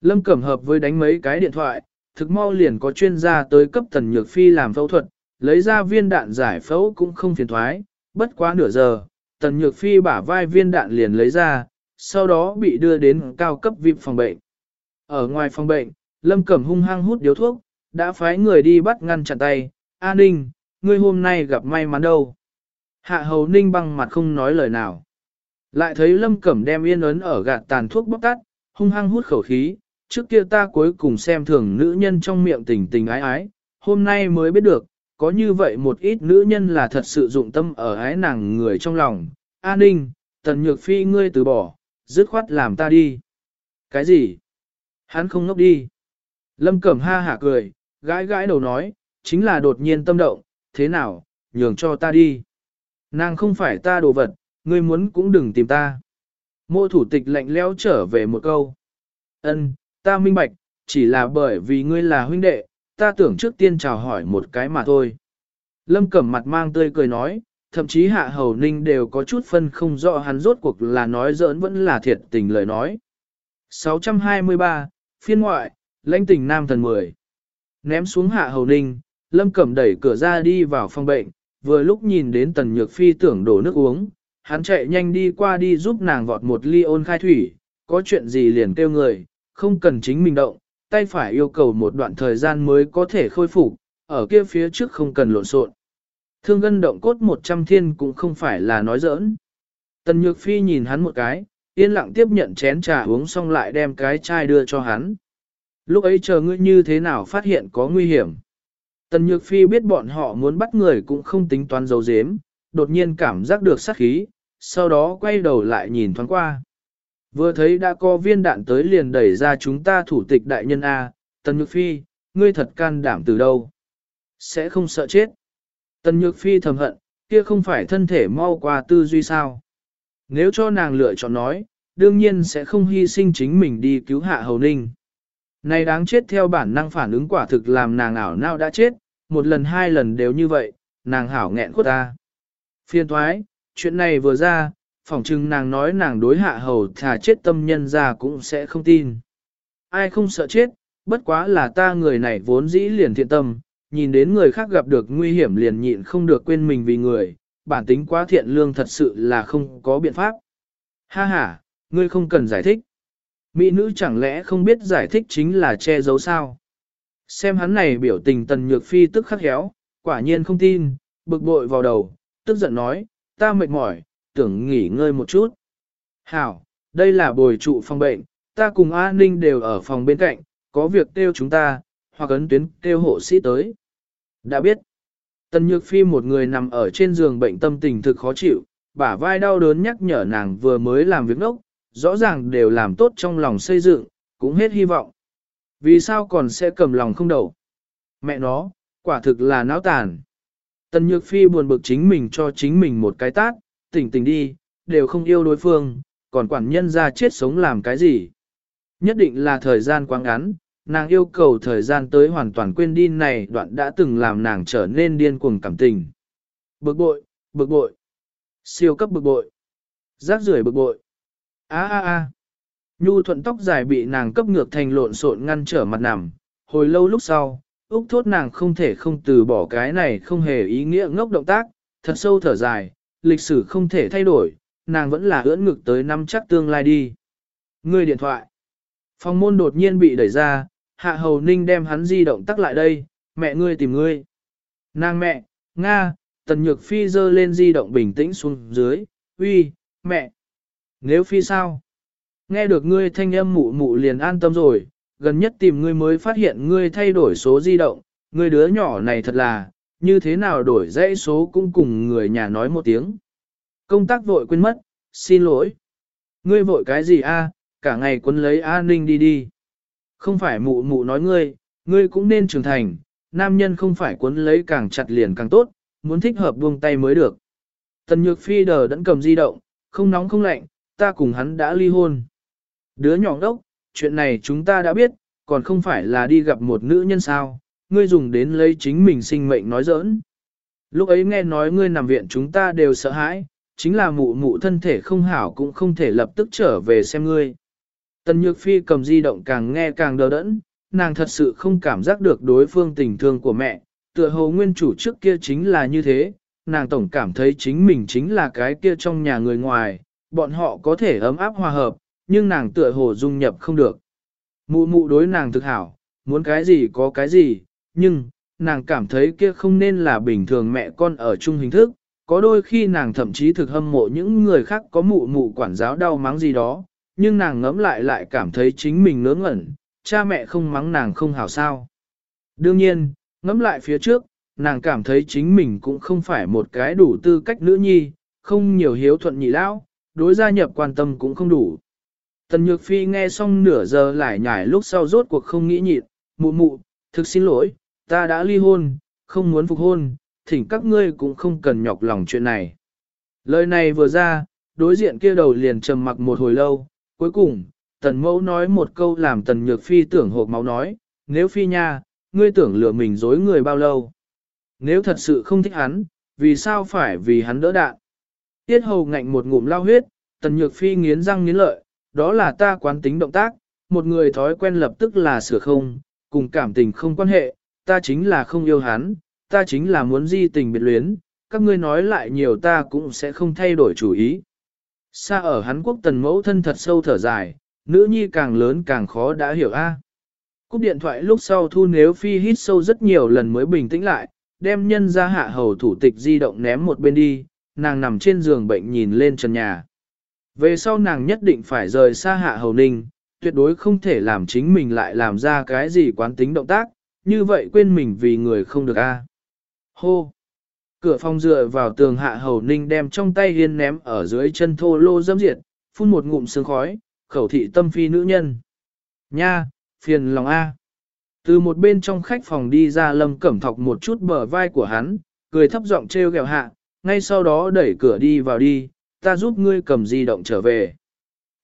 S1: Lâm cẩm hợp với đánh mấy cái điện thoại, thực mau liền có chuyên gia tới cấp tần nhược phi làm phẫu thuật, lấy ra viên đạn giải phẫu cũng không phiền thoái, bất quá nửa giờ, tần nhược phi bả vai viên đạn liền lấy ra, sau đó bị đưa đến cao cấp VIP phòng bệnh. Ở ngoài phòng bệnh, Lâm Cẩm hung hăng hút điếu thuốc, đã phái người đi bắt ngăn chặn tay, A Ninh, ngươi hôm nay gặp may mắn đâu. Hạ hầu Ninh băng mặt không nói lời nào. Lại thấy Lâm Cẩm đem yên ấn ở gạt tàn thuốc bóc tắt, hung hăng hút khẩu khí, trước kia ta cuối cùng xem thường nữ nhân trong miệng tình tình ái ái, hôm nay mới biết được, có như vậy một ít nữ nhân là thật sự dụng tâm ở ái nàng người trong lòng. A Ninh, tần nhược phi ngươi từ bỏ, dứt khoát làm ta đi. Cái gì? Hắn không ngốc đi. Lâm Cẩm ha hả cười, gãi gãi đầu nói, chính là đột nhiên tâm động, thế nào, nhường cho ta đi. Nàng không phải ta đồ vật, ngươi muốn cũng đừng tìm ta. Mô thủ tịch lạnh lẽo trở về một câu. Ân, ta minh bạch, chỉ là bởi vì ngươi là huynh đệ, ta tưởng trước tiên chào hỏi một cái mà thôi. Lâm Cẩm mặt mang tươi cười nói, thậm chí hạ hầu ninh đều có chút phân không rõ hắn rốt cuộc là nói giỡn vẫn là thiệt tình lời nói. 623, phiên ngoại, lãnh tỉnh nam thần 10. Ném xuống hạ hầu ninh, lâm cẩm đẩy cửa ra đi vào phòng bệnh, vừa lúc nhìn đến tần nhược phi tưởng đổ nước uống, hắn chạy nhanh đi qua đi giúp nàng vọt một ly ôn khai thủy, có chuyện gì liền kêu người, không cần chính mình động, tay phải yêu cầu một đoạn thời gian mới có thể khôi phục, ở kia phía trước không cần lộn xộn. Thương gân động cốt một trăm thiên cũng không phải là nói giỡn. Tần Nhược Phi nhìn hắn một cái, yên lặng tiếp nhận chén trà uống xong lại đem cái chai đưa cho hắn. Lúc ấy chờ ngươi như thế nào phát hiện có nguy hiểm. Tần Nhược Phi biết bọn họ muốn bắt người cũng không tính toán dấu dếm, đột nhiên cảm giác được sát khí, sau đó quay đầu lại nhìn thoáng qua. Vừa thấy đã có viên đạn tới liền đẩy ra chúng ta thủ tịch đại nhân A, Tần Nhược Phi, ngươi thật can đảm từ đâu? Sẽ không sợ chết. Tần Nhược Phi thầm hận, kia không phải thân thể mau qua tư duy sao. Nếu cho nàng lựa chọn nói, đương nhiên sẽ không hy sinh chính mình đi cứu hạ hầu ninh. Này đáng chết theo bản năng phản ứng quả thực làm nàng ảo nào đã chết, một lần hai lần đều như vậy, nàng hảo nghẹn khuất ta. Phiên thoái, chuyện này vừa ra, phỏng chừng nàng nói nàng đối hạ hầu thà chết tâm nhân ra cũng sẽ không tin. Ai không sợ chết, bất quá là ta người này vốn dĩ liền thiện tâm, nhìn đến người khác gặp được nguy hiểm liền nhịn không được quên mình vì người, bản tính quá thiện lương thật sự là không có biện pháp. Ha ha, ngươi không cần giải thích. Mỹ nữ chẳng lẽ không biết giải thích chính là che giấu sao? Xem hắn này biểu tình tần nhược phi tức khắc héo, quả nhiên không tin, bực bội vào đầu, tức giận nói, ta mệt mỏi, tưởng nghỉ ngơi một chút. Hảo, đây là bồi trụ phòng bệnh, ta cùng A Ninh đều ở phòng bên cạnh, có việc kêu chúng ta, hoặc ấn tuyến kêu hộ sĩ tới. Đã biết, Tần Nhược Phi một người nằm ở trên giường bệnh tâm tình thực khó chịu, bả vai đau đớn nhắc nhở nàng vừa mới làm việc nốc rõ ràng đều làm tốt trong lòng xây dựng, cũng hết hy vọng. Vì sao còn sẽ cầm lòng không đầu? Mẹ nó, quả thực là náo tàn. Tần Nhược Phi buồn bực chính mình cho chính mình một cái tát, tỉnh tỉnh đi, đều không yêu đối phương, còn quản nhân ra chết sống làm cái gì. Nhất định là thời gian quá ngắn, nàng yêu cầu thời gian tới hoàn toàn quên đi này đoạn đã từng làm nàng trở nên điên cuồng cảm tình. Bực bội, bực bội, siêu cấp bực bội, rác rưởi bực bội a a a Nhu thuận tóc dài bị nàng cấp ngược thành lộn xộn ngăn trở mặt nằm, hồi lâu lúc sau, Úc thốt nàng không thể không từ bỏ cái này không hề ý nghĩa ngốc động tác, thật sâu thở dài, lịch sử không thể thay đổi, nàng vẫn là ưỡn ngực tới năm chắc tương lai đi. Ngươi điện thoại. Phòng môn đột nhiên bị đẩy ra, hạ hầu ninh đem hắn di động tắt lại đây, mẹ ngươi tìm ngươi. Nàng mẹ, Nga, tần nhược phi dơ lên di động bình tĩnh xuống dưới, uy, mẹ. Nếu phi sao? Nghe được ngươi thanh âm mụ mụ liền an tâm rồi, gần nhất tìm ngươi mới phát hiện ngươi thay đổi số di động, ngươi đứa nhỏ này thật là, như thế nào đổi dãy số cũng cùng người nhà nói một tiếng. Công tác vội quên mất, xin lỗi. Ngươi vội cái gì a? cả ngày quấn lấy an ninh đi đi. Không phải mụ mụ nói ngươi, ngươi cũng nên trưởng thành, nam nhân không phải quấn lấy càng chặt liền càng tốt, muốn thích hợp buông tay mới được. Tần Nhược Phi đờ đẫn cầm di động, không nóng không lạnh, ta cùng hắn đã ly hôn. Đứa nhỏ đốc, chuyện này chúng ta đã biết, còn không phải là đi gặp một nữ nhân sao, ngươi dùng đến lấy chính mình sinh mệnh nói giỡn. Lúc ấy nghe nói ngươi nằm viện chúng ta đều sợ hãi, chính là mụ mụ thân thể không hảo cũng không thể lập tức trở về xem ngươi. Tần Nhược Phi cầm di động càng nghe càng đờ đẫn, nàng thật sự không cảm giác được đối phương tình thương của mẹ, tựa hồ nguyên chủ trước kia chính là như thế, nàng tổng cảm thấy chính mình chính là cái kia trong nhà người ngoài, bọn họ có thể ấm áp hòa hợp, nhưng nàng tựa hồ dung nhập không được. Mụ mụ đối nàng thực hảo, muốn cái gì có cái gì, nhưng, nàng cảm thấy kia không nên là bình thường mẹ con ở chung hình thức, có đôi khi nàng thậm chí thực hâm mộ những người khác có mụ mụ quản giáo đau mắng gì đó, nhưng nàng ngẫm lại lại cảm thấy chính mình ngớ ngẩn, cha mẹ không mắng nàng không hảo sao. Đương nhiên, ngẫm lại phía trước, nàng cảm thấy chính mình cũng không phải một cái đủ tư cách nữ nhi, không nhiều hiếu thuận nhị lão, đối gia nhập quan tâm cũng không đủ. Tần Nhược Phi nghe xong nửa giờ lại nhải lúc sau rốt cuộc không nghĩ nhịn, mụ mụ, thực xin lỗi, ta đã ly hôn, không muốn phục hôn, thỉnh các ngươi cũng không cần nhọc lòng chuyện này. Lời này vừa ra, đối diện kia đầu liền trầm mặc một hồi lâu, cuối cùng, tần mẫu nói một câu làm tần nhược phi tưởng hộp máu nói, nếu phi nha, ngươi tưởng lừa mình dối người bao lâu. Nếu thật sự không thích hắn, vì sao phải vì hắn đỡ đạn. Tiết hầu ngạnh một ngụm lao huyết, tần nhược phi nghiến răng nghiến lợi, đó là ta quán tính động tác, một người thói quen lập tức là sửa không, cùng cảm tình không quan hệ, ta chính là không yêu hắn, ta chính là muốn di tình biệt luyến, các ngươi nói lại nhiều ta cũng sẽ không thay đổi chủ ý. Xa ở hán quốc tần mẫu thân thật sâu thở dài, nữ nhi càng lớn càng khó đã hiểu a. Cúp điện thoại lúc sau thu nếu phi hít sâu rất nhiều lần mới bình tĩnh lại, đem nhân ra hạ hầu thủ tịch di động ném một bên đi, nàng nằm trên giường bệnh nhìn lên trần nhà. Về sau nàng nhất định phải rời xa hạ hầu ninh, tuyệt đối không thể làm chính mình lại làm ra cái gì quán tính động tác, như vậy quên mình vì người không được a. Hô! Cửa phòng dựa vào tường hạ hầu ninh đem trong tay hiên ném ở dưới chân thô lô dâm diệt, phun một ngụm sương khói, khẩu thị tâm phi nữ nhân. Nha, phiền lòng A. Từ một bên trong khách phòng đi ra lâm cẩm thọc một chút bờ vai của hắn, cười thấp giọng trêu ghẹo hạ, ngay sau đó đẩy cửa đi vào đi, ta giúp ngươi cầm di động trở về.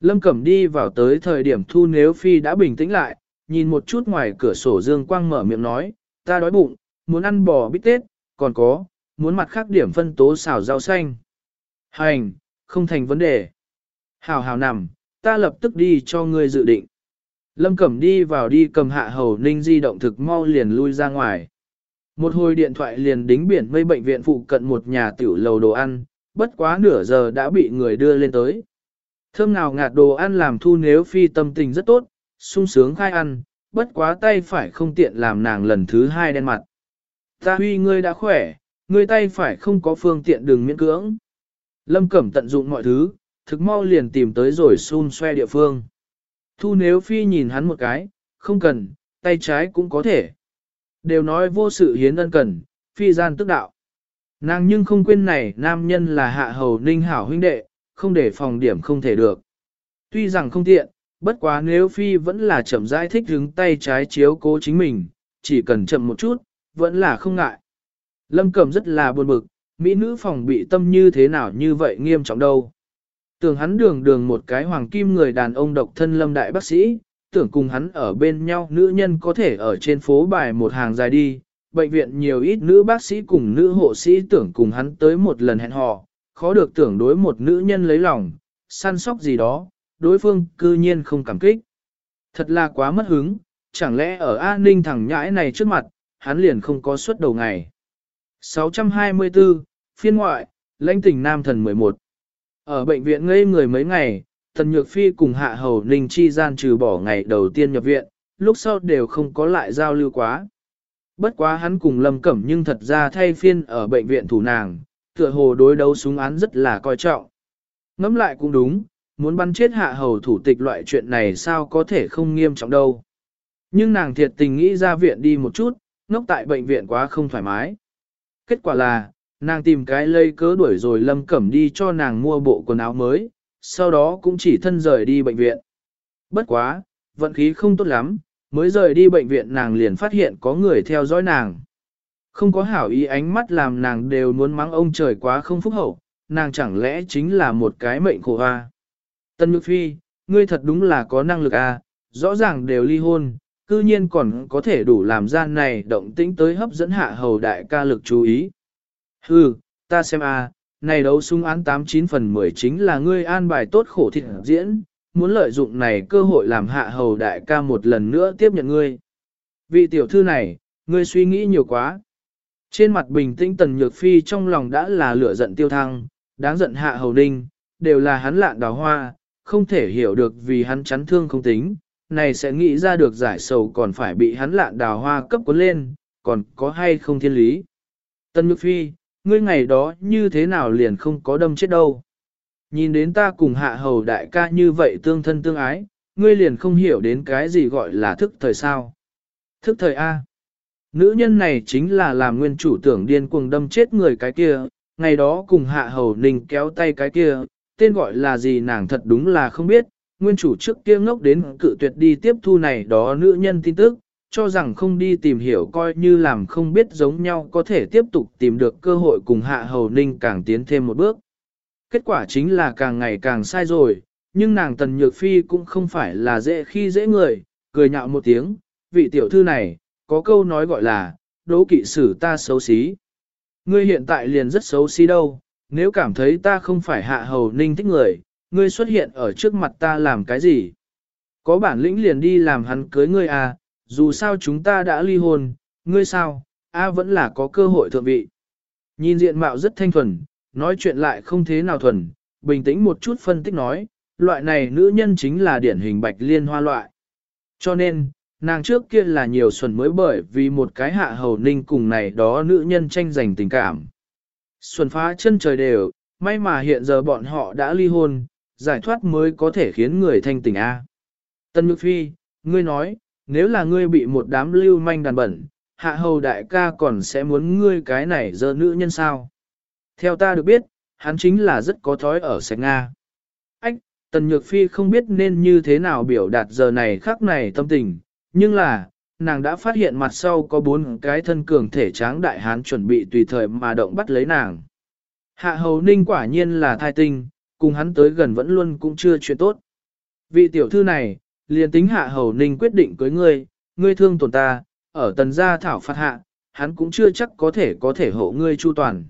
S1: Lâm cẩm đi vào tới thời điểm thu nếu phi đã bình tĩnh lại, nhìn một chút ngoài cửa sổ dương quang mở miệng nói, ta đói bụng, muốn ăn bò bít tết, còn có, muốn mặt khác điểm phân tố xào rau xanh. Hành, không thành vấn đề. Hào hào nằm, ta lập tức đi cho ngươi dự định. Lâm Cẩm đi vào đi cầm hạ hầu ninh di động thực mau liền lui ra ngoài. Một hồi điện thoại liền đính biển mây bệnh viện phụ cận một nhà tiểu lầu đồ ăn, bất quá nửa giờ đã bị người đưa lên tới. Thơm nào ngạt đồ ăn làm thu nếu phi tâm tình rất tốt, sung sướng khai ăn, bất quá tay phải không tiện làm nàng lần thứ hai đen mặt. Ta huy ngươi đã khỏe, ngươi tay phải không có phương tiện đường miễn cưỡng. Lâm Cẩm tận dụng mọi thứ, thực mau liền tìm tới rồi xun xoe địa phương. Thu nếu phi nhìn hắn một cái, không cần, tay trái cũng có thể. Đều nói vô sự hiến ân cần, phi gian tức đạo. Nàng nhưng không quên này nam nhân là hạ hầu ninh hảo huynh đệ, không để phòng điểm không thể được. Tuy rằng không tiện, bất quá nếu phi vẫn là chậm rãi thích đứng tay trái chiếu cố chính mình, chỉ cần chậm một chút, vẫn là không ngại. Lâm Cẩm rất là buồn bực, mỹ nữ phòng bị tâm như thế nào như vậy nghiêm trọng đâu. Tưởng hắn đường đường một cái hoàng kim người đàn ông độc thân lâm đại bác sĩ, tưởng cùng hắn ở bên nhau nữ nhân có thể ở trên phố bài một hàng dài đi, bệnh viện nhiều ít nữ bác sĩ cùng nữ hộ sĩ tưởng cùng hắn tới một lần hẹn hò, khó được tưởng đối một nữ nhân lấy lòng, săn sóc gì đó, đối phương cư nhiên không cảm kích. Thật là quá mất hứng, chẳng lẽ ở an ninh thẳng nhãi này trước mặt, hắn liền không có suất đầu ngày. 624, phiên ngoại, lãnh tỉnh nam thần 11. Ở bệnh viện ngây người mấy ngày, Tần Nhược Phi cùng Hạ Hầu Ninh chi gian trừ bỏ ngày đầu tiên nhập viện, lúc sau đều không có lại giao lưu quá. Bất quá hắn cùng Lâm Cẩm nhưng thật ra thay phiên ở bệnh viện thủ nàng, tựa hồ đối đấu súng án rất là coi trọng. Ngẫm lại cũng đúng, muốn bắn chết hạ hầu thủ tịch loại chuyện này sao có thể không nghiêm trọng đâu. Nhưng nàng thiệt tình nghĩ ra viện đi một chút, ngốc tại bệnh viện quá không thoải mái. Kết quả là, nàng tìm cái lây cớ đuổi rồi Lâm Cẩm đi cho nàng mua bộ quần áo mới, sau đó cũng chỉ thân rời đi bệnh viện. Bất quá, vận khí không tốt lắm, mới rời đi bệnh viện nàng liền phát hiện có người theo dõi nàng. Không có hảo ý ánh mắt làm nàng đều muốn mắng ông trời quá không phúc hậu, nàng chẳng lẽ chính là một cái mệnh khổ hoa. Tân Nhược Phi, ngươi thật đúng là có năng lực à, rõ ràng đều ly hôn, cư nhiên còn có thể đủ làm gian này động tĩnh tới hấp dẫn hạ hầu đại ca lực chú ý. Hừ, ta xem à, này đấu súng án 89 phần 10 chính là ngươi an bài tốt khổ thịt diễn, muốn lợi dụng này cơ hội làm hạ hầu đại ca một lần nữa tiếp nhận ngươi. Vị tiểu thư này, ngươi suy nghĩ nhiều quá. Trên mặt bình tĩnh tần nhược phi trong lòng đã là lửa giận tiêu thăng, đáng giận hạ hầu ninh, đều là hắn lạn đào hoa, không thể hiểu được vì hắn chắn thương không tính, này sẽ nghĩ ra được giải sầu còn phải bị hắn lạn đào hoa cấp cuốn lên, còn có hay không thiên lý. Tần nhược phi, ngươi ngày đó như thế nào liền không có đâm chết đâu. Nhìn đến ta cùng hạ hầu đại ca như vậy tương thân tương ái, ngươi liền không hiểu đến cái gì gọi là thức thời sao. Thức thời A. Nữ nhân này chính là làm nguyên chủ tưởng điên cuồng đâm chết người cái kia, ngày đó cùng hạ hầu ninh kéo tay cái kia, tên gọi là gì nàng thật đúng là không biết, nguyên chủ trước kia ngốc đến cự tuyệt đi tiếp thu này đó nữ nhân tin tức, cho rằng không đi tìm hiểu coi như làm không biết giống nhau có thể tiếp tục tìm được cơ hội cùng hạ hầu ninh càng tiến thêm một bước. Kết quả chính là càng ngày càng sai rồi, nhưng nàng tần nhược phi cũng không phải là dễ khi dễ người, cười nhạo một tiếng, vị tiểu thư này, có câu nói gọi là, đố kỵ sử ta xấu xí. Ngươi hiện tại liền rất xấu xí đâu, nếu cảm thấy ta không phải hạ hầu ninh thích người, ngươi xuất hiện ở trước mặt ta làm cái gì? Có bản lĩnh liền đi làm hắn cưới ngươi à, dù sao chúng ta đã ly hôn, ngươi sao, a vẫn là có cơ hội thượng vị. Nhìn diện mạo rất thanh thuần, nói chuyện lại không thế nào thuần, bình tĩnh một chút phân tích nói, loại này nữ nhân chính là điển hình bạch liên hoa loại. Cho nên, nàng trước kia là nhiều xuẩn mới bởi vì một cái hạ hầu ninh cùng này đó nữ nhân tranh giành tình cảm. Xuân phá chân trời đều, may mà hiện giờ bọn họ đã ly hôn, giải thoát mới có thể khiến người thanh tình A. Tân Nhược Phi, ngươi nói, nếu là ngươi bị một đám lưu manh đàn bẩn, hạ hầu đại ca còn sẽ muốn ngươi cái này dơ nữ nhân sao? Theo ta được biết, hắn chính là rất có thói ở sạch Nga. Ách, Tần Nhược Phi không biết nên như thế nào biểu đạt giờ này khắc này tâm tình, nhưng là, nàng đã phát hiện mặt sau có bốn cái thân cường thể tráng đại hán chuẩn bị tùy thời mà động bắt lấy nàng. Hạ hầu ninh quả nhiên là thai tinh, cùng hắn tới gần vẫn luôn cũng chưa chuyện tốt. Vị tiểu thư này, liền tính hạ hầu ninh quyết định cưới ngươi, ngươi thương tổn ta, ở tần gia thảo phạt hạ, hắn cũng chưa chắc có thể có thể hộ ngươi chu toàn.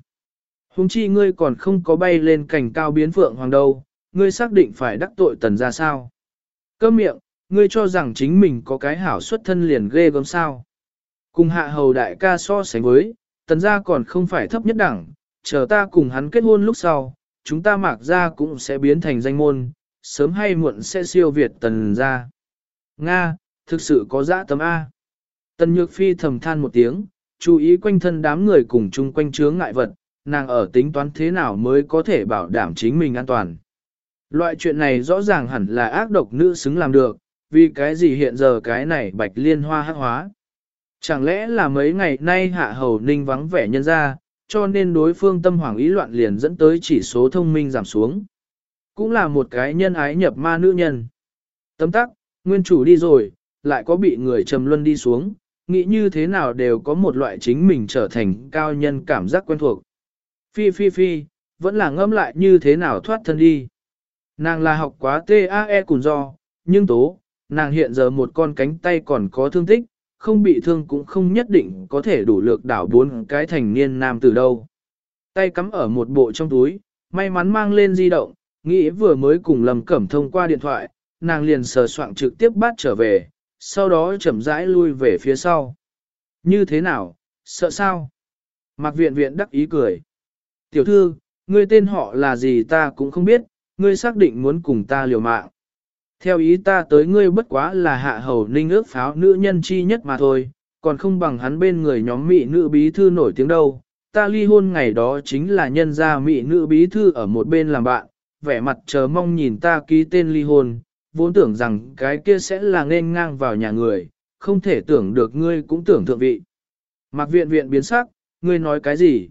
S1: Hùng chi ngươi còn không có bay lên cành cao biến phượng hoàng đâu, ngươi xác định phải đắc tội tần gia sao. Câm miệng, ngươi cho rằng chính mình có cái hảo xuất thân liền ghê gớm sao. Cùng hạ hầu đại ca so sánh với, tần gia còn không phải thấp nhất đẳng, chờ ta cùng hắn kết hôn lúc sau, chúng ta mạc gia cũng sẽ biến thành danh môn, sớm hay muộn sẽ siêu việt tần gia. Nga, thực sự có dã tấm A. Tần nhược phi thầm than một tiếng, chú ý quanh thân đám người cùng chung quanh chướng ngại vật, nàng ở tính toán thế nào mới có thể bảo đảm chính mình an toàn. Loại chuyện này rõ ràng hẳn là ác độc nữ xứng làm được, vì cái gì hiện giờ cái này bạch liên hoa hắc hóa. Chẳng lẽ là mấy ngày nay hạ hầu ninh vắng vẻ nhân ra, cho nên đối phương tâm hoảng ý loạn liền dẫn tới chỉ số thông minh giảm xuống. Cũng là một cái nhân ái nhập ma nữ nhân. Tấm tắc, nguyên chủ đi rồi, lại có bị người trầm luân đi xuống, nghĩ như thế nào đều có một loại chính mình trở thành cao nhân cảm giác quen thuộc. Phi phi phi, vẫn là ngâm lại như thế nào thoát thân đi. Nàng là học quá TAE cùng do, nhưng tố, nàng hiện giờ một con cánh tay còn có thương tích, không bị thương cũng không nhất định có thể đủ lược đảo bốn cái thành niên nam từ đâu. Tay cắm ở một bộ trong túi, may mắn mang lên di động, nghĩ vừa mới cùng lầm cẩm thông qua điện thoại, nàng liền sờ soạn trực tiếp bắt trở về, sau đó chậm rãi lui về phía sau. Như thế nào, sợ sao? Mạc viện viện đắc ý cười. Tiểu thư, ngươi tên họ là gì ta cũng không biết, ngươi xác định muốn cùng ta liều mạng. Theo ý ta tới ngươi bất quá là hạ hầu ninh ước pháo nữ nhân chi nhất mà thôi, còn không bằng hắn bên người nhóm mỹ nữ bí thư nổi tiếng đâu. Ta ly hôn ngày đó chính là nhân gia mỹ nữ bí thư ở một bên làm bạn, vẻ mặt chờ mong nhìn ta ký tên ly hôn, vốn tưởng rằng cái kia sẽ là nên ngang vào nhà người, không thể tưởng được ngươi cũng tưởng thượng vị. Mạc viện viện biến sắc, ngươi nói cái gì?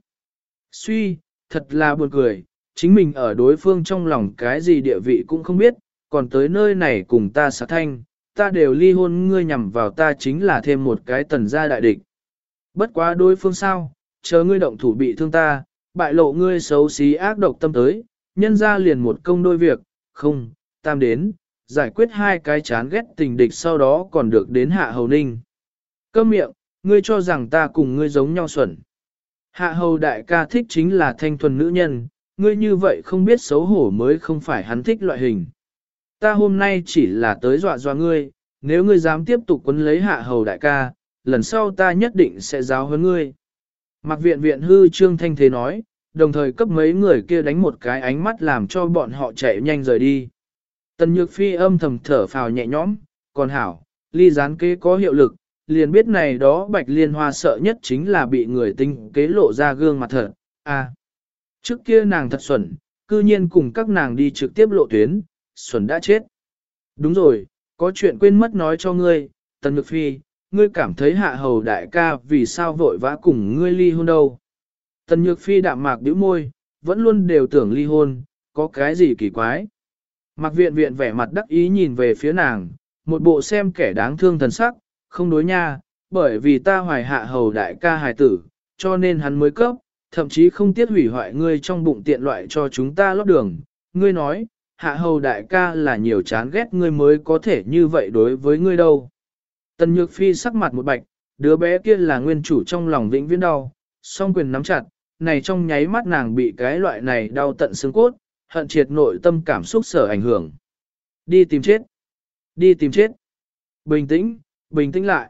S1: Suy, thật là buồn cười, chính mình ở đối phương trong lòng cái gì địa vị cũng không biết, còn tới nơi này cùng ta sát thanh, ta đều ly hôn ngươi nhằm vào ta chính là thêm một cái tần gia đại địch. Bất quá đối phương sao, chờ ngươi động thủ bị thương ta, bại lộ ngươi xấu xí ác độc tâm tới, nhân ra liền một công đôi việc, không, tam đến, giải quyết hai cái chán ghét tình địch sau đó còn được đến hạ hầu ninh. Cơm miệng, ngươi cho rằng ta cùng ngươi giống nhau xuẩn. Hạ hầu đại ca thích chính là thanh thuần nữ nhân, ngươi như vậy không biết xấu hổ mới không phải hắn thích loại hình. Ta hôm nay chỉ là tới dọa dọa ngươi, nếu ngươi dám tiếp tục quấn lấy hạ hầu đại ca, lần sau ta nhất định sẽ giáo hơn ngươi. Mặc viện viện hư trương thanh thế nói, đồng thời cấp mấy người kia đánh một cái ánh mắt làm cho bọn họ chạy nhanh rời đi. Tần Nhược Phi âm thầm thở phào nhẹ nhõm, còn hảo, ly gián kế có hiệu lực, liền biết này đó bạch liên hoa sợ nhất chính là bị người tinh kế lộ ra gương mặt thật. À, trước kia nàng thật xuẩn, cư nhiên cùng các nàng đi trực tiếp lộ tuyến, xuẩn đã chết. Đúng rồi, có chuyện quên mất nói cho ngươi, Tần Nhược Phi, ngươi cảm thấy hạ hầu đại ca vì sao vội vã cùng ngươi ly hôn đâu. Tần Nhược Phi đạm mạc bĩu môi, vẫn luôn đều tưởng ly hôn, có cái gì kỳ quái. Mạc viện viện vẻ mặt đắc ý nhìn về phía nàng, một bộ xem kẻ đáng thương thần sắc, không đối nha, bởi vì ta hoài hạ hầu đại ca hài tử, cho nên hắn mới cấp, thậm chí không tiếc hủy hoại ngươi trong bụng tiện loại cho chúng ta lót đường. Ngươi nói, hạ hầu đại ca là nhiều chán ghét ngươi mới có thể như vậy đối với ngươi đâu. Tần Nhược Phi sắc mặt một bạch, đứa bé kia là nguyên chủ trong lòng vĩnh viễn đau, song quyền nắm chặt, này trong nháy mắt nàng bị cái loại này đau tận xương cốt, hận triệt nội tâm cảm xúc sở ảnh hưởng. Đi tìm chết. Đi tìm chết. Bình tĩnh, bình tĩnh lại.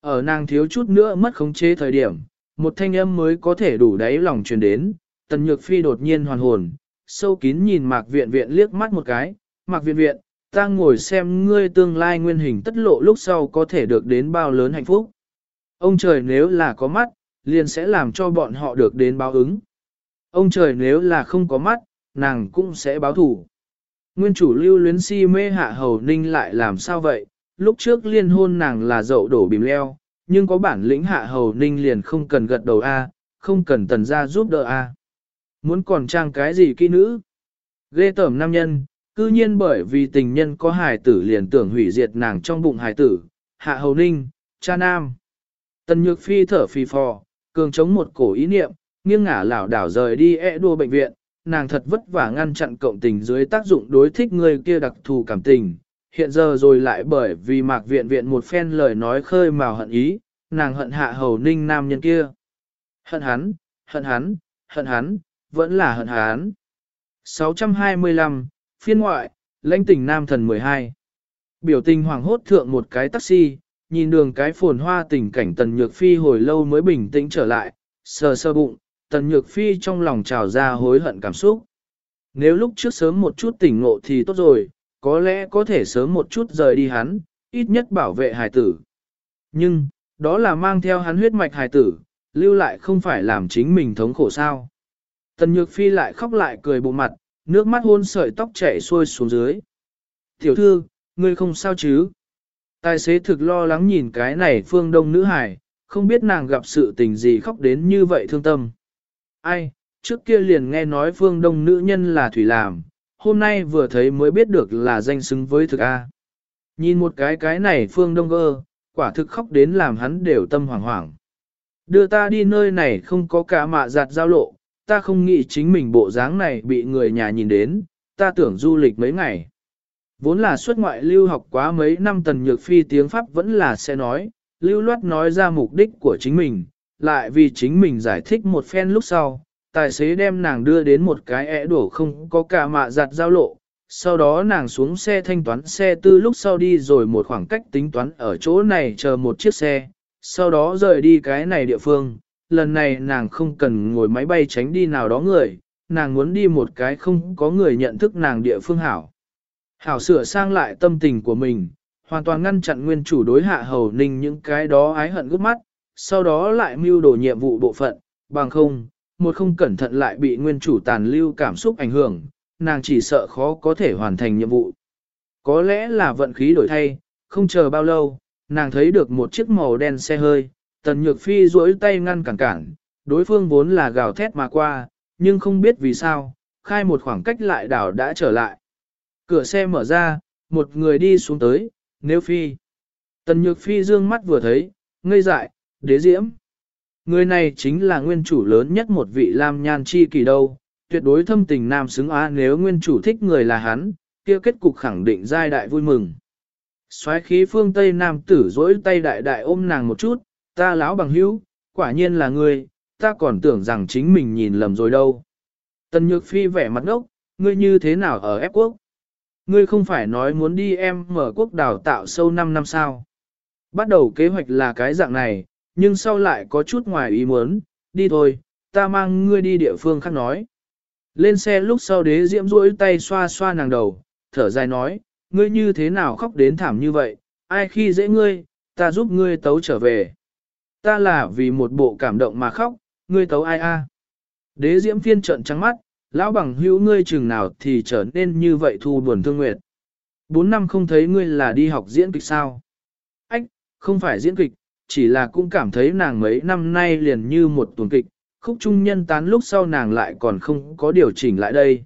S1: Ở nàng thiếu chút nữa mất khống chế thời điểm, một thanh âm mới có thể đủ đáy lòng truyền đến, tần nhược phi đột nhiên hoàn hồn, sâu kín nhìn mạc viện viện liếc mắt một cái, mạc viện viện, ta ngồi xem ngươi tương lai nguyên hình tất lộ lúc sau có thể được đến bao lớn hạnh phúc. Ông trời nếu là có mắt, liền sẽ làm cho bọn họ được đến báo ứng. Ông trời nếu là không có mắt, nàng cũng sẽ báo thủ. Nguyên chủ lưu luyến si mê hạ hầu ninh lại làm sao vậy, lúc trước liên hôn nàng là dậu đổ bìm leo, nhưng có bản lĩnh hạ hầu ninh liền không cần gật đầu A, không cần tần ra giúp đỡ A. Muốn còn trang cái gì kỹ nữ? Ghê tởm nam nhân, cư nhiên bởi vì tình nhân có hài tử liền tưởng hủy diệt nàng trong bụng hài tử, hạ hầu ninh, cha nam. Tần nhược phi thở phì phò, cường chống một cổ ý niệm, nghiêng ngả lảo đảo rời đi e đua bệnh viện, nàng thật vất vả ngăn chặn cộng tình dưới tác dụng đối thích người kia đặc thù cảm tình. Hiện giờ rồi lại bởi vì mạc viện viện một phen lời nói khơi mào hận ý, nàng hận hạ hầu ninh nam nhân kia. Hận hắn, hận hắn, hận hắn, vẫn là hận hắn. 625, phiên ngoại, lãnh tỉnh nam thần 12. Biểu tình hoàng hốt thượng một cái taxi, nhìn đường cái phồn hoa tình cảnh tần nhược phi hồi lâu mới bình tĩnh trở lại, sờ sơ bụng, tần nhược phi trong lòng trào ra hối hận cảm xúc. Nếu lúc trước sớm một chút tỉnh ngộ thì tốt rồi, có lẽ có thể sớm một chút rời đi hắn, ít nhất bảo vệ hài tử. Nhưng, đó là mang theo hắn huyết mạch hài tử, lưu lại không phải làm chính mình thống khổ sao. Tần nhược phi lại khóc lại cười bộ mặt, nước mắt hôn sợi tóc chảy xuôi xuống dưới. Tiểu thư, ngươi không sao chứ? Tài xế thực lo lắng nhìn cái này phương đông nữ hải, không biết nàng gặp sự tình gì khóc đến như vậy thương tâm. Ai, trước kia liền nghe nói phương đông nữ nhân là thủy làm, hôm nay vừa thấy mới biết được là danh xứng với thực A. Nhìn một cái cái này phương đông gơ, quả thực khóc đến làm hắn đều tâm hoảng hoảng. Đưa ta đi nơi này không có cả mạ giặt giao lộ, ta không nghĩ chính mình bộ dáng này bị người nhà nhìn đến, ta tưởng du lịch mấy ngày. Vốn là xuất ngoại lưu học quá mấy năm tần nhược phi tiếng Pháp vẫn là sẽ nói, lưu loát nói ra mục đích của chính mình, lại vì chính mình giải thích một phen lúc sau, tài xế đem nàng đưa đến một cái ẻ đổ không có cả mạ giặt giao lộ, sau đó nàng xuống xe thanh toán xe tư lúc sau đi rồi một khoảng cách tính toán ở chỗ này chờ một chiếc xe, sau đó rời đi cái này địa phương, lần này nàng không cần ngồi máy bay tránh đi nào đó người, nàng muốn đi một cái không có người nhận thức nàng địa phương hảo. Hảo sửa sang lại tâm tình của mình, hoàn toàn ngăn chặn nguyên chủ đối hạ hầu ninh những cái đó ái hận gấp mắt, sau đó lại mưu đồ nhiệm vụ bộ phận, bằng không, một không cẩn thận lại bị nguyên chủ tàn lưu cảm xúc ảnh hưởng, nàng chỉ sợ khó có thể hoàn thành nhiệm vụ. Có lẽ là vận khí đổi thay, không chờ bao lâu, nàng thấy được một chiếc màu đen xe hơi, tần nhược phi duỗi tay ngăn cản cản, đối phương vốn là gào thét mà qua, nhưng không biết vì sao, khai một khoảng cách lại đảo đã trở lại. Cửa xe mở ra, một người đi xuống tới, nếu phi. Tần nhược phi dương mắt vừa thấy, ngây dại, đế diễm. Người này chính là nguyên chủ lớn nhất một vị Lam Nhan Chi kỳ đâu, tuyệt đối thâm tình nam xứng á nếu nguyên chủ thích người là hắn, kia kết cục khẳng định giai đại vui mừng. Xoáy khí phương Tây Nam tử dỗi tay đại đại ôm nàng một chút, ta lão bằng hữu, quả nhiên là ngươi, ta còn tưởng rằng chính mình nhìn lầm rồi đâu. Tần Nhược Phi vẻ mặt ngốc, ngươi như thế nào ở ép quốc? Ngươi không phải nói muốn đi em mở quốc đào tạo sâu 5 năm sao? Bắt đầu kế hoạch là cái dạng này, nhưng sau lại có chút ngoài ý muốn, đi thôi, ta mang ngươi đi địa phương khác nói. Lên xe lúc sau đế diễm duỗi tay xoa xoa nàng đầu, thở dài nói, ngươi như thế nào khóc đến thảm như vậy, ai khi dễ ngươi, ta giúp ngươi tấu trở về. Ta là vì một bộ cảm động mà khóc, ngươi tấu ai a? Đế diễm phiên trận trắng mắt, lão bằng hữu ngươi chừng nào thì trở nên như vậy thu buồn thương nguyệt. Bốn năm không thấy ngươi là đi học diễn kịch sao? Ách, không phải diễn kịch, chỉ là cũng cảm thấy nàng mấy năm nay liền như một tuần kịch, khúc trung nhân tán lúc sau nàng lại còn không có điều chỉnh lại đây.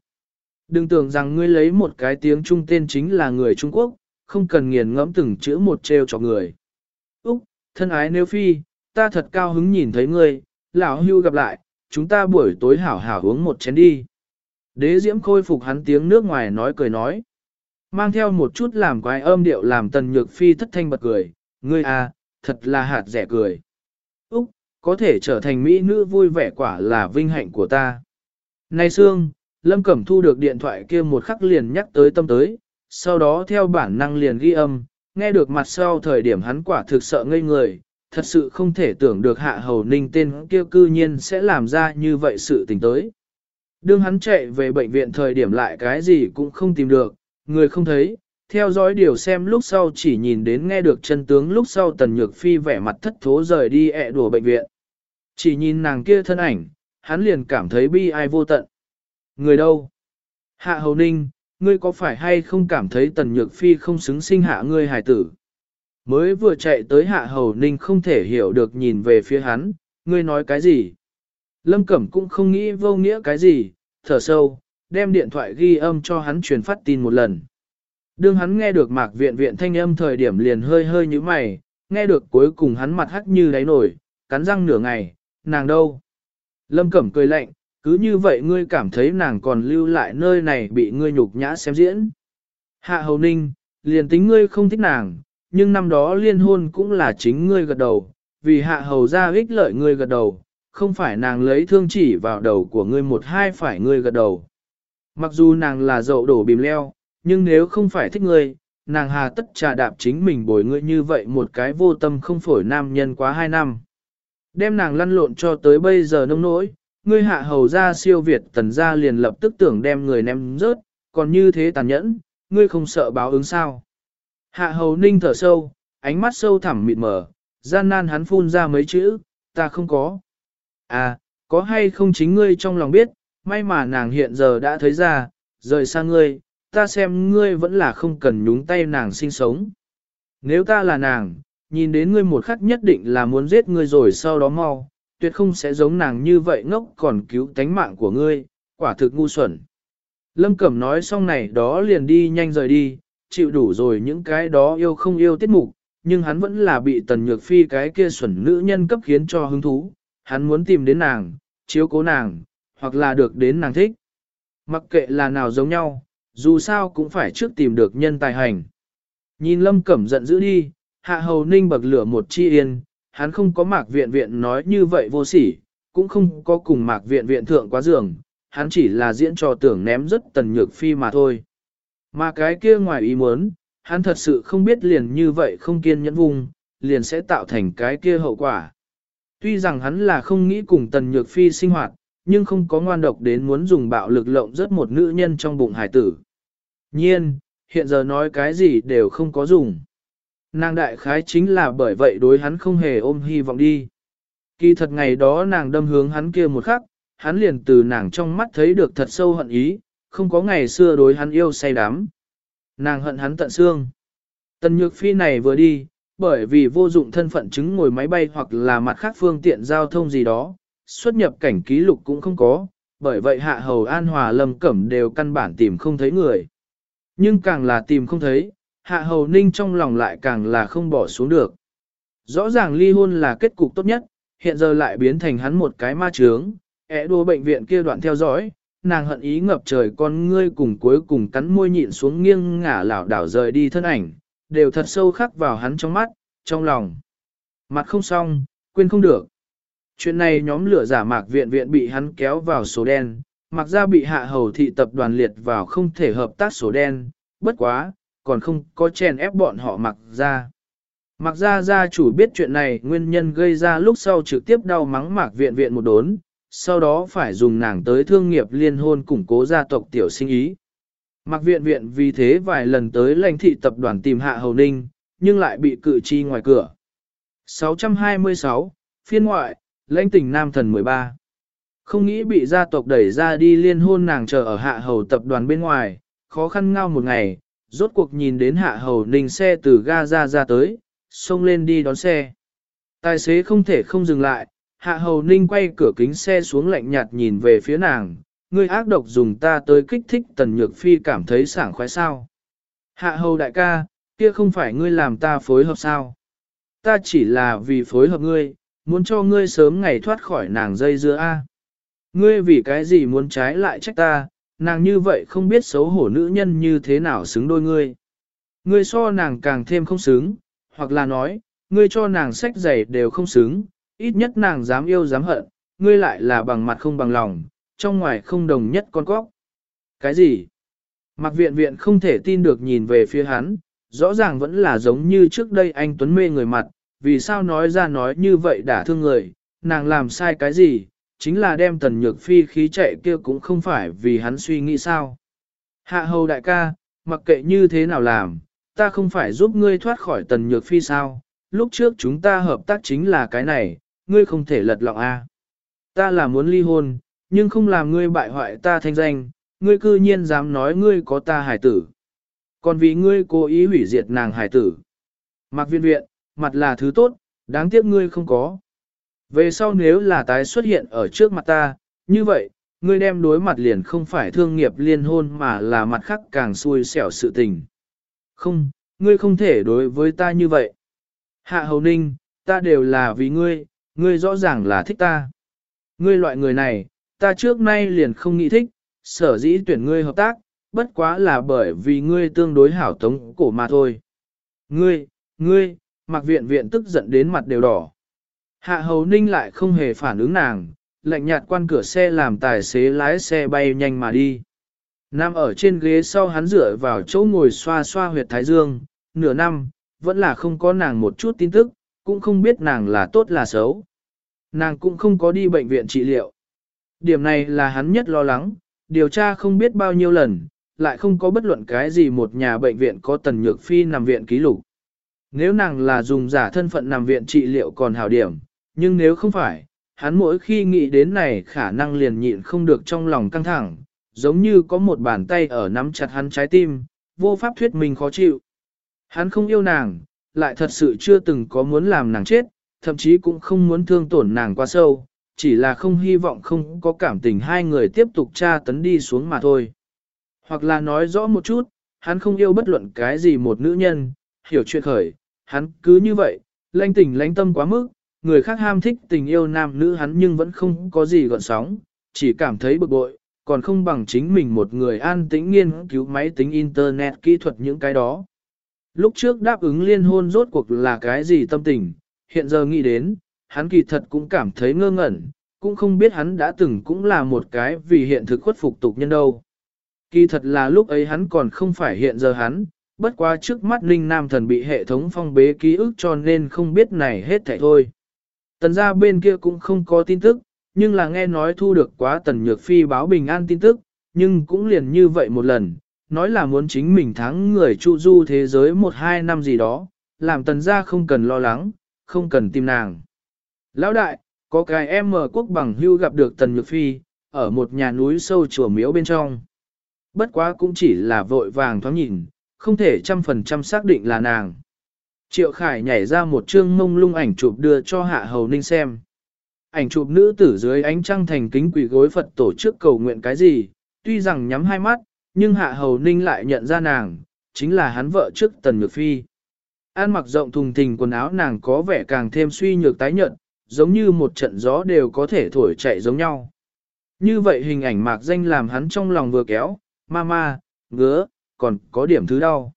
S1: Đừng tưởng rằng ngươi lấy một cái tiếng Trung tên chính là người Trung Quốc, không cần nghiền ngẫm từng chữ một treo cho người. Úc, thân ái nếu phi, ta thật cao hứng nhìn thấy ngươi, lão hưu gặp lại, chúng ta buổi tối hảo hảo uống một chén đi. Đế diễm khôi phục hắn tiếng nước ngoài nói cười nói. Mang theo một chút làm quái âm điệu làm tần nhược phi thất thanh bật cười, ngươi à, thật là hạt rẻ cười. Úc, có thể trở thành mỹ nữ vui vẻ quả là vinh hạnh của ta. Này Sương, Lâm Cẩm thu được điện thoại kia một khắc liền nhắc tới tâm tới, sau đó theo bản năng liền ghi âm, nghe được mặt sau thời điểm hắn quả thực sợ ngây người, thật sự không thể tưởng được hạ hầu ninh tên kia cư nhiên sẽ làm ra như vậy sự tình tới. Đương hắn chạy về bệnh viện thời điểm lại cái gì cũng không tìm được, người không thấy, theo dõi điều xem lúc sau chỉ nhìn đến nghe được chân tướng lúc sau tần nhược phi vẻ mặt thất thố rời đi ẹ đùa bệnh viện. Chỉ nhìn nàng kia thân ảnh, hắn liền cảm thấy bi ai vô tận. Người đâu? Hạ hầu ninh, ngươi có phải hay không cảm thấy tần nhược phi không xứng sinh hạ ngươi hài tử? Mới vừa chạy tới hạ hầu ninh không thể hiểu được nhìn về phía hắn, ngươi nói cái gì? Lâm Cẩm cũng không nghĩ vô nghĩa cái gì, thở sâu, đem điện thoại ghi âm cho hắn truyền phát tin một lần. Đương hắn nghe được mạc viện viện thanh âm thời điểm liền hơi hơi như mày, nghe được cuối cùng hắn mặt hắt như đáy nổi, cắn răng nửa ngày, nàng đâu? Lâm Cẩm cười lạnh, cứ như vậy ngươi cảm thấy nàng còn lưu lại nơi này bị ngươi nhục nhã xem diễn. Hạ Hầu Ninh, liền tính ngươi không thích nàng, nhưng năm đó liên hôn cũng là chính ngươi gật đầu, vì Hạ Hầu ra ích lợi ngươi gật đầu, không phải nàng lấy thương chỉ vào đầu của ngươi một hai phải ngươi gật đầu. Mặc dù nàng là dậu đổ bìm leo, nhưng nếu không phải thích ngươi, nàng hà tất trà đạp chính mình bồi ngươi như vậy một cái vô tâm không phổi nam nhân quá hai năm. Đem nàng lăn lộn cho tới bây giờ nông nỗi, ngươi hạ hầu ra siêu Việt tần ra liền lập tức tưởng đem người ném rớt, còn như thế tàn nhẫn, ngươi không sợ báo ứng sao. Hạ hầu ninh thở sâu, ánh mắt sâu thẳm mịt mờ, gian nan hắn phun ra mấy chữ, ta không có. À, có hay không chính ngươi trong lòng biết, may mà nàng hiện giờ đã thấy ra, rời xa ngươi, ta xem ngươi vẫn là không cần nhúng tay nàng sinh sống. Nếu ta là nàng, nhìn đến ngươi một khắc nhất định là muốn giết ngươi rồi sau đó mau, tuyệt không sẽ giống nàng như vậy ngốc còn cứu tánh mạng của ngươi, quả thực ngu xuẩn. Lâm Cẩm nói xong này đó liền đi nhanh rời đi, chịu đủ rồi những cái đó yêu không yêu tiết mục, nhưng hắn vẫn là bị tần nhược phi cái kia xuẩn nữ nhân cấp khiến cho hứng thú, hắn muốn tìm đến nàng, chiếu cố nàng, hoặc là được đến nàng thích. Mặc kệ là nào giống nhau, dù sao cũng phải trước tìm được nhân tài hành. Nhìn Lâm Cẩm giận dữ đi, hạ hầu ninh bậc lửa một chi yên, hắn không có mạc viện viện nói như vậy vô sỉ, cũng không có cùng mạc viện viện thượng quá giường, hắn chỉ là diễn trò tưởng ném rất tần nhược phi mà thôi. Mà cái kia ngoài ý muốn, hắn thật sự không biết liền như vậy không kiên nhẫn vùng, liền sẽ tạo thành cái kia hậu quả. Tuy rằng hắn là không nghĩ cùng tần nhược phi sinh hoạt, nhưng không có ngoan độc đến muốn dùng bạo lực lộng rất một nữ nhân trong bụng hải tử. Nhiên, hiện giờ nói cái gì đều không có dùng. Nàng đại khái chính là bởi vậy đối hắn không hề ôm hy vọng đi. Kỳ thật ngày đó nàng đâm hướng hắn kia một khắc, hắn liền từ nàng trong mắt thấy được thật sâu hận ý, không có ngày xưa đối hắn yêu say đắm. Nàng hận hắn tận xương. Tần nhược phi này vừa đi, bởi vì vô dụng thân phận chứng ngồi máy bay hoặc là mặt khác phương tiện giao thông gì đó, xuất nhập cảnh ký lục cũng không có, bởi vậy hạ hầu an hòa lâm cẩm đều căn bản tìm không thấy người. Nhưng càng là tìm không thấy, hạ hầu ninh trong lòng lại càng là không bỏ xuống được. Rõ ràng ly hôn là kết cục tốt nhất, hiện giờ lại biến thành hắn một cái ma trướng, ẻ đua bệnh viện kia đoạn theo dõi, nàng hận ý ngập trời con ngươi cùng cuối cùng cắn môi nhịn xuống nghiêng ngả lảo đảo rời đi thân ảnh, đều thật sâu khắc vào hắn trong mắt, trong lòng. Mặt không xong, quên không được. Chuyện này nhóm lửa giả mạc viện viện bị hắn kéo vào số đen, mặc ra bị hạ hầu thị tập đoàn liệt vào không thể hợp tác số đen, bất quá, còn không có chèn ép bọn họ mặc ra. Mặc ra gia chủ biết chuyện này nguyên nhân gây ra lúc sau trực tiếp đau mắng mạc viện viện một đốn, sau đó phải dùng nàng tới thương nghiệp liên hôn củng cố gia tộc tiểu sinh ý. Mạc viện viện vì thế vài lần tới lãnh thị tập đoàn tìm hạ hầu ninh, nhưng lại bị cự chi ngoài cửa. 626, phiên ngoại, lãnh tỉnh Nam Thần 13. Không nghĩ bị gia tộc đẩy ra đi liên hôn nàng chờ ở hạ hầu tập đoàn bên ngoài, khó khăn ngao một ngày, rốt cuộc nhìn đến hạ hầu ninh xe từ ga ra ra tới, xông lên đi đón xe. Tài xế không thể không dừng lại, hạ hầu ninh quay cửa kính xe xuống lạnh nhạt nhìn về phía nàng, ngươi ác độc dùng ta tới kích thích tần nhược phi cảm thấy sảng khoái sao. Hạ hầu đại ca, kia không phải ngươi làm ta phối hợp sao. Ta chỉ là vì phối hợp ngươi, muốn cho ngươi sớm ngày thoát khỏi nàng dây dưa A. Ngươi vì cái gì muốn trái lại trách ta, nàng như vậy không biết xấu hổ nữ nhân như thế nào xứng đôi ngươi. Ngươi so nàng càng thêm không xứng, hoặc là nói, ngươi cho nàng sách giày đều không xứng, ít nhất nàng dám yêu dám hận, ngươi lại là bằng mặt không bằng lòng, trong ngoài không đồng nhất con cóc. Cái gì? Mặc viện viện không thể tin được nhìn về phía hắn, rõ ràng vẫn là giống như trước đây anh Tuấn mê người mặt, vì sao nói ra nói như vậy đã thương người, nàng làm sai cái gì, chính là đem tần nhược phi khí chạy kia cũng không phải vì hắn suy nghĩ sao. Hạ hầu đại ca, mặc kệ như thế nào làm, ta không phải giúp ngươi thoát khỏi tần nhược phi sao, lúc trước chúng ta hợp tác chính là cái này, ngươi không thể lật lọng a. Ta là muốn ly hôn, nhưng không làm ngươi bại hoại ta thanh danh, ngươi cư nhiên dám nói ngươi có ta hải tử. Còn vì ngươi cố ý hủy diệt nàng hải tử. Mặc viên viện, mặt là thứ tốt, đáng tiếc ngươi không có. Về sau nếu là tái xuất hiện ở trước mặt ta, như vậy, ngươi đem đối mặt liền không phải thương nghiệp liên hôn mà là mặt khác càng xui xẻo sự tình. Không, ngươi không thể đối với ta như vậy. Hạ hầu ninh, ta đều là vì ngươi, ngươi rõ ràng là thích ta. Ngươi loại người này, ta trước nay liền không nghĩ thích, sở dĩ tuyển ngươi hợp tác, bất quá là bởi vì ngươi tương đối hảo tống cổ mà thôi. Ngươi, ngươi, mặc viện viện tức giận đến mặt đều đỏ. Hạ hầu ninh lại không hề phản ứng nàng, lạnh nhạt quan cửa xe làm tài xế lái xe bay nhanh mà đi. Nam ở trên ghế sau hắn rửa vào chỗ ngồi xoa xoa huyệt thái dương, nửa năm, vẫn là không có nàng một chút tin tức, cũng không biết nàng là tốt là xấu. Nàng cũng không có đi bệnh viện trị liệu. Điểm này là hắn nhất lo lắng, điều tra không biết bao nhiêu lần, lại không có bất luận cái gì một nhà bệnh viện có tần nhược phi nằm viện ký lục. Nếu nàng là dùng giả thân phận nằm viện trị liệu còn hảo điểm, nhưng nếu không phải, hắn mỗi khi nghĩ đến này khả năng liền nhịn không được trong lòng căng thẳng, giống như có một bàn tay ở nắm chặt hắn trái tim, vô pháp thuyết mình khó chịu. Hắn không yêu nàng, lại thật sự chưa từng có muốn làm nàng chết, thậm chí cũng không muốn thương tổn nàng quá sâu, chỉ là không hy vọng không có cảm tình hai người tiếp tục tra tấn đi xuống mà thôi. Hoặc là nói rõ một chút, hắn không yêu bất luận cái gì một nữ nhân, hiểu chuyện khởi, hắn cứ như vậy, lanh tình lanh tâm quá mức, người khác ham thích tình yêu nam nữ hắn nhưng vẫn không có gì gọn sóng, chỉ cảm thấy bực bội, còn không bằng chính mình một người an tĩnh nghiên cứu máy tính internet kỹ thuật những cái đó. Lúc trước đáp ứng liên hôn rốt cuộc là cái gì tâm tình, hiện giờ nghĩ đến, hắn kỳ thật cũng cảm thấy ngơ ngẩn, cũng không biết hắn đã từng cũng là một cái vì hiện thực khuất phục tục nhân đâu. Kỳ thật là lúc ấy hắn còn không phải hiện giờ hắn, bất quá trước mắt Ninh Nam Thần bị hệ thống phong bế ký ức cho nên không biết này hết thảy thôi. Tần gia bên kia cũng không có tin tức, nhưng là nghe nói thu được quá tần nhược phi báo bình an tin tức, nhưng cũng liền như vậy một lần, nói là muốn chính mình thắng người chu du thế giới một hai năm gì đó, làm tần gia không cần lo lắng, không cần tìm nàng. Lão đại, có cái em mở quốc bằng hưu gặp được tần nhược phi, ở một nhà núi sâu chùa miếu bên trong. Bất quá cũng chỉ là vội vàng thoáng nhìn, không thể trăm phần trăm xác định là nàng. Triệu Khải nhảy ra một chương mông lung ảnh chụp đưa cho Hạ Hầu Ninh xem. Ảnh chụp nữ tử dưới ánh trăng thành kính quỷ gối Phật tổ chức cầu nguyện cái gì, tuy rằng nhắm hai mắt, nhưng Hạ Hầu Ninh lại nhận ra nàng, chính là hắn vợ trước Tần Nhược Phi. An mặc rộng thùng thình quần áo nàng có vẻ càng thêm suy nhược tái nhợt, giống như một trận gió đều có thể thổi chạy giống nhau. Như vậy hình ảnh mạc danh làm hắn trong lòng vừa kéo, ma ma, ngứa, còn có điểm thứ đau.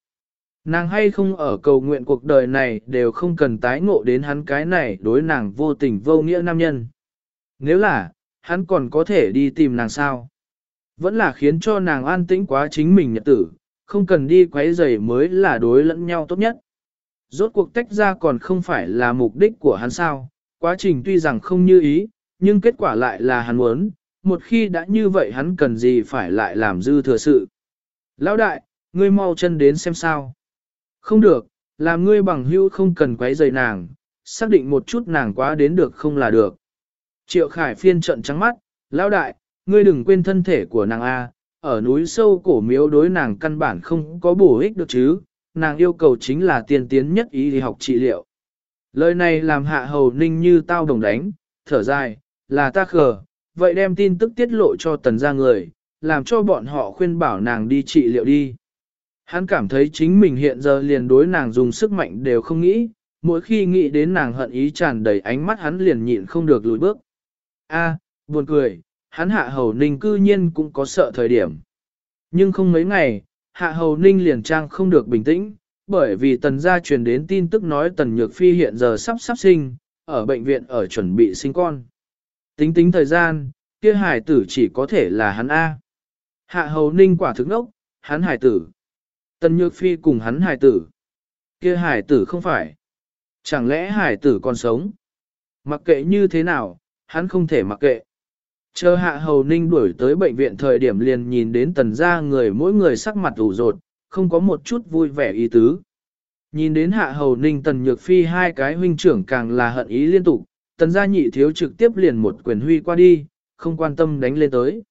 S1: Nàng hay không ở cầu nguyện cuộc đời này đều không cần tái ngộ đến hắn cái này đối nàng vô tình vô nghĩa nam nhân. Nếu là, hắn còn có thể đi tìm nàng sao? Vẫn là khiến cho nàng an tĩnh quá chính mình nhật tử, không cần đi quấy rầy mới là đối lẫn nhau tốt nhất. Rốt cuộc tách ra còn không phải là mục đích của hắn sao, quá trình tuy rằng không như ý, nhưng kết quả lại là hắn muốn, một khi đã như vậy hắn cần gì phải lại làm dư thừa sự. Lão đại, ngươi mau chân đến xem sao. Không được, làm ngươi bằng hữu không cần quấy rầy nàng, xác định một chút nàng quá đến được không là được. Triệu Khải phiên trận trắng mắt, lão đại, ngươi đừng quên thân thể của nàng A, ở núi sâu cổ miếu đối nàng căn bản không có bổ ích được chứ, nàng yêu cầu chính là tiên tiến nhất ý thì học trị liệu. Lời này làm hạ hầu ninh như tao đồng đánh, thở dài, là ta khờ, vậy đem tin tức tiết lộ cho tần gia người, làm cho bọn họ khuyên bảo nàng đi trị liệu đi. Hắn cảm thấy chính mình hiện giờ liền đối nàng dùng sức mạnh đều không nghĩ, mỗi khi nghĩ đến nàng hận ý tràn đầy ánh mắt hắn liền nhịn không được lùi bước. A, buồn cười, hắn hạ hầu ninh cư nhiên cũng có sợ thời điểm. Nhưng không mấy ngày, hạ hầu ninh liền trang không được bình tĩnh, bởi vì tần gia truyền đến tin tức nói tần nhược phi hiện giờ sắp sắp sinh, ở bệnh viện ở chuẩn bị sinh con. Tính tính thời gian, kia hải tử chỉ có thể là hắn A. Hạ hầu ninh quả thức nốc, hắn hải tử. Tần nhược phi cùng hắn hải tử. Kia hải tử không phải. Chẳng lẽ hải tử còn sống? Mặc kệ như thế nào, hắn không thể mặc kệ. Chờ hạ hầu ninh đuổi tới bệnh viện thời điểm liền nhìn đến tần gia người mỗi người sắc mặt ủ rột, không có một chút vui vẻ ý tứ. Nhìn đến hạ hầu ninh tần nhược phi hai cái huynh trưởng càng là hận ý liên tục, tần gia nhị thiếu trực tiếp liền một quyền huy qua đi, không quan tâm đánh lên tới.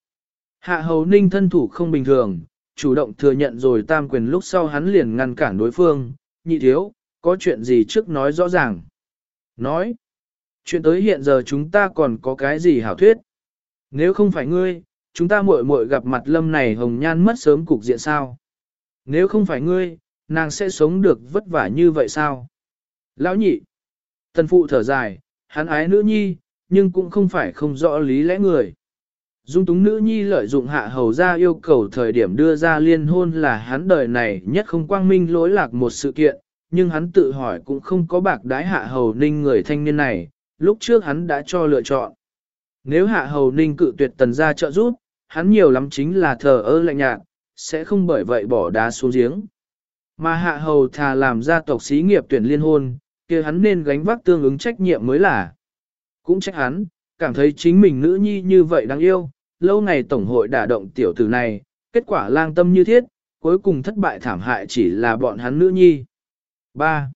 S1: Hạ hầu ninh thân thủ không bình thường, chủ động thừa nhận rồi tam quyền lúc sau hắn liền ngăn cản đối phương, nhị thiếu, có chuyện gì trước nói rõ ràng. Nói, chuyện tới hiện giờ chúng ta còn có cái gì hảo thuyết. Nếu không phải ngươi, chúng ta muội muội gặp mặt lâm này hồng nhan mất sớm cục diện sao. Nếu không phải ngươi, nàng sẽ sống được vất vả như vậy sao? Lão nhị, tần phụ thở dài, hắn ái nữ nhi, nhưng cũng không phải không rõ lý lẽ người. Dung túng nữ nhi lợi dụng hạ hầu ra yêu cầu thời điểm đưa ra liên hôn là hắn đời này nhất không quang minh lỗi lạc một sự kiện, nhưng hắn tự hỏi cũng không có bạc đái hạ hầu ninh người thanh niên này, lúc trước hắn đã cho lựa chọn. Nếu hạ hầu ninh cự tuyệt tần ra trợ giúp, hắn nhiều lắm chính là thờ ơ lạnh nhạt, sẽ không bởi vậy bỏ đá xuống giếng. Mà hạ hầu thà làm gia tộc xí nghiệp tuyển liên hôn, kia hắn nên gánh vác tương ứng trách nhiệm mới là. Cũng trách hắn, cảm thấy chính mình nữ nhi như vậy đáng yêu, lâu ngày tổng hội đả động tiểu tử này, kết quả lang tâm như thiết, cuối cùng thất bại thảm hại chỉ là bọn hắn nữ nhi. 3.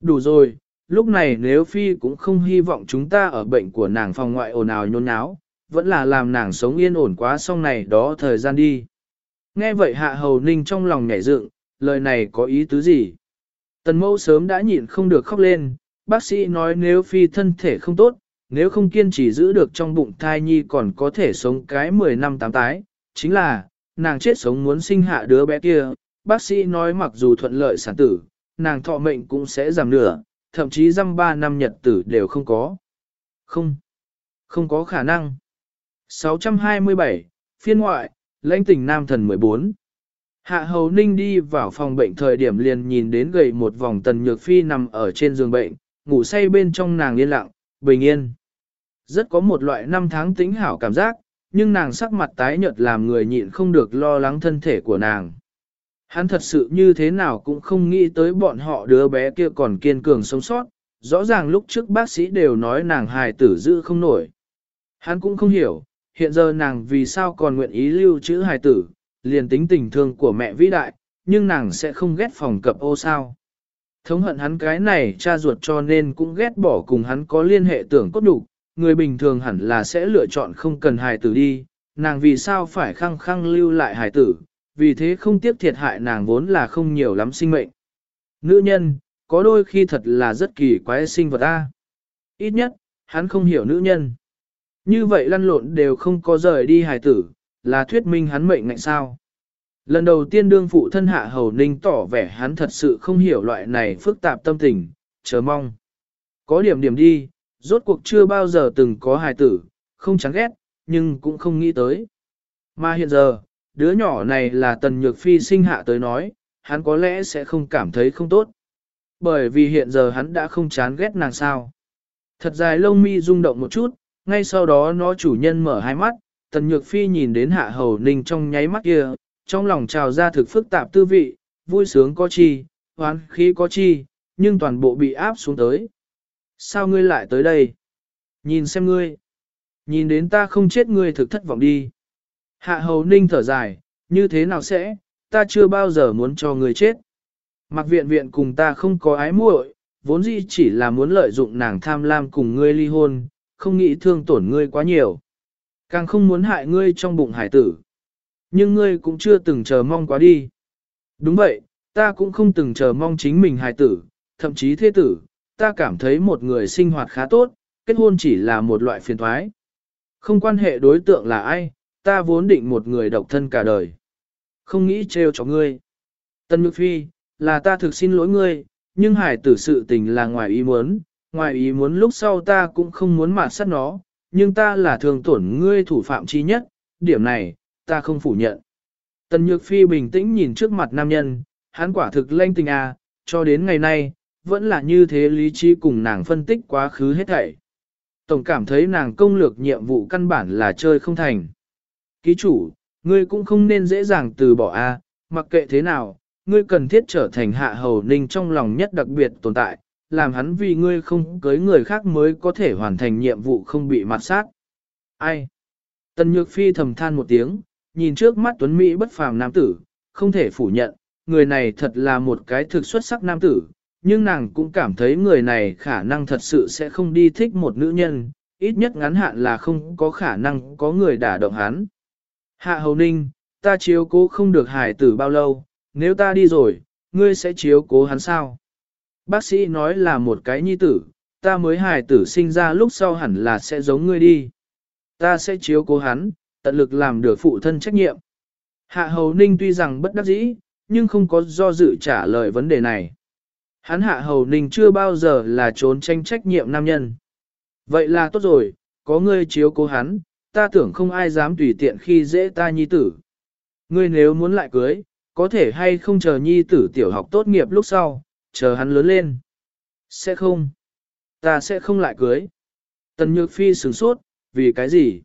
S1: Đủ rồi, lúc này nếu Phi cũng không hy vọng chúng ta ở bệnh của nàng phòng ngoại ồn ào nhôn nháo, vẫn là làm nàng sống yên ổn quá xong này đó thời gian đi. Nghe vậy hạ hầu ninh trong lòng nhảy dựng, lời này có ý tứ gì? Tần mẫu sớm đã nhịn không được khóc lên, bác sĩ nói nếu phi thân thể không tốt, nếu không kiên trì giữ được trong bụng thai nhi còn có thể sống cái 10 năm tám tái, chính là, nàng chết sống muốn sinh hạ đứa bé kia, bác sĩ nói mặc dù thuận lợi sản tử, nàng thọ mệnh cũng sẽ giảm nửa, thậm chí dăm 3 năm nhật tử đều không có. Không, không có khả năng. 627, phiên ngoại, lãnh tình nam thần 14. Hạ hầu ninh đi vào phòng bệnh thời điểm liền nhìn đến gầy một vòng tần nhược phi nằm ở trên giường bệnh, ngủ say bên trong nàng yên lặng, bình yên. Rất có một loại năm tháng tính hảo cảm giác, nhưng nàng sắc mặt tái nhợt làm người nhịn không được lo lắng thân thể của nàng. Hắn thật sự như thế nào cũng không nghĩ tới bọn họ đứa bé kia còn kiên cường sống sót, rõ ràng lúc trước bác sĩ đều nói nàng hài tử giữ không nổi. Hắn cũng không hiểu, hiện giờ nàng vì sao còn nguyện ý lưu trữ hài tử, liền tính tình thương của mẹ vĩ đại, nhưng nàng sẽ không ghét phòng cập ô sao. Thống hận hắn cái này cha ruột cho nên cũng ghét bỏ cùng hắn có liên hệ tưởng cốt đủ, người bình thường hẳn là sẽ lựa chọn không cần hài tử đi, nàng vì sao phải khăng khăng lưu lại hài tử, vì thế không tiếp thiệt hại nàng vốn là không nhiều lắm sinh mệnh. Nữ nhân, có đôi khi thật là rất kỳ quái sinh vật a. Ít nhất, hắn không hiểu nữ nhân. Như vậy lăn lộn đều không có rời đi hài tử, là thuyết minh hắn mệnh ngạnh sao. Lần đầu tiên đương phụ thân hạ hầu ninh tỏ vẻ hắn thật sự không hiểu loại này phức tạp tâm tình, chờ mong. Có điểm điểm đi, rốt cuộc chưa bao giờ từng có hài tử, không chán ghét, nhưng cũng không nghĩ tới. Mà hiện giờ, đứa nhỏ này là tần nhược phi sinh hạ tới nói, hắn có lẽ sẽ không cảm thấy không tốt. Bởi vì hiện giờ hắn đã không chán ghét nàng sao. Thật dài lông mi rung động một chút, ngay sau đó nó chủ nhân mở hai mắt, tần nhược phi nhìn đến hạ hầu ninh trong nháy mắt kia, trong lòng trào ra thực phức tạp tư vị, vui sướng có chi, hoán khí có chi, nhưng toàn bộ bị áp xuống tới. Sao ngươi lại tới đây? Nhìn xem ngươi. Nhìn đến ta không chết ngươi thực thất vọng đi. Hạ hầu ninh thở dài, như thế nào sẽ, ta chưa bao giờ muốn cho ngươi chết. Mặc viện viện cùng ta không có ái muội, vốn dĩ chỉ là muốn lợi dụng nàng tham lam cùng ngươi ly hôn, không nghĩ thương tổn ngươi quá nhiều. Càng không muốn hại ngươi trong bụng hải tử. Nhưng ngươi cũng chưa từng chờ mong quá đi. Đúng vậy, ta cũng không từng chờ mong chính mình hài tử, thậm chí thế tử, ta cảm thấy một người sinh hoạt khá tốt, kết hôn chỉ là một loại phiền thoái. Không quan hệ đối tượng là ai, ta vốn định một người độc thân cả đời. Không nghĩ trêu cho ngươi. Tân Nhược Phi, là ta thực xin lỗi ngươi, nhưng hải tử sự tình là ngoài ý muốn, ngoài ý muốn lúc sau ta cũng không muốn mạt sát nó, nhưng ta là thường tổn ngươi thủ phạm chi nhất, điểm này, ta không phủ nhận. Tần Nhược Phi bình tĩnh nhìn trước mặt nam nhân, hắn quả thực lanh tình à, cho đến ngày nay, vẫn là như thế lý trí cùng nàng phân tích quá khứ hết thảy. Tổng cảm thấy nàng công lược nhiệm vụ căn bản là chơi không thành. Ký chủ, ngươi cũng không nên dễ dàng từ bỏ a, à, mặc kệ thế nào, ngươi cần thiết trở thành hạ hầu ninh trong lòng nhất đặc biệt tồn tại, làm hắn vì ngươi không cưới người khác mới có thể hoàn thành nhiệm vụ không bị mặt sát. Ai? Tần Nhược Phi thầm than một tiếng, nhìn trước mắt Tuấn Mỹ bất phàm nam tử, không thể phủ nhận, người này thật là một cái thực xuất sắc nam tử, nhưng nàng cũng cảm thấy người này khả năng thật sự sẽ không đi thích một nữ nhân, ít nhất ngắn hạn là không có khả năng có người đả động hắn. Hạ Hầu Ninh, ta chiếu cố không được hài tử bao lâu, nếu ta đi rồi, ngươi sẽ chiếu cố hắn sao? Bác sĩ nói là một cái nhi tử, ta mới hài tử sinh ra lúc sau hẳn là sẽ giống ngươi đi. Ta sẽ chiếu cố hắn, tận lực làm được phụ thân trách nhiệm. Hạ Hầu Ninh tuy rằng bất đắc dĩ, nhưng không có do dự trả lời vấn đề này. Hắn Hạ Hầu Ninh chưa bao giờ là trốn tranh trách nhiệm nam nhân. Vậy là tốt rồi, có ngươi chiếu cố hắn, ta tưởng không ai dám tùy tiện khi dễ ta nhi tử. Ngươi nếu muốn lại cưới, có thể hay không chờ nhi tử tiểu học tốt nghiệp lúc sau, chờ hắn lớn lên. Sẽ không. Ta sẽ không lại cưới. Tần Nhược Phi sửng sốt, vì cái gì?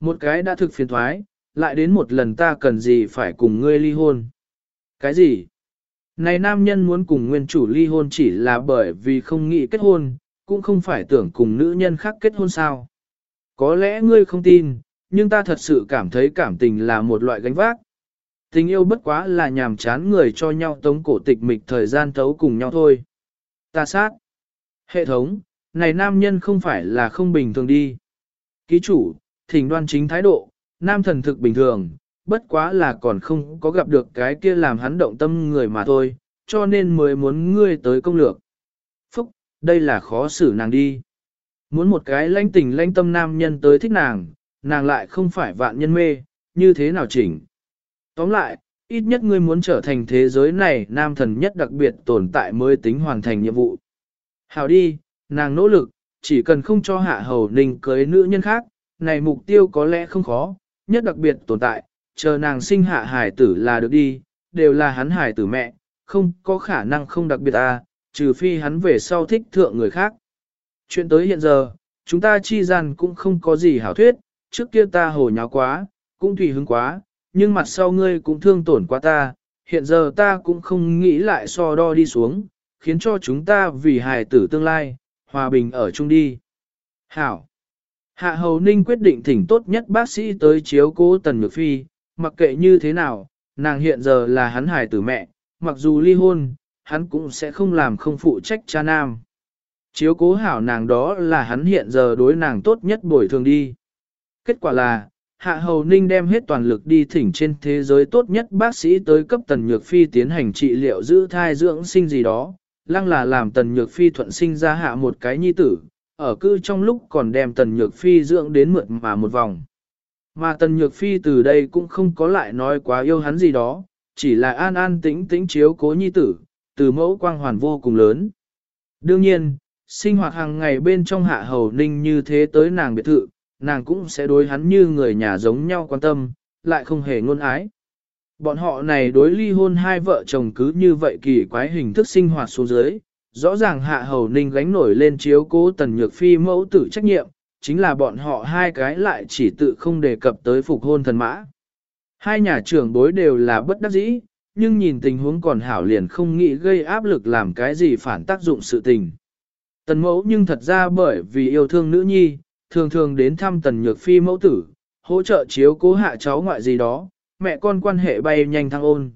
S1: Một cái đã thực phiền thoái, lại đến một lần ta cần gì phải cùng ngươi ly hôn. Cái gì? Này nam nhân muốn cùng nguyên chủ ly hôn chỉ là bởi vì không nghĩ kết hôn, cũng không phải tưởng cùng nữ nhân khác kết hôn sao. Có lẽ ngươi không tin, nhưng ta thật sự cảm thấy cảm tình là một loại gánh vác. Tình yêu bất quá là nhàm chán người cho nhau tống cổ tịch mịch thời gian thấu cùng nhau thôi. Ta sát. Hệ thống, này nam nhân không phải là không bình thường đi. Ký chủ, thỉnh đoan chính thái độ, nam thần thực bình thường, bất quá là còn không có gặp được cái kia làm hắn động tâm người mà thôi, cho nên mới muốn ngươi tới công lược. Phúc, đây là khó xử nàng đi. Muốn một cái lãnh tình lãnh tâm nam nhân tới thích nàng, nàng lại không phải vạn nhân mê, như thế nào chỉnh. Tóm lại, ít nhất ngươi muốn trở thành thế giới này nam thần nhất đặc biệt tồn tại mới tính hoàn thành nhiệm vụ. Hào đi, nàng nỗ lực, chỉ cần không cho hạ hầu ninh cưới nữ nhân khác, này mục tiêu có lẽ không khó, nhất đặc biệt tồn tại, chờ nàng sinh hạ hải tử là được đi, đều là hắn hải tử mẹ, không có khả năng không đặc biệt à, trừ phi hắn về sau thích thượng người khác. Chuyện tới hiện giờ, chúng ta chi gian cũng không có gì hảo thuyết, trước kia ta hồ nháo quá, cũng tùy hứng quá, nhưng mặt sau ngươi cũng thương tổn quá ta, hiện giờ ta cũng không nghĩ lại so đo đi xuống, khiến cho chúng ta vì hài tử tương lai, hòa bình ở chung đi. Hảo! Hạ Hầu Ninh quyết định thỉnh tốt nhất bác sĩ tới chiếu cố Tần Nhược Phi, mặc kệ như thế nào, nàng hiện giờ là hắn hài tử mẹ, mặc dù ly hôn, hắn cũng sẽ không làm không phụ trách cha nam. Chiếu cố hảo nàng đó là hắn hiện giờ đối nàng tốt nhất bồi thường đi. Kết quả là, Hạ Hầu Ninh đem hết toàn lực đi thỉnh trên thế giới tốt nhất bác sĩ tới cấp Tần Nhược Phi tiến hành trị liệu giữ thai dưỡng sinh gì đó, lăng là làm Tần Nhược Phi thuận sinh ra hạ một cái nhi tử, ở cư trong lúc còn đem Tần Nhược Phi dưỡng đến mượn mà một vòng. Mà Tần Nhược Phi từ đây cũng không có lại nói quá yêu hắn gì đó, chỉ là an an tĩnh tĩnh chiếu cố nhi tử, từ mẫu quang hoàn vô cùng lớn. Đương nhiên, sinh hoạt hàng ngày bên trong hạ hầu ninh như thế tới nàng biệt thự, nàng cũng sẽ đối hắn như người nhà giống nhau quan tâm, lại không hề ngôn ái. Bọn họ này đối ly hôn hai vợ chồng cứ như vậy kỳ quái hình thức sinh hoạt xuống dưới, rõ ràng hạ hầu ninh gánh nổi lên chiếu cố tần nhược phi mẫu tử trách nhiệm, chính là bọn họ hai cái lại chỉ tự không đề cập tới phục hôn thần mã. Hai nhà trưởng bối đều là bất đắc dĩ, nhưng nhìn tình huống còn hảo liền không nghĩ gây áp lực làm cái gì phản tác dụng sự tình. Tần mẫu nhưng thật ra bởi vì yêu thương nữ nhi, thường thường đến thăm tần nhược phi mẫu tử, hỗ trợ chiếu cố hạ cháu ngoại gì đó, mẹ con quan hệ bay nhanh thăng ôn.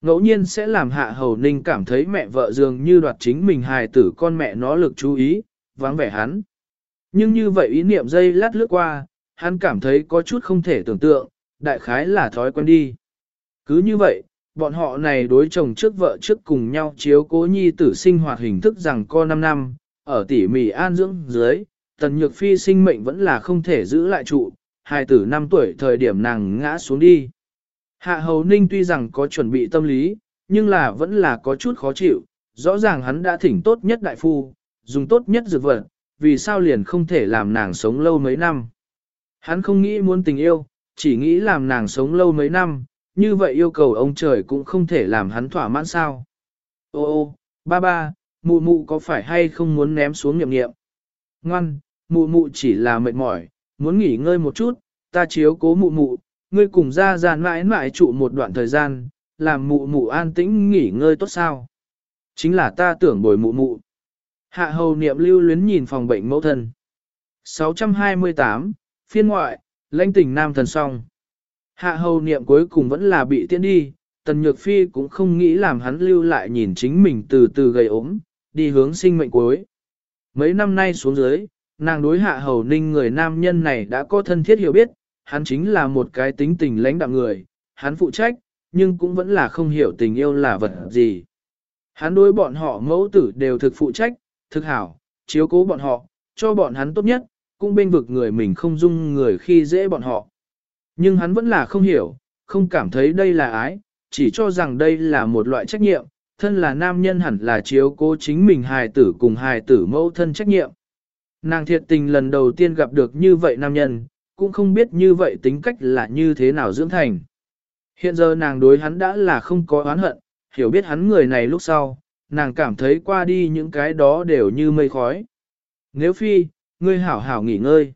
S1: Ngẫu nhiên sẽ làm hạ hầu ninh cảm thấy mẹ vợ dường như đoạt chính mình hài tử con mẹ nó lực chú ý, vắng vẻ hắn. Nhưng như vậy ý niệm dây lát lướt qua, hắn cảm thấy có chút không thể tưởng tượng, đại khái là thói quen đi. Cứ như vậy, bọn họ này đối chồng trước vợ trước cùng nhau chiếu cố nhi tử sinh hoạt hình thức rằng co 5 năm, ở tỉ mỉ an dưỡng dưới, tần nhược phi sinh mệnh vẫn là không thể giữ lại trụ, hài tử 5 tuổi thời điểm nàng ngã xuống đi. Hạ hầu ninh tuy rằng có chuẩn bị tâm lý, nhưng là vẫn là có chút khó chịu, rõ ràng hắn đã thỉnh tốt nhất đại phu, dùng tốt nhất dược vật, vì sao liền không thể làm nàng sống lâu mấy năm. Hắn không nghĩ muốn tình yêu, chỉ nghĩ làm nàng sống lâu mấy năm, như vậy yêu cầu ông trời cũng không thể làm hắn thỏa mãn sao. Ô ô, ba ba, mụ mụ có phải hay không muốn ném xuống nhậm nghiệm? Ngoan, mụ mụ chỉ là mệt mỏi, muốn nghỉ ngơi một chút, ta chiếu cố mụ mụ, ngươi cùng ra ra mãi mãi trụ một đoạn thời gian, làm mụ mụ an tĩnh nghỉ ngơi tốt sao. Chính là ta tưởng bồi mụ mụ. Hạ hầu niệm lưu luyến nhìn phòng bệnh mẫu thân. 628, phiên ngoại, lãnh tỉnh nam thần song. Hạ hầu niệm cuối cùng vẫn là bị tiễn đi, tần nhược phi cũng không nghĩ làm hắn lưu lại nhìn chính mình từ từ gầy ốm, đi hướng sinh mệnh cuối. Mấy năm nay xuống dưới, nàng đối hạ hầu ninh người nam nhân này đã có thân thiết hiểu biết, hắn chính là một cái tính tình lãnh đạm người, hắn phụ trách, nhưng cũng vẫn là không hiểu tình yêu là vật gì. Hắn đối bọn họ mẫu tử đều thực phụ trách, thực hảo, chiếu cố bọn họ, cho bọn hắn tốt nhất, cũng bên vực người mình không dung người khi dễ bọn họ. Nhưng hắn vẫn là không hiểu, không cảm thấy đây là ái, chỉ cho rằng đây là một loại trách nhiệm, thân là nam nhân hẳn là chiếu cố chính mình hài tử cùng hài tử mẫu thân trách nhiệm. Nàng thiệt tình lần đầu tiên gặp được như vậy nam nhân, cũng không biết như vậy tính cách là như thế nào dưỡng thành. Hiện giờ nàng đối hắn đã là không có oán hận, hiểu biết hắn người này lúc sau, nàng cảm thấy qua đi những cái đó đều như mây khói. Nếu phi, ngươi hảo hảo nghỉ ngơi.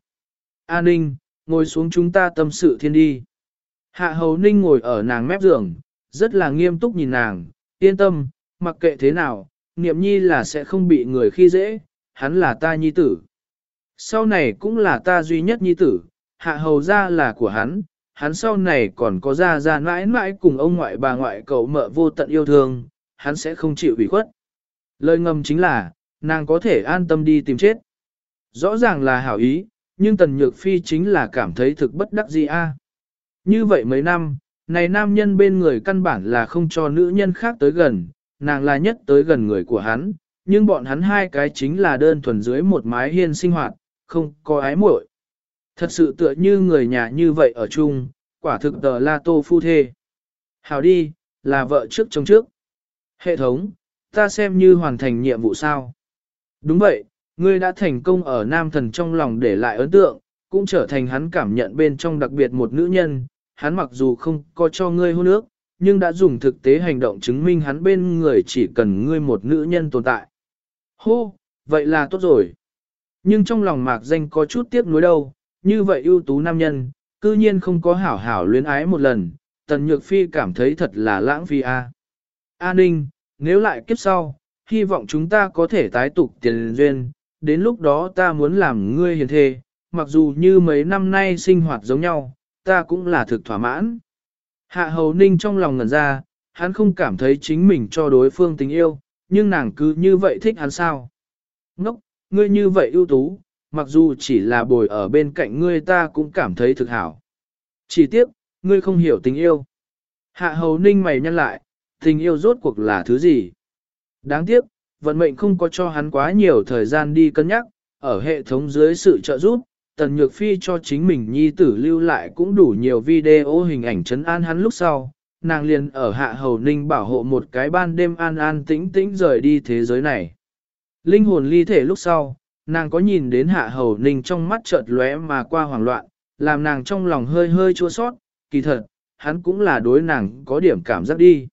S1: A Ninh, ngồi xuống chúng ta tâm sự thiên đi. Hạ hầu Ninh ngồi ở nàng mép giường, rất là nghiêm túc nhìn nàng, yên tâm, mặc kệ thế nào, niệm nhi là sẽ không bị người khi dễ, hắn là ta nhi tử. Sau này cũng là ta duy nhất nhi tử, hạ hầu ra là của hắn, hắn sau này còn có ra ra mãi mãi cùng ông ngoại bà ngoại cậu mợ vô tận yêu thương, hắn sẽ không chịu ủy khuất. Lời ngầm chính là, nàng có thể an tâm đi tìm chết. Rõ ràng là hảo ý, nhưng Tần Nhược Phi chính là cảm thấy thực bất đắc dĩ a. Như vậy mấy năm, này nam nhân bên người căn bản là không cho nữ nhân khác tới gần, nàng là nhất tới gần người của hắn, nhưng bọn hắn hai cái chính là đơn thuần dưới một mái hiên sinh hoạt, không có ái muội. Thật sự tựa như người nhà như vậy ở chung, quả thực tờ la tô phu thê. Hảo đi, là vợ trước chồng trước. Hệ thống, ta xem như hoàn thành nhiệm vụ sao. Đúng vậy, ngươi đã thành công ở nam thần trong lòng để lại ấn tượng, cũng trở thành hắn cảm nhận bên trong đặc biệt một nữ nhân, hắn mặc dù không có cho ngươi hôn ước, nhưng đã dùng thực tế hành động chứng minh hắn bên người chỉ cần ngươi một nữ nhân tồn tại. Hô, vậy là tốt rồi. Nhưng trong lòng mạc danh có chút tiếc nuối đâu, như vậy ưu tú nam nhân, cư nhiên không có hảo hảo luyến ái một lần, tần nhược phi cảm thấy thật là lãng phí a. A Ninh, nếu lại kiếp sau, hy vọng chúng ta có thể tái tục tiền duyên, đến lúc đó ta muốn làm ngươi hiền thê, mặc dù như mấy năm nay sinh hoạt giống nhau, ta cũng là thực thỏa mãn. Hạ hầu ninh trong lòng ngẩn ra, hắn không cảm thấy chính mình cho đối phương tình yêu, nhưng nàng cứ như vậy thích hắn sao. Ngốc, ngươi như vậy ưu tú, mặc dù chỉ là bồi ở bên cạnh ngươi ta cũng cảm thấy thực hảo. Chỉ tiếc, ngươi không hiểu tình yêu. Hạ hầu ninh mày nhăn lại, tình yêu rốt cuộc là thứ gì? Đáng tiếc, vận mệnh không có cho hắn quá nhiều thời gian đi cân nhắc, ở hệ thống dưới sự trợ giúp, Tần Nhược Phi cho chính mình nhi tử lưu lại cũng đủ nhiều video hình ảnh chấn an hắn lúc sau, nàng liền ở hạ hầu ninh bảo hộ một cái ban đêm an an tĩnh tĩnh rời đi thế giới này. Linh hồn ly thể lúc sau, nàng có nhìn đến hạ hầu ninh trong mắt chợt lóe mà qua hoảng loạn, làm nàng trong lòng hơi hơi chua sót, kỳ thật, hắn cũng là đối nàng có điểm cảm giác đi.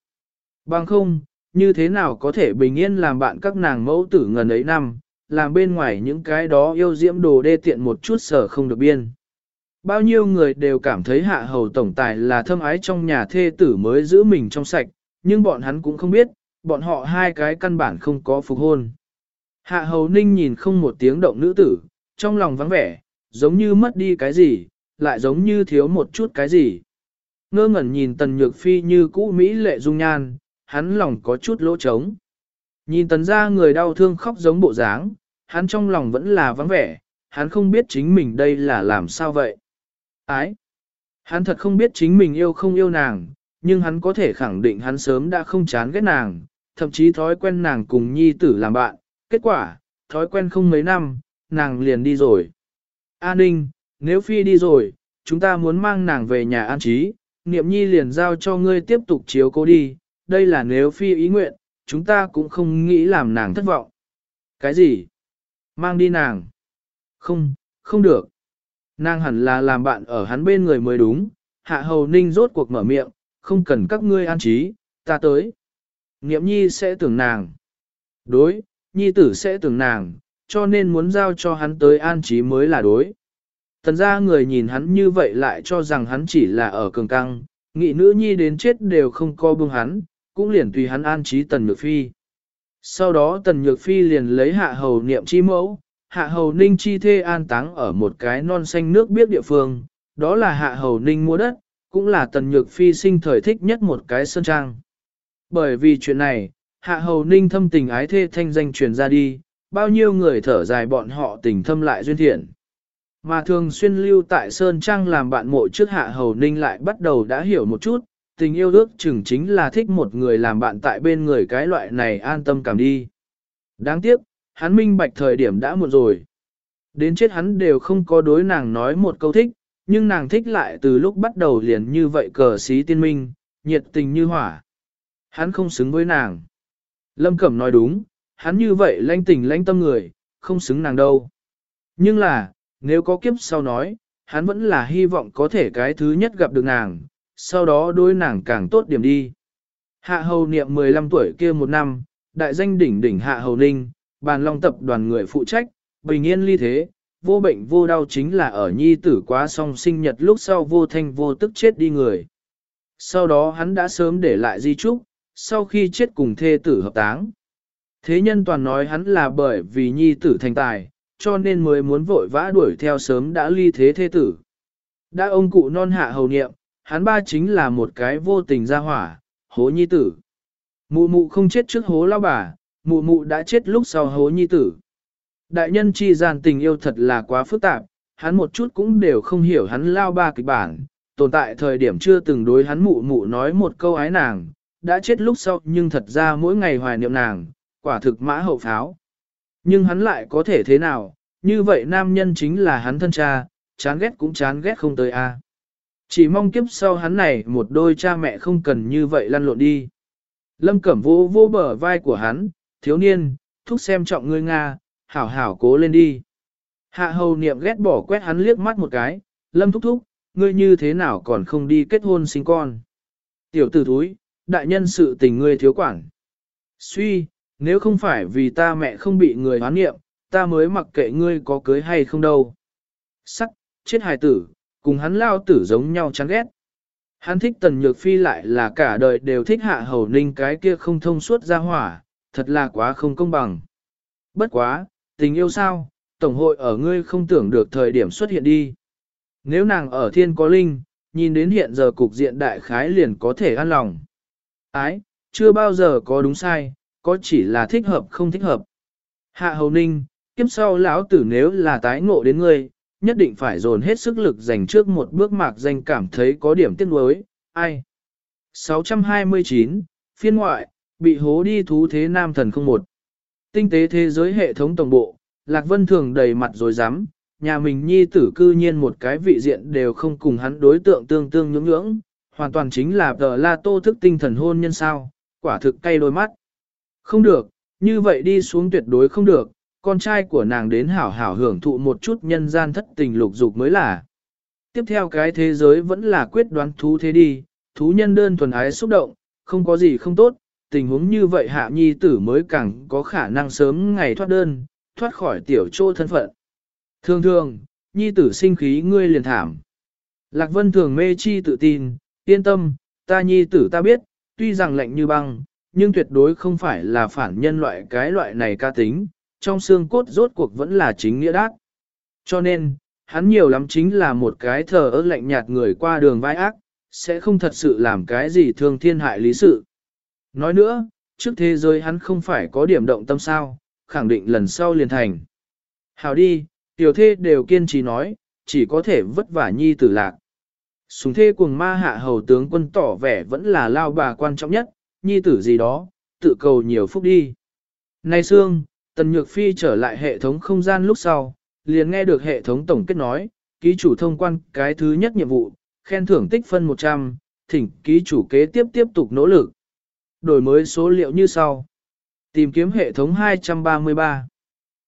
S1: Bằng không, như thế nào có thể bình yên làm bạn các nàng mẫu tử ngần ấy năm, làm bên ngoài những cái đó yêu diễm đồ đê tiện một chút sở không được biên. Bao nhiêu người đều cảm thấy hạ hầu tổng tài là thâm ái trong nhà thê tử mới giữ mình trong sạch, nhưng bọn hắn cũng không biết, bọn họ hai cái căn bản không có phục hôn. Hạ hầu ninh nhìn không một tiếng động nữ tử, trong lòng vắng vẻ, giống như mất đi cái gì, lại giống như thiếu một chút cái gì. Ngơ ngẩn nhìn tần nhược phi như cũ Mỹ lệ dung nhan, hắn lòng có chút lỗ trống. Nhìn tần ra người đau thương khóc giống bộ dáng, hắn trong lòng vẫn là vắng vẻ, hắn không biết chính mình đây là làm sao vậy. Ái! Hắn thật không biết chính mình yêu không yêu nàng, nhưng hắn có thể khẳng định hắn sớm đã không chán ghét nàng, thậm chí thói quen nàng cùng nhi tử làm bạn. Kết quả, thói quen không mấy năm, nàng liền đi rồi. An ninh, nếu phi đi rồi, chúng ta muốn mang nàng về nhà an trí, niệm nhi liền giao cho ngươi tiếp tục chiếu cố đi, đây là nếu phi ý nguyện, chúng ta cũng không nghĩ làm nàng thất vọng. Cái gì? Mang đi nàng? Không, không được. Nàng hẳn là làm bạn ở hắn bên người mới đúng, hạ hầu ninh rốt cuộc mở miệng, không cần các ngươi an trí, ta tới. Niệm nhi sẽ tưởng nàng. Đối, nhi tử sẽ tưởng nàng, cho nên muốn giao cho hắn tới an trí mới là đối. Tần ra người nhìn hắn như vậy lại cho rằng hắn chỉ là ở cường căng, nghị nữ nhi đến chết đều không co bưng hắn, cũng liền tùy hắn an trí tần nhược phi. Sau đó tần nhược phi liền lấy hạ hầu niệm chi mẫu, hạ hầu ninh chi thê an táng ở một cái non xanh nước biết địa phương, đó là hạ hầu ninh mua đất, cũng là tần nhược phi sinh thời thích nhất một cái sơn trang. Bởi vì chuyện này, hạ hầu ninh thâm tình ái thê thanh danh truyền ra đi, bao nhiêu người thở dài bọn họ tình thâm lại duyên thiện. Mà thường xuyên lưu tại Sơn Trang làm bạn mộ trước hạ hầu ninh lại bắt đầu đã hiểu một chút, tình yêu ước chừng chính là thích một người làm bạn tại bên người cái loại này an tâm cảm đi. Đáng tiếc, hắn minh bạch thời điểm đã muộn rồi. Đến chết hắn đều không có đối nàng nói một câu thích, nhưng nàng thích lại từ lúc bắt đầu liền như vậy cờ xí tiên minh, nhiệt tình như hỏa. Hắn không xứng với nàng. Lâm Cẩm nói đúng, hắn như vậy lanh tình lanh tâm người, không xứng nàng đâu. Nhưng là, nếu có kiếp sau nói, hắn vẫn là hy vọng có thể cái thứ nhất gặp được nàng, sau đó đối nàng càng tốt điểm đi. Hạ hầu niệm 15 tuổi kia một năm, đại danh đỉnh đỉnh hạ hầu ninh, bàn long tập đoàn người phụ trách, bình yên ly thế, vô bệnh vô đau chính là ở nhi tử quá song sinh nhật lúc sau vô thanh vô tức chết đi người. Sau đó hắn đã sớm để lại di trúc, sau khi chết cùng thê tử hợp táng. Thế nhân toàn nói hắn là bởi vì nhi tử thành tài, cho nên mới muốn vội vã đuổi theo sớm đã ly thế thê tử. Đã ông cụ non hạ hầu niệm, hắn ba chính là một cái vô tình ra hỏa, hố nhi tử. Mụ mụ không chết trước hố lao bà, mụ mụ đã chết lúc sau hố nhi tử. Đại nhân chi gian tình yêu thật là quá phức tạp, hắn một chút cũng đều không hiểu hắn lao ba kịch bản, tồn tại thời điểm chưa từng đối hắn mụ mụ nói một câu ái nàng, đã chết lúc sau nhưng thật ra mỗi ngày hoài niệm nàng, quả thực mã hậu pháo. Nhưng hắn lại có thể thế nào, như vậy nam nhân chính là hắn thân cha, chán ghét cũng chán ghét không tới a. Chỉ mong kiếp sau hắn này một đôi cha mẹ không cần như vậy lăn lộn đi. Lâm Cẩm vô vô bờ vai của hắn, thiếu niên, thúc xem trọng ngươi Nga, hảo hảo cố lên đi. Hạ hầu niệm ghét bỏ quét hắn liếc mắt một cái, Lâm thúc thúc, ngươi như thế nào còn không đi kết hôn sinh con. Tiểu tử thúi, đại nhân sự tình ngươi thiếu quản. Suy, nếu không phải vì ta mẹ không bị người hoán nghiệm, ta mới mặc kệ ngươi có cưới hay không đâu. Sắc, chết hài tử, cùng hắn lao tử giống nhau chán ghét. Hắn thích tần nhược phi lại là cả đời đều thích hạ hầu ninh cái kia không thông suốt ra hỏa, thật là quá không công bằng. Bất quá, tình yêu sao, tổng hội ở ngươi không tưởng được thời điểm xuất hiện đi. Nếu nàng ở thiên có linh, nhìn đến hiện giờ cục diện đại khái liền có thể an lòng. Ái, chưa bao giờ có đúng sai, có chỉ là thích hợp không thích hợp. Hạ hầu ninh, kiếp sau lão tử nếu là tái ngộ đến ngươi, nhất định phải dồn hết sức lực dành trước một bước mạc danh cảm thấy có điểm tiếc nuối, ai. 629, phiên ngoại, bị hố đi thú thế nam thần không một. Tinh tế thế giới hệ thống tổng bộ, Lạc Vân thường đầy mặt rồi dám, nhà mình nhi tử cư nhiên một cái vị diện đều không cùng hắn đối tượng tương tương nhưỡng nhưỡng, hoàn toàn chính là tờ la tô thức tinh thần hôn nhân sao, quả thực cay đôi mắt. Không được, như vậy đi xuống tuyệt đối không được, con trai của nàng đến hảo hảo hưởng thụ một chút nhân gian thất tình lục dục mới là. Tiếp theo cái thế giới vẫn là quyết đoán thú thế đi, thú nhân đơn thuần ái xúc động, không có gì không tốt, tình huống như vậy hạ nhi tử mới càng có khả năng sớm ngày thoát đơn, thoát khỏi tiểu trô thân phận. Thường thường, nhi tử sinh khí ngươi liền thảm. Lạc Vân thường mê chi tự tin, yên tâm, ta nhi tử ta biết, tuy rằng lạnh như băng, nhưng tuyệt đối không phải là phản nhân loại cái loại này ca tính, trong xương cốt rốt cuộc vẫn là chính nghĩa đát. Cho nên, hắn nhiều lắm chính là một cái thờ ớt lạnh nhạt người qua đường vai ác, sẽ không thật sự làm cái gì thương thiên hại lý sự. Nói nữa, trước thế giới hắn không phải có điểm động tâm sao, khẳng định lần sau liền thành. Hào đi, tiểu thê đều kiên trì nói, chỉ có thể vất vả nhi tử lạc. Súng thê cuồng ma hạ hầu tướng quân tỏ vẻ vẫn là lao bà quan trọng nhất, nhi tử gì đó, tự cầu nhiều phúc đi. Nay xương, Tần Nhược Phi trở lại hệ thống không gian lúc sau, liền nghe được hệ thống tổng kết nói, ký chủ thông quan cái thứ nhất nhiệm vụ, khen thưởng tích phân 100, thỉnh ký chủ kế tiếp tiếp tục nỗ lực. Đổi mới số liệu như sau. Tìm kiếm hệ thống 233.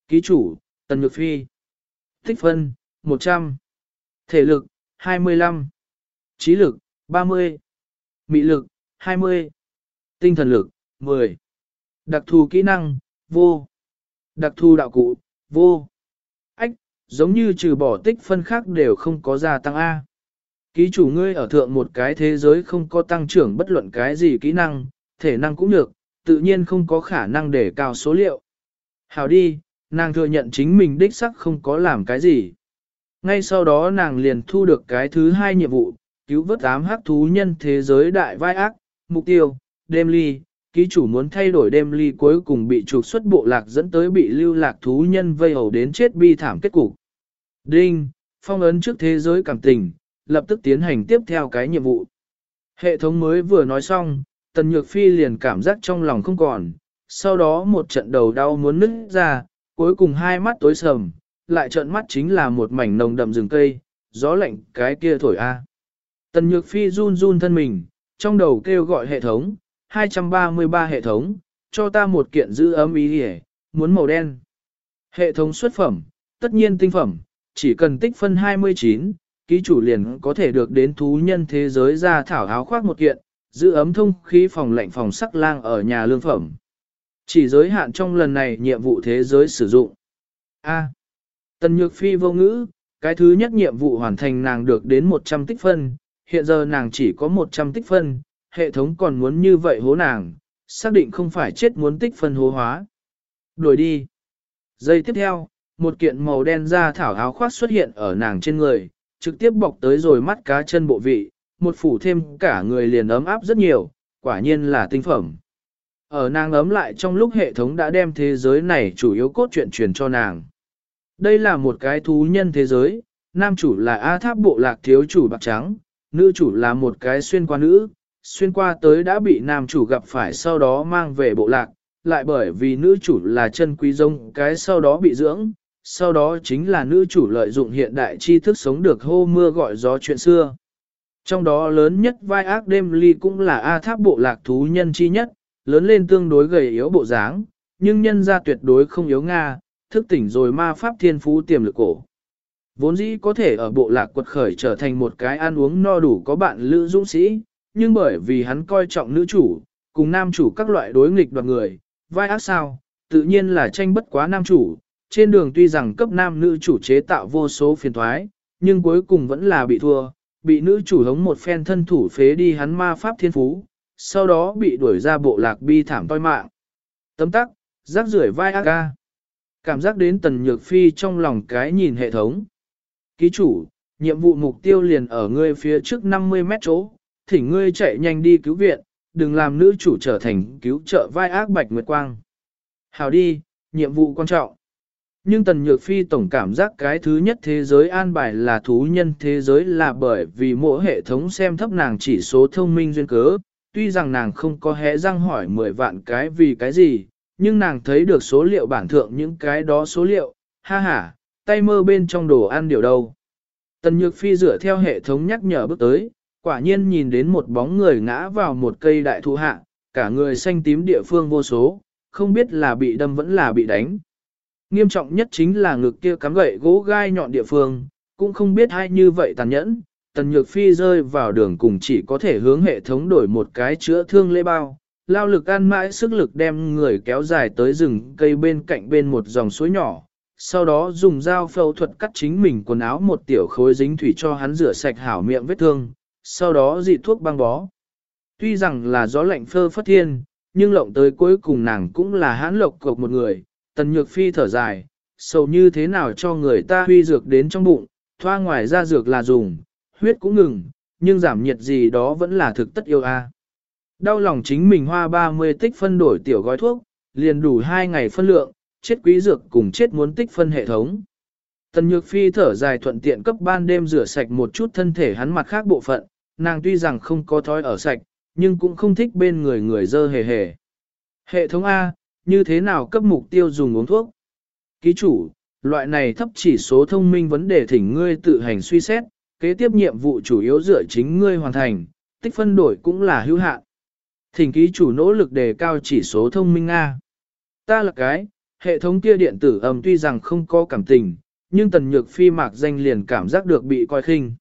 S1: Ký chủ, Tần Nhược Phi. Tích phân, 100. Thể lực, 25. Trí lực, 30. Mị lực, 20. Tinh thần lực, 10. Đặc thù kỹ năng, vô. Đặc thù đạo cụ, vô. Ách, giống như trừ bỏ tích phân khác đều không có gia tăng A. Ký chủ ngươi ở thượng một cái thế giới không có tăng trưởng bất luận cái gì kỹ năng, thể năng cũng được, tự nhiên không có khả năng để cao số liệu. Hào đi, nàng thừa nhận chính mình đích sắc không có làm cái gì. Ngay sau đó nàng liền thu được cái thứ hai nhiệm vụ, cứu vớt ám hắc thú nhân thế giới đại vai ác, mục tiêu, đêm ly, ký chủ muốn thay đổi đêm ly cuối cùng bị trục xuất bộ lạc dẫn tới bị lưu lạc thú nhân vây hầu đến chết bi thảm kết cục. Đinh, phong ấn trước thế giới cảm tình, lập tức tiến hành tiếp theo cái nhiệm vụ. Hệ thống mới vừa nói xong, Tần Nhược Phi liền cảm giác trong lòng không còn, sau đó một trận đầu đau muốn nứt ra, cuối cùng hai mắt tối sầm, lại trận mắt chính là một mảnh nồng đậm rừng cây, gió lạnh cái kia thổi a. Tần Nhược Phi run run thân mình, trong đầu kêu gọi hệ thống, 233 hệ thống, cho ta một kiện giữ ấm ý hề, muốn màu đen. Hệ thống xuất phẩm, tất nhiên tinh phẩm, chỉ cần tích phân 29, ký chủ liền có thể được đến thú nhân thế giới ra thảo áo khoác một kiện, giữ ấm thông khí phòng lạnh phòng sắc lang ở nhà lương phẩm. Chỉ giới hạn trong lần này nhiệm vụ thế giới sử dụng. A. Tần Nhược Phi vô ngữ, cái thứ nhất nhiệm vụ hoàn thành nàng được đến 100 tích phân, hiện giờ nàng chỉ có 100 tích phân, hệ thống còn muốn như vậy hố nàng, xác định không phải chết muốn tích phân hố hóa. Đuổi đi. Giây tiếp theo, một kiện màu đen da thảo áo khoác xuất hiện ở nàng trên người, trực tiếp bọc tới rồi mắt cá chân bộ vị, một phủ thêm cả người liền ấm áp rất nhiều, quả nhiên là tinh phẩm. Ở nàng ấm lại trong lúc hệ thống đã đem thế giới này chủ yếu cốt truyện truyền cho nàng. Đây là một cái thú nhân thế giới, nam chủ là A tháp bộ lạc thiếu chủ bạc trắng, nữ chủ là một cái xuyên qua nữ, xuyên qua tới đã bị nam chủ gặp phải sau đó mang về bộ lạc, lại bởi vì nữ chủ là chân quý rông cái sau đó bị dưỡng, sau đó chính là nữ chủ lợi dụng hiện đại tri thức sống được hô mưa gọi gió chuyện xưa. Trong đó lớn nhất vai ác đêm ly cũng là A tháp bộ lạc thú nhân chi nhất, lớn lên tương đối gầy yếu bộ dáng, nhưng nhân ra tuyệt đối không yếu Nga, thức tỉnh rồi ma pháp thiên phú tiềm lực cổ. Vốn dĩ có thể ở bộ lạc quật khởi trở thành một cái ăn uống no đủ có bạn lữ dũng sĩ, nhưng bởi vì hắn coi trọng nữ chủ, cùng nam chủ các loại đối nghịch đoạt người, vai ác sao, tự nhiên là tranh bất quá nam chủ, trên đường tuy rằng cấp nam nữ chủ chế tạo vô số phiền thoái, nhưng cuối cùng vẫn là bị thua, bị nữ chủ hống một phen thân thủ phế đi hắn ma pháp thiên phú, sau đó bị đuổi ra bộ lạc bi thảm toi mạng. Tấm tắc, rác rưởi vai ác ca. Cảm giác đến tần nhược phi trong lòng cái nhìn hệ thống. Ký chủ, nhiệm vụ mục tiêu liền ở ngươi phía trước 50 mét chỗ, thỉnh ngươi chạy nhanh đi cứu viện, đừng làm nữ chủ trở thành cứu trợ vai ác bạch nguyệt quang. Hào đi, nhiệm vụ quan trọng. Nhưng Tần Nhược Phi tổng cảm giác cái thứ nhất thế giới an bài là thú nhân thế giới là bởi vì mỗi hệ thống xem thấp nàng chỉ số thông minh duyên cớ, tuy rằng nàng không có hẽ răng hỏi 10 vạn cái vì cái gì, nhưng nàng thấy được số liệu bản thượng những cái đó số liệu, ha ha, tay mơ bên trong đồ ăn điều đâu. Tần Nhược Phi dựa theo hệ thống nhắc nhở bước tới, quả nhiên nhìn đến một bóng người ngã vào một cây đại thụ hạ, cả người xanh tím địa phương vô số, không biết là bị đâm vẫn là bị đánh. Nghiêm trọng nhất chính là ngực kia cắm gậy gỗ gai nhọn địa phương, cũng không biết hay như vậy tàn nhẫn. Tần Nhược Phi rơi vào đường cùng chỉ có thể hướng hệ thống đổi một cái chữa thương lê bao, lao lực ăn mãi sức lực đem người kéo dài tới rừng cây bên cạnh bên một dòng suối nhỏ, sau đó dùng dao phẫu thuật cắt chính mình quần áo một tiểu khối dính thủy cho hắn rửa sạch hảo miệng vết thương, sau đó dị thuốc băng bó. Tuy rằng là gió lạnh phơ phất thiên, nhưng lộng tới cuối cùng nàng cũng là hãn lộc cộc một người, tần nhược phi thở dài, sầu như thế nào cho người ta huy dược đến trong bụng, thoa ngoài ra dược là dùng, huyết cũng ngừng, nhưng giảm nhiệt gì đó vẫn là thực tất yêu a. Đau lòng chính mình hoa 30 tích phân đổi tiểu gói thuốc, liền đủ 2 ngày phân lượng, chết quý dược cùng chết muốn tích phân hệ thống. Tần Nhược Phi thở dài thuận tiện cấp ban đêm rửa sạch một chút thân thể hắn mặt khác bộ phận, nàng tuy rằng không có thói ở sạch, nhưng cũng không thích bên người người dơ hề hề. Hệ thống A, như thế nào cấp mục tiêu dùng uống thuốc? Ký chủ, loại này thấp chỉ số thông minh vấn đề thỉnh ngươi tự hành suy xét, kế tiếp nhiệm vụ chủ yếu dựa chính ngươi hoàn thành, tích phân đổi cũng là hữu hạn. Thỉnh ký chủ nỗ lực đề cao chỉ số thông minh A. Ta là cái, hệ thống kia điện tử âm tuy rằng không có cảm tình, nhưng tần nhược phi mạc danh liền cảm giác được bị coi khinh.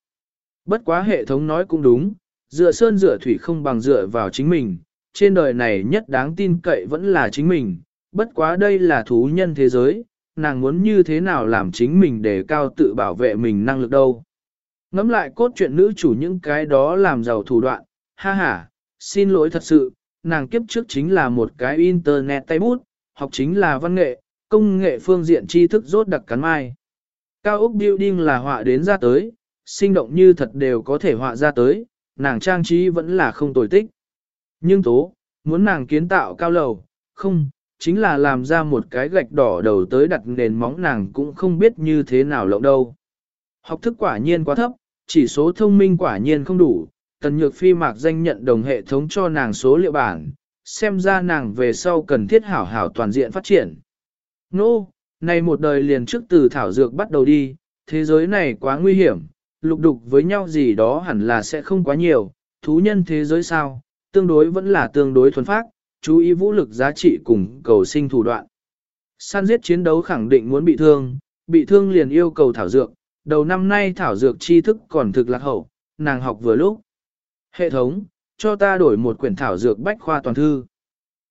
S1: Bất quá hệ thống nói cũng đúng, dựa sơn dựa thủy không bằng dựa vào chính mình, trên đời này nhất đáng tin cậy vẫn là chính mình, bất quá đây là thú nhân thế giới, nàng muốn như thế nào làm chính mình để cao tự bảo vệ mình năng lực đâu. Ngắm lại cốt truyện nữ chủ những cái đó làm giàu thủ đoạn, ha ha, xin lỗi thật sự, nàng kiếp trước chính là một cái internet tay bút, học chính là văn nghệ, công nghệ phương diện tri thức rốt đặc cắn mai. Cao ốc building là họa đến ra tới, sinh động như thật đều có thể họa ra tới, nàng trang trí vẫn là không tồi tích. Nhưng tố, muốn nàng kiến tạo cao lầu, không, chính là làm ra một cái gạch đỏ đầu tới đặt nền móng nàng cũng không biết như thế nào lộng đâu. Học thức quả nhiên quá thấp, chỉ số thông minh quả nhiên không đủ, tần nhược phi mạc danh nhận đồng hệ thống cho nàng số liệu bản, xem ra nàng về sau cần thiết hảo hảo toàn diện phát triển. Nô, no, này một đời liền trước từ thảo dược bắt đầu đi, thế giới này quá nguy hiểm, lục đục với nhau gì đó hẳn là sẽ không quá nhiều, thú nhân thế giới sao, tương đối vẫn là tương đối thuần phát, chú ý vũ lực giá trị cùng cầu sinh thủ đoạn. Săn giết chiến đấu khẳng định muốn bị thương, bị thương liền yêu cầu thảo dược, đầu năm nay thảo dược tri thức còn thực lạc hậu, nàng học vừa lúc. Hệ thống, cho ta đổi một quyển thảo dược bách khoa toàn thư.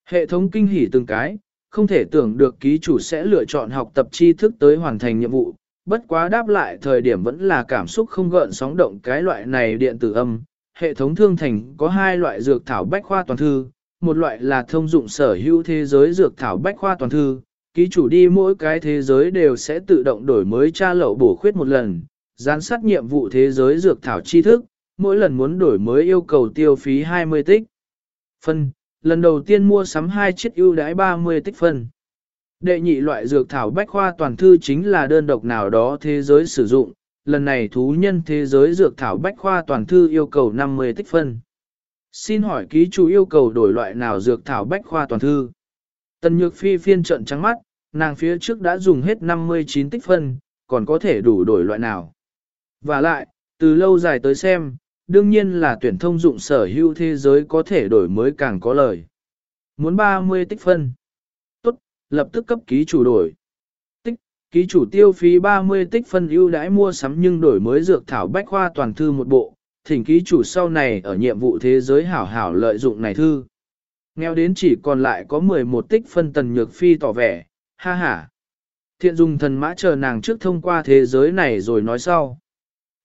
S1: Hệ thống kinh hỉ từng cái, không thể tưởng được ký chủ sẽ lựa chọn học tập tri thức tới hoàn thành nhiệm vụ, bất quá đáp lại thời điểm vẫn là cảm xúc không gợn sóng động cái loại này điện tử âm. Hệ thống thương thành có hai loại dược thảo bách khoa toàn thư, một loại là thông dụng sở hữu thế giới dược thảo bách khoa toàn thư, ký chủ đi mỗi cái thế giới đều sẽ tự động đổi mới tra lậu bổ khuyết một lần, giám sát nhiệm vụ thế giới dược thảo tri thức, mỗi lần muốn đổi mới yêu cầu tiêu phí 20 tích. Phân, lần đầu tiên mua sắm hai chiếc ưu đãi 30 tích phân. Đệ nhị loại dược thảo bách khoa toàn thư chính là đơn độc nào đó thế giới sử dụng, lần này thú nhân thế giới dược thảo bách khoa toàn thư yêu cầu 50 tích phân. Xin hỏi ký chủ yêu cầu đổi loại nào dược thảo bách khoa toàn thư? Tần Nhược Phi phiên trận trắng mắt, nàng phía trước đã dùng hết 59 tích phân, còn có thể đủ đổi loại nào? Và lại, từ lâu dài tới xem, đương nhiên là tuyển thông dụng sở hữu thế giới có thể đổi mới càng có lời. Muốn 30 tích phân. Tốt, lập tức cấp ký chủ đổi. Tích, ký chủ tiêu phí 30 tích phân ưu đãi mua sắm nhưng đổi mới dược thảo bách khoa toàn thư một bộ, thỉnh ký chủ sau này ở nhiệm vụ thế giới hảo hảo lợi dụng này thư. Nghèo đến chỉ còn lại có 11 tích phân tần nhược phi tỏ vẻ, ha ha. Thiện dùng thần mã chờ nàng trước thông qua thế giới này rồi nói sau.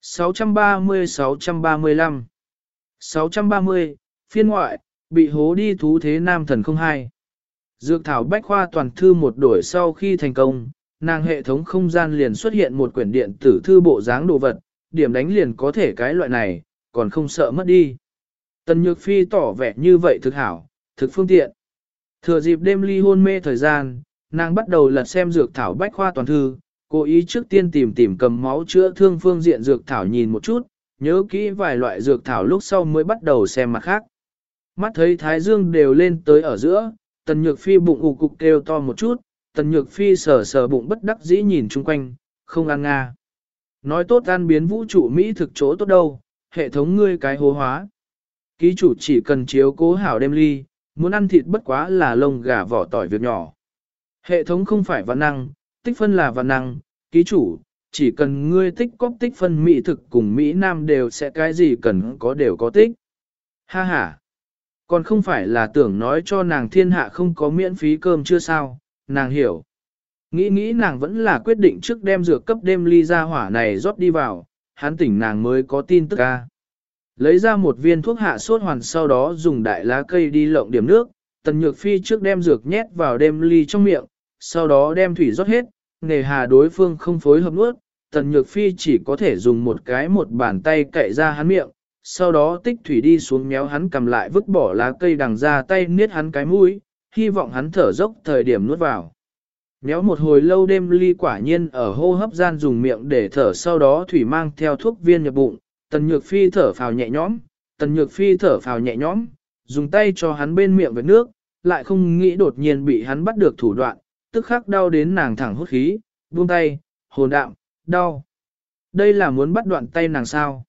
S1: 630-635 630, phiên ngoại, bị hố đi thú thế nam thần không hai. Dược thảo bách khoa toàn thư một đổi sau khi thành công, nàng hệ thống không gian liền xuất hiện một quyển điện tử thư bộ dáng đồ vật, điểm đánh liền có thể cái loại này, còn không sợ mất đi. Tần Nhược Phi tỏ vẻ như vậy thực hảo, thực phương tiện. Thừa dịp đêm ly hôn mê thời gian, nàng bắt đầu lật xem dược thảo bách khoa toàn thư, cố ý trước tiên tìm tìm cầm máu chữa thương phương diện dược thảo nhìn một chút, nhớ kỹ vài loại dược thảo lúc sau mới bắt đầu xem mặt khác. Mắt thấy thái dương đều lên tới ở giữa, tần nhược phi bụng ù cục kêu to một chút, tần nhược phi sờ sờ bụng bất đắc dĩ nhìn chung quanh, không ăn nga. Nói tốt ăn biến vũ trụ Mỹ thực chỗ tốt đâu, hệ thống ngươi cái hố hóa. Ký chủ chỉ cần chiếu cố hảo đem ly, muốn ăn thịt bất quá là lông gà vỏ tỏi việc nhỏ. Hệ thống không phải văn năng, tích phân là vạn năng, ký chủ, chỉ cần ngươi tích cóp tích phân Mỹ thực cùng Mỹ Nam đều sẽ cái gì cần có đều có tích. Ha ha! Còn không phải là tưởng nói cho nàng thiên hạ không có miễn phí cơm chưa sao, nàng hiểu. Nghĩ nghĩ nàng vẫn là quyết định trước đem dược cấp đêm ly ra hỏa này rót đi vào, hắn tỉnh nàng mới có tin tức ca. Lấy ra một viên thuốc hạ sốt hoàn sau đó dùng đại lá cây đi lộng điểm nước, tần nhược phi trước đem dược nhét vào đêm ly trong miệng, sau đó đem thủy rót hết, nghề hà đối phương không phối hợp nuốt, tần nhược phi chỉ có thể dùng một cái một bàn tay cậy ra hắn miệng, sau đó tích thủy đi xuống méo hắn cầm lại vứt bỏ lá cây đằng ra tay niết hắn cái mũi, hy vọng hắn thở dốc thời điểm nuốt vào. Méo một hồi lâu đêm ly quả nhiên ở hô hấp gian dùng miệng để thở sau đó thủy mang theo thuốc viên nhập bụng, tần nhược phi thở phào nhẹ nhõm, tần nhược phi thở phào nhẹ nhõm, dùng tay cho hắn bên miệng với nước, lại không nghĩ đột nhiên bị hắn bắt được thủ đoạn, tức khắc đau đến nàng thẳng hốt khí, buông tay, hồn đạm, đau. Đây là muốn bắt đoạn tay nàng sao?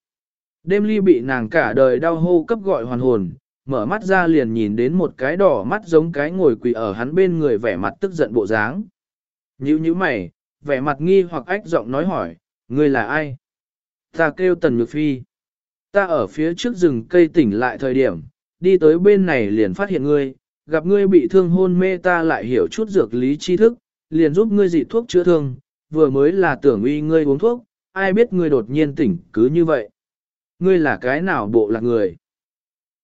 S1: Đêm ly bị nàng cả đời đau hô cấp gọi hoàn hồn, mở mắt ra liền nhìn đến một cái đỏ mắt giống cái ngồi quỳ ở hắn bên người vẻ mặt tức giận bộ dáng. Nhữ như mày, vẻ mặt nghi hoặc ách giọng nói hỏi, ngươi là ai? Ta kêu Tần Nhược Phi. Ta ở phía trước rừng cây tỉnh lại thời điểm, đi tới bên này liền phát hiện ngươi, gặp ngươi bị thương hôn mê ta lại hiểu chút dược lý tri thức, liền giúp ngươi dị thuốc chữa thương, vừa mới là tưởng uy ngươi uống thuốc, ai biết ngươi đột nhiên tỉnh cứ như vậy. Ngươi là cái nào bộ lạc người?